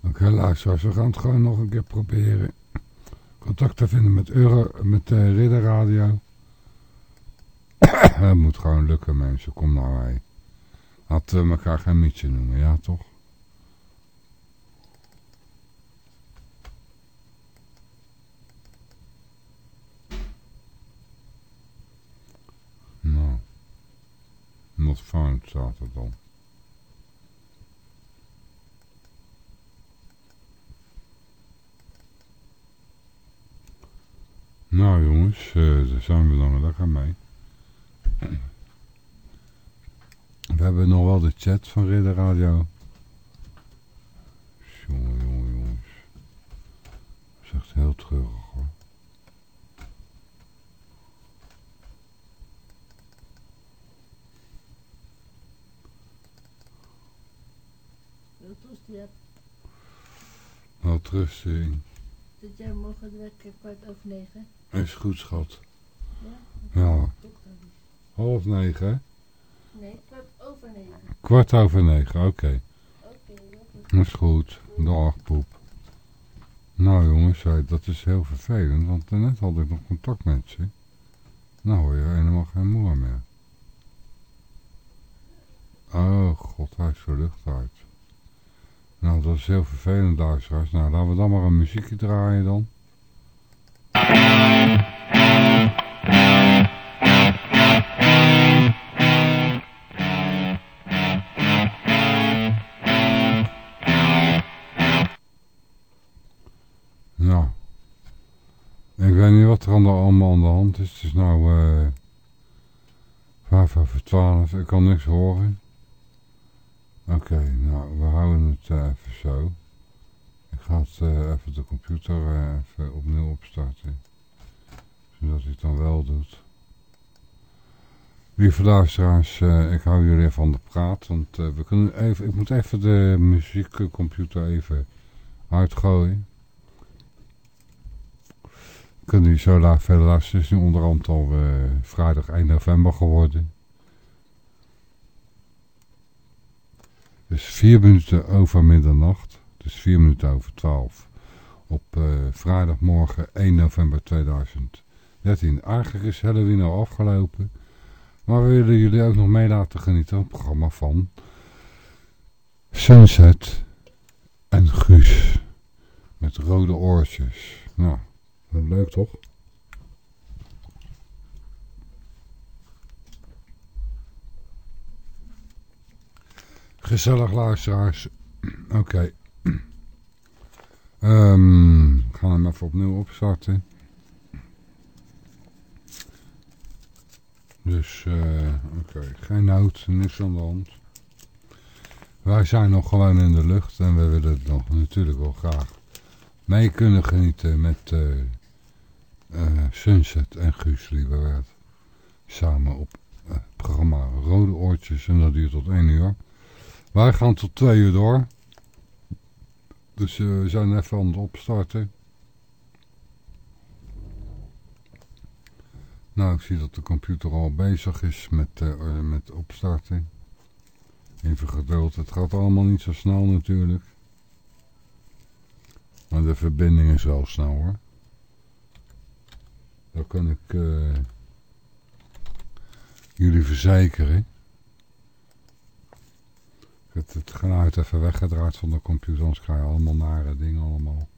Oké, luisteraars, we gaan het gewoon nog een keer proberen. Contact te vinden met, Euro, met uh, Ridder Radio. Het moet gewoon lukken, mensen. Kom nou wij. Had uh, elkaar geen mietje noemen, ja toch? 205 staat er dan. Nou jongens, eh, daar zijn we dan weer lekker mee. We hebben nog wel de chat van Ridder Radio. Jongen, jongen, jongens. Dat is echt heel treurig hoor. Wat rustig. Zit jij morgen wekker kwart over negen? Is goed, schat. Ja? Ja. Half negen, hè? Nee, kwart over negen. Kwart over negen, oké. Oké, Dat is goed. Dag, poep. Nou jongens, dat is heel vervelend, want net had ik nog contact met ze. Nou hoor je helemaal geen moer meer. Oh god, hij is de lucht uit. Nou, dat is heel vervelend, luisteraars. Nou, laten we dan maar een muziekje draaien dan. Nou, ik weet niet wat er allemaal aan de hand is. Het is nou eh vijf over twaalf. Ik kan niks horen. Oké, nou, we houden het uh, even zo. Ik ga het, uh, even de computer uh, even opnieuw opstarten. Zodat hij het dan wel doet. Lieve luisteraars, ik hou jullie even aan de praat. Want we kunnen even, ik moet even de muziekcomputer even uitgooien. Kunnen jullie zo laat verder luisteren. Het is nu onderhand al vrijdag 1 november geworden. Dus vier minuten over middernacht. Dus vier minuten over twaalf. Op uh, vrijdagmorgen 1 november 2013. Eigenlijk is Halloween al afgelopen. Maar we willen jullie ook nog mee laten genieten het programma van Sunset en Guus. Met rode oortjes. Nou, leuk toch? Gezellig luisteraars. Oké. Okay. Um, ik ga hem even opnieuw opstarten. Dus, uh, oké. Geen nood, niks aan de hand. Wij zijn nog gewoon in de lucht en we willen het nog natuurlijk wel graag mee kunnen genieten met uh, uh, Sunset en Guus Lieberwerd. Samen op programma Rode Oortjes en dat duurt tot 1 uur. Wij gaan tot twee uur door. Dus uh, we zijn even aan het opstarten. Nou, ik zie dat de computer al bezig is met, uh, met opstarten. Even geduld. Het gaat allemaal niet zo snel natuurlijk. Maar de verbinding is wel snel hoor. dat kan ik eh, jullie verzekeren. Ik het geluid even weggedraaid van de computer, anders krijg je allemaal nare dingen allemaal.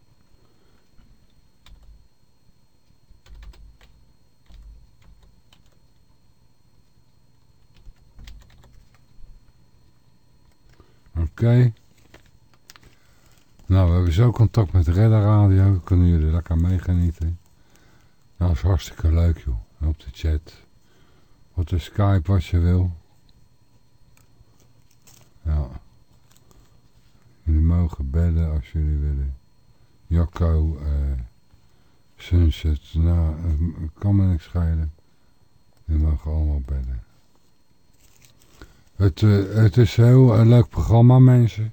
Oké. Nou, we hebben zo contact met Redder Radio. Kunnen jullie lekker meegenieten. Nou, dat is hartstikke leuk, joh. Op de chat. Op de Skype, wat je wil. Ja. Jullie mogen bellen als jullie willen. Jacco, eh, Sunset, nou, kan me schelen. Jullie mogen allemaal bellen. Het, uh, het is een heel uh, leuk programma, mensen.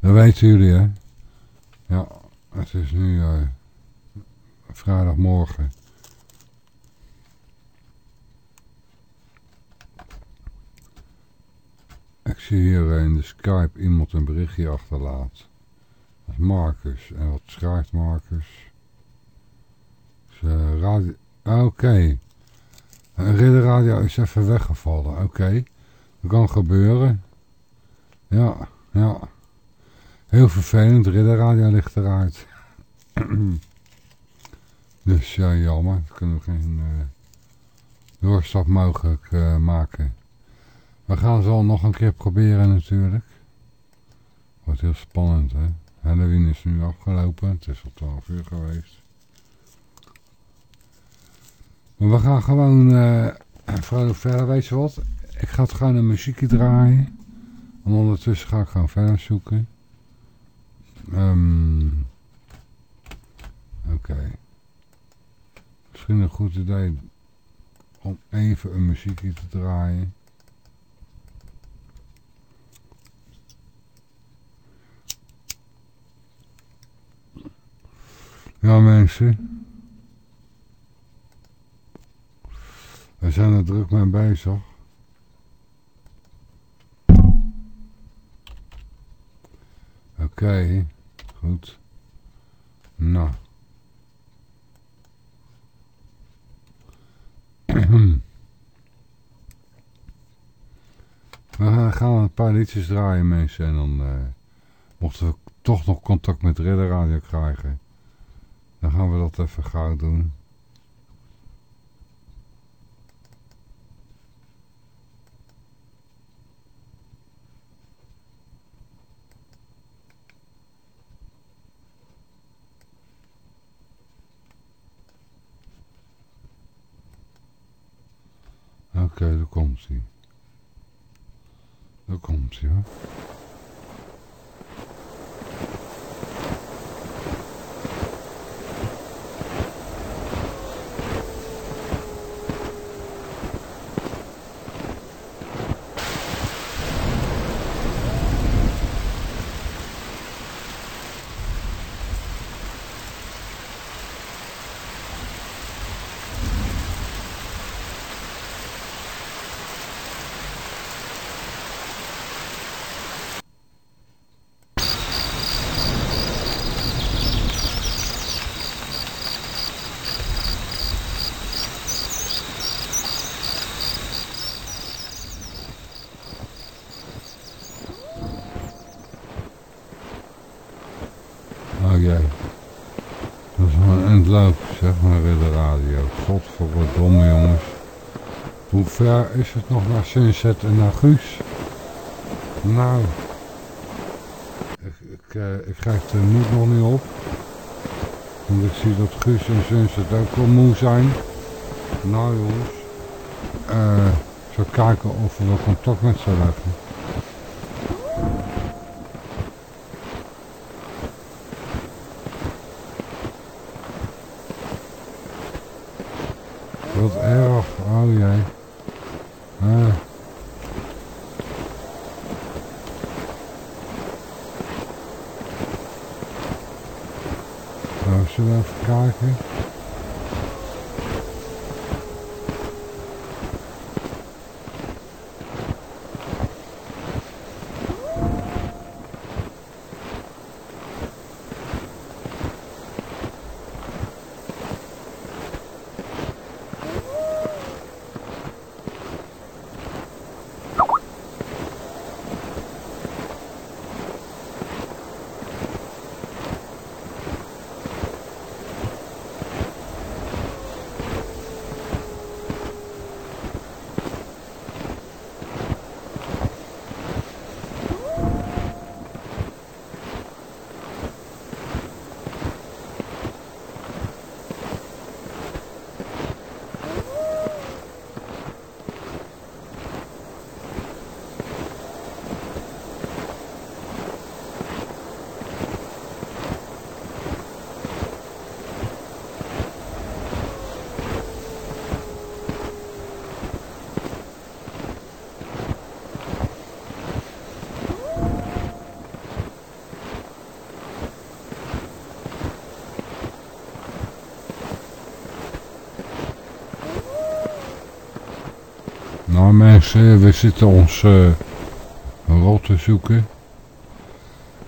Dat weten jullie, hè? Ja, het is nu uh, vrijdagmorgen. Ik zie hier in de Skype iemand een berichtje achterlaat. Dat is Marcus. En wat schrijft Marcus? radio... Oké. Okay. Ridderradio is even weggevallen. Oké. Dat kan gebeuren. Ja, ja. Heel vervelend, ridderradio ligt eruit. dus ja, jammer. Dan kunnen we geen uh, doorstap mogelijk uh, maken. We gaan zo nog een keer proberen natuurlijk. Wordt heel spannend, hè. Halloween is nu afgelopen. Het is al 12 uur geweest. Maar we gaan gewoon uh, vrolijk verder. Weet je wat? Ik ga het gewoon een muziekje draaien. En ondertussen ga ik gewoon verder zoeken. Um, Oké. Misschien een goed idee om even een muziekje te draaien. Ja mensen. We zijn er druk mee bezig. Oké, goed. Nou. We gaan een paar liedjes draaien mensen en dan uh, mochten we toch nog contact met Ridder Radio krijgen. Dan gaan we dat even gauw doen. Oké, okay, daar komt hij. Daar komt hij hoor. zeg maar in de radio. Godverdomme jongens. Ver is het nog naar Sunset en naar Guus? Nou. Ik, ik, uh, ik krijg de moed nog niet op. Want ik zie dat Guus en Sunset ook wel moe zijn. Nou jongens. Uh, ik zal kijken of we contact met ze leggen. Mensen, we zitten ons eh rot te zoeken.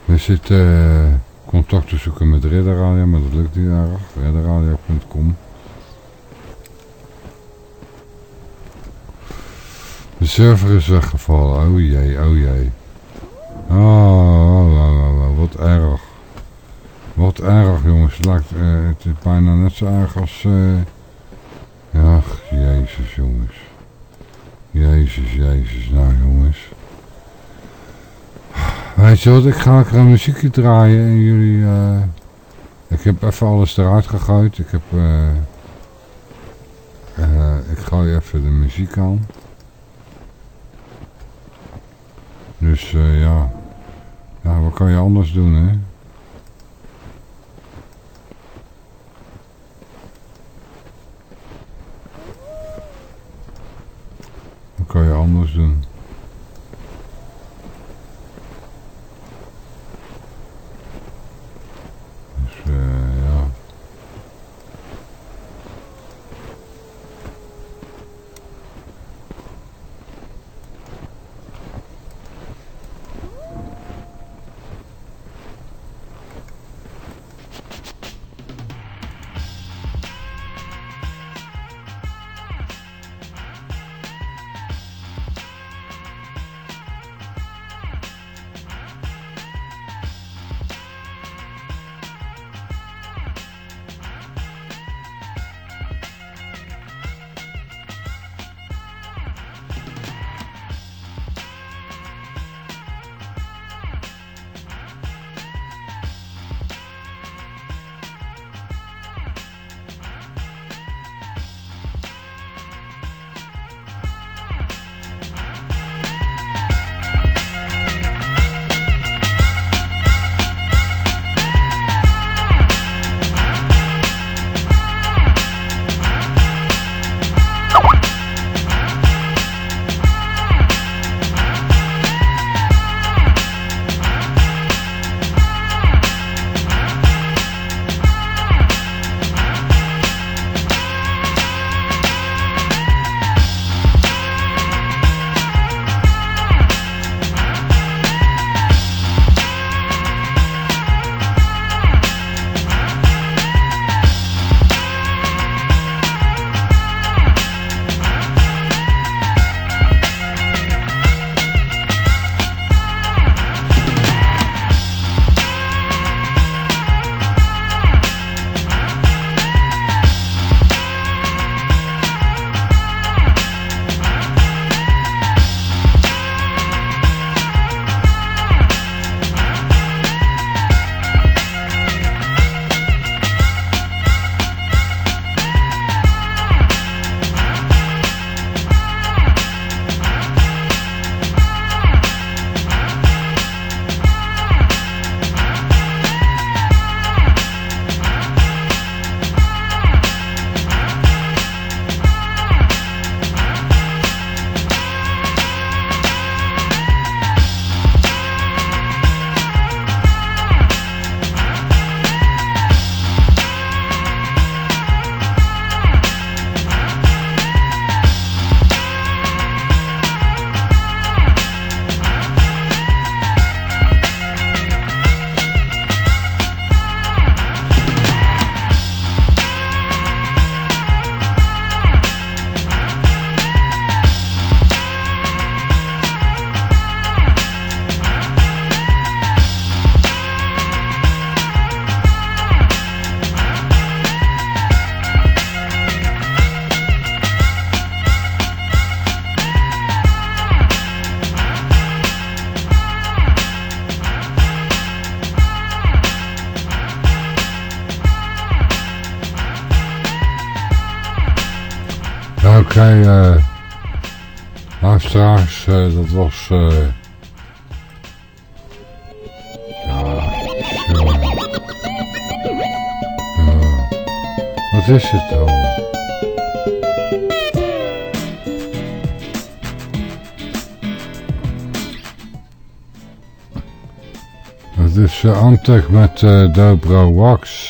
We zitten eh, contact te zoeken met Ridder Radio, maar dat lukt niet erg. Ridderradio.com De server is weggevallen. Oh jee, oh jee. Oh, wat erg. Wat erg jongens. Het, lijkt, eh, het is bijna net zo erg als... eh Ach, jezus jongens. Jezus, jezus, nou jongens. Weet ik ga een muziekje draaien en jullie... eh ik heb even alles eruit gegooid. Ik heb... eh eh, ik gooi even de muziek aan. Dus ja. Ja, wat kan je anders doen, hè? Nou, oké, eh luisteraars, eh, dat was... eh. Wat is het dan? Het is uh, met eh Dobro Wax.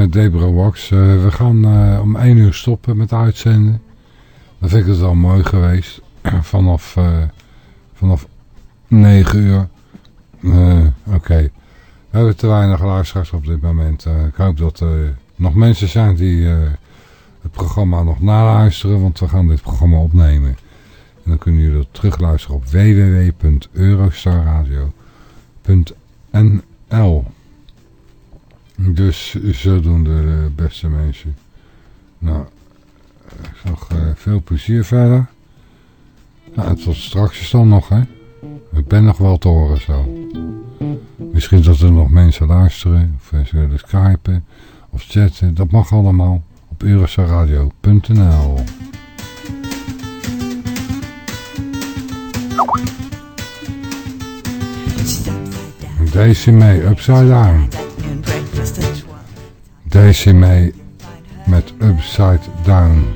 Met Debra Wax. Eh, we gaan eh, om 1 uur stoppen met uitzenden. Dan vind ik het wel mooi geweest. vanaf, eh, vanaf 9 uur. Oké. We hebben te weinig luisteraars op dit moment. Ik hoop dat er nog mensen zijn die het programma nog naluisteren. Want we gaan dit programma opnemen. En dan kunnen jullie dat terugluisteren op www.eurostarradio.nl Dus zodoende de beste mensen. Nou, ik zag eh, veel plezier verder. Nou, tot straks is dan nog, hè. Ik ben nog wel te horen zo. Misschien dat er nog mensen luisteren, of ze willen skypen, of chatten. Dat mag allemaal op eurostarradio.nl Daisy May, Upside Down. Daisy May met Upside Down.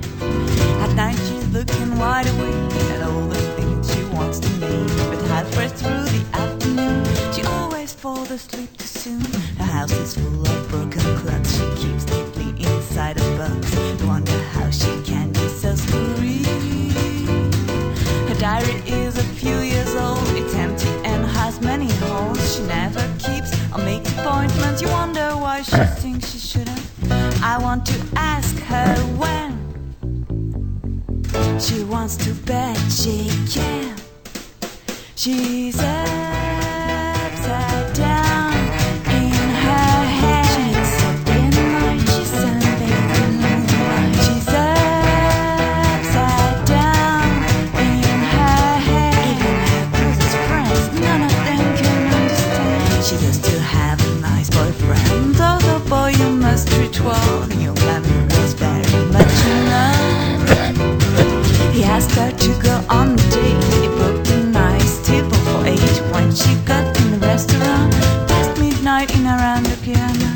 At night she's looking wide awake at all the things she wants to make. But halfway through the afternoon, she always falls asleep too soon. Her house is full of broken clocks. She keeps deeply inside a box. Wonder how she can be so screwy. Her diary is a few years old. It's empty and has many holes. She never keeps or makes appointments. You wonder why she thinks she. I want to ask her when. She wants to bet she can. She's upside your family is very much in. He asked her to go on the date. He booked a nice table for eight. When she got in the restaurant, past midnight in around the piano,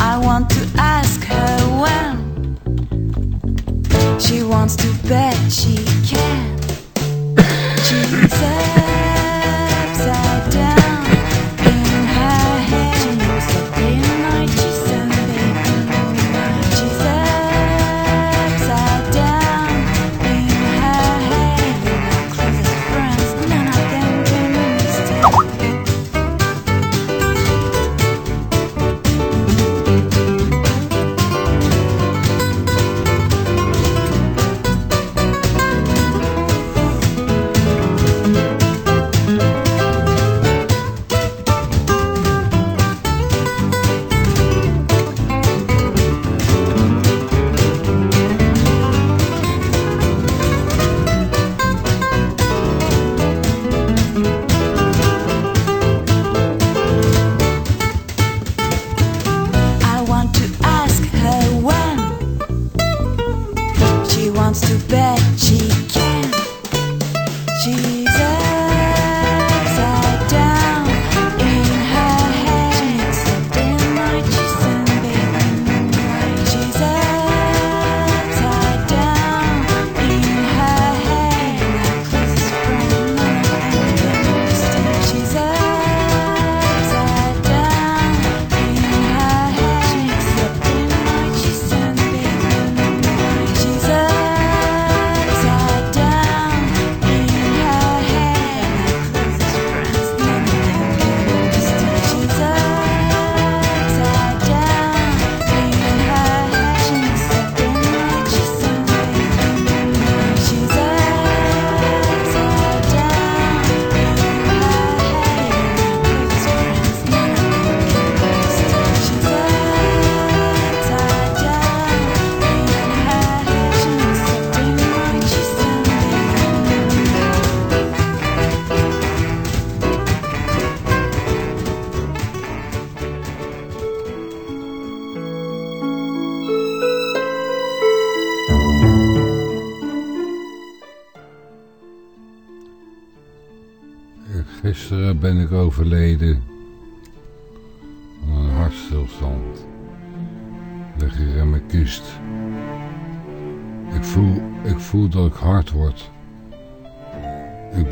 I want to ask her when. She wants to bet she can. She said.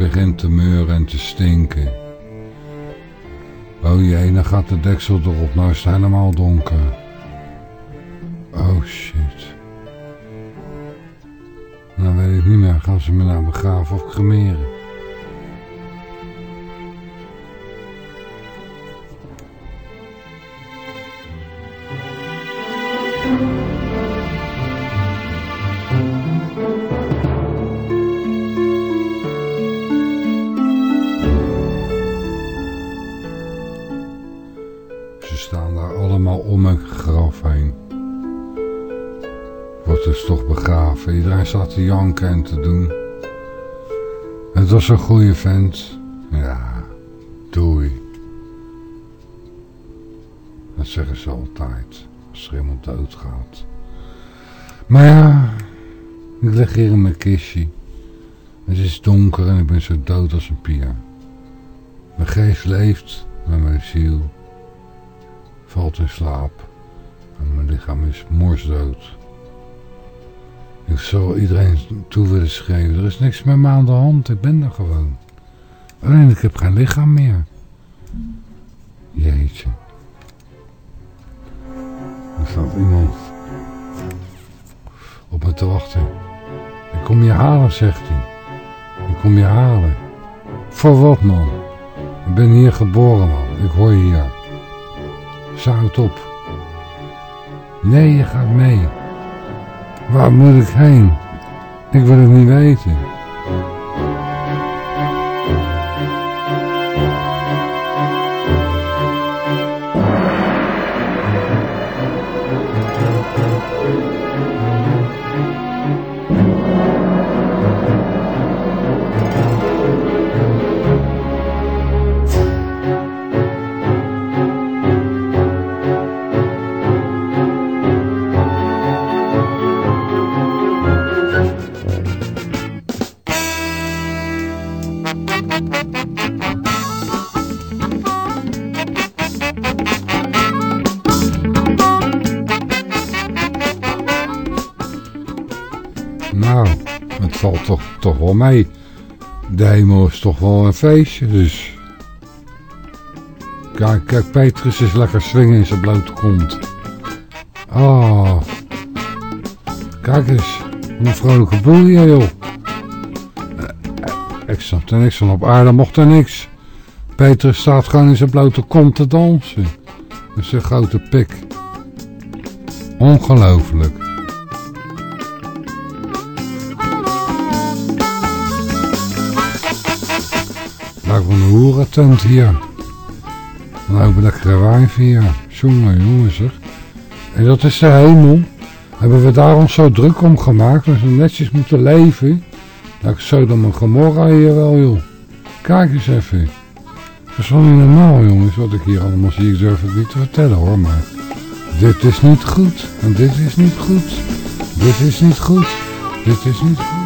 Ik begin te meuren en te stinken. Oh jee, dan gaat de deksel erop. Nou is het helemaal donker. Oh shit. Nou weet ik niet meer. Gaan ze me nou begraven of cremeren? Was een goede vent. Ja, doei. Dat zeggen ze altijd. Als er iemand doodgaat. Maar ja, ik lig hier in mijn kistje. Het is donker en ik ben zo dood als een pier. Mijn geest leeft, maar mijn ziel valt in slaap. En mijn lichaam is morsdood. Ik zou iedereen toe willen schrijven. Er is niks met me aan de hand. Ik ben er gewoon. Alleen ik heb geen lichaam meer. Jeetje. Er staat iemand op me te wachten. Ik kom je halen, zegt hij. Ik kom je halen. Voor wat, man? Ik ben hier geboren, man. Ik hoor je hier. Zout op. Nee, je gaat mee. Waar moet ik heen? Ik wil het niet weten. Wel mee. De is toch wel een feestje, dus... Kijk, kijk, Petrus is lekker swingen in zijn blote kont. Oh. Kijk eens, wat een vrolijke boel hier, joh. Eh, Ik snap er niks van. Op aarde mocht er niks. Petrus staat gewoon in zijn blote kont te dansen. Met zijn grote pik. Ongelooflijk. Hoerentent hier. Dan lopen lekkere wijven hier. Jongen, jongen zeg. En dat is de hemel. Hebben we daar ons zo druk om gemaakt. Dat we netjes moeten leven. Nou, zo dan mijn Gomorra hier wel, joh. Kijk eens even. Dat is wel niet normaal, jongens, wat ik hier allemaal zie. Ik durf het niet te vertellen, hoor, maar... Dit is niet goed. En dit is niet goed. Dit is niet goed. Dit is niet goed.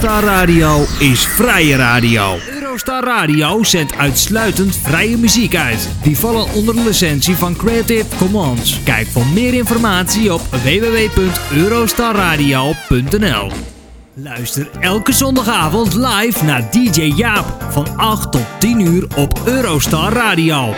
Eurostar Radio is vrije radio. Eurostar Radio zendt uitsluitend vrije muziek uit. Die vallen onder de licentie van Creative Commons. Kijk voor meer informatie op www.eurostarradio.nl Luister elke zondagavond live naar DJ Jaap van 8 tot 10 uur op Eurostar Radio.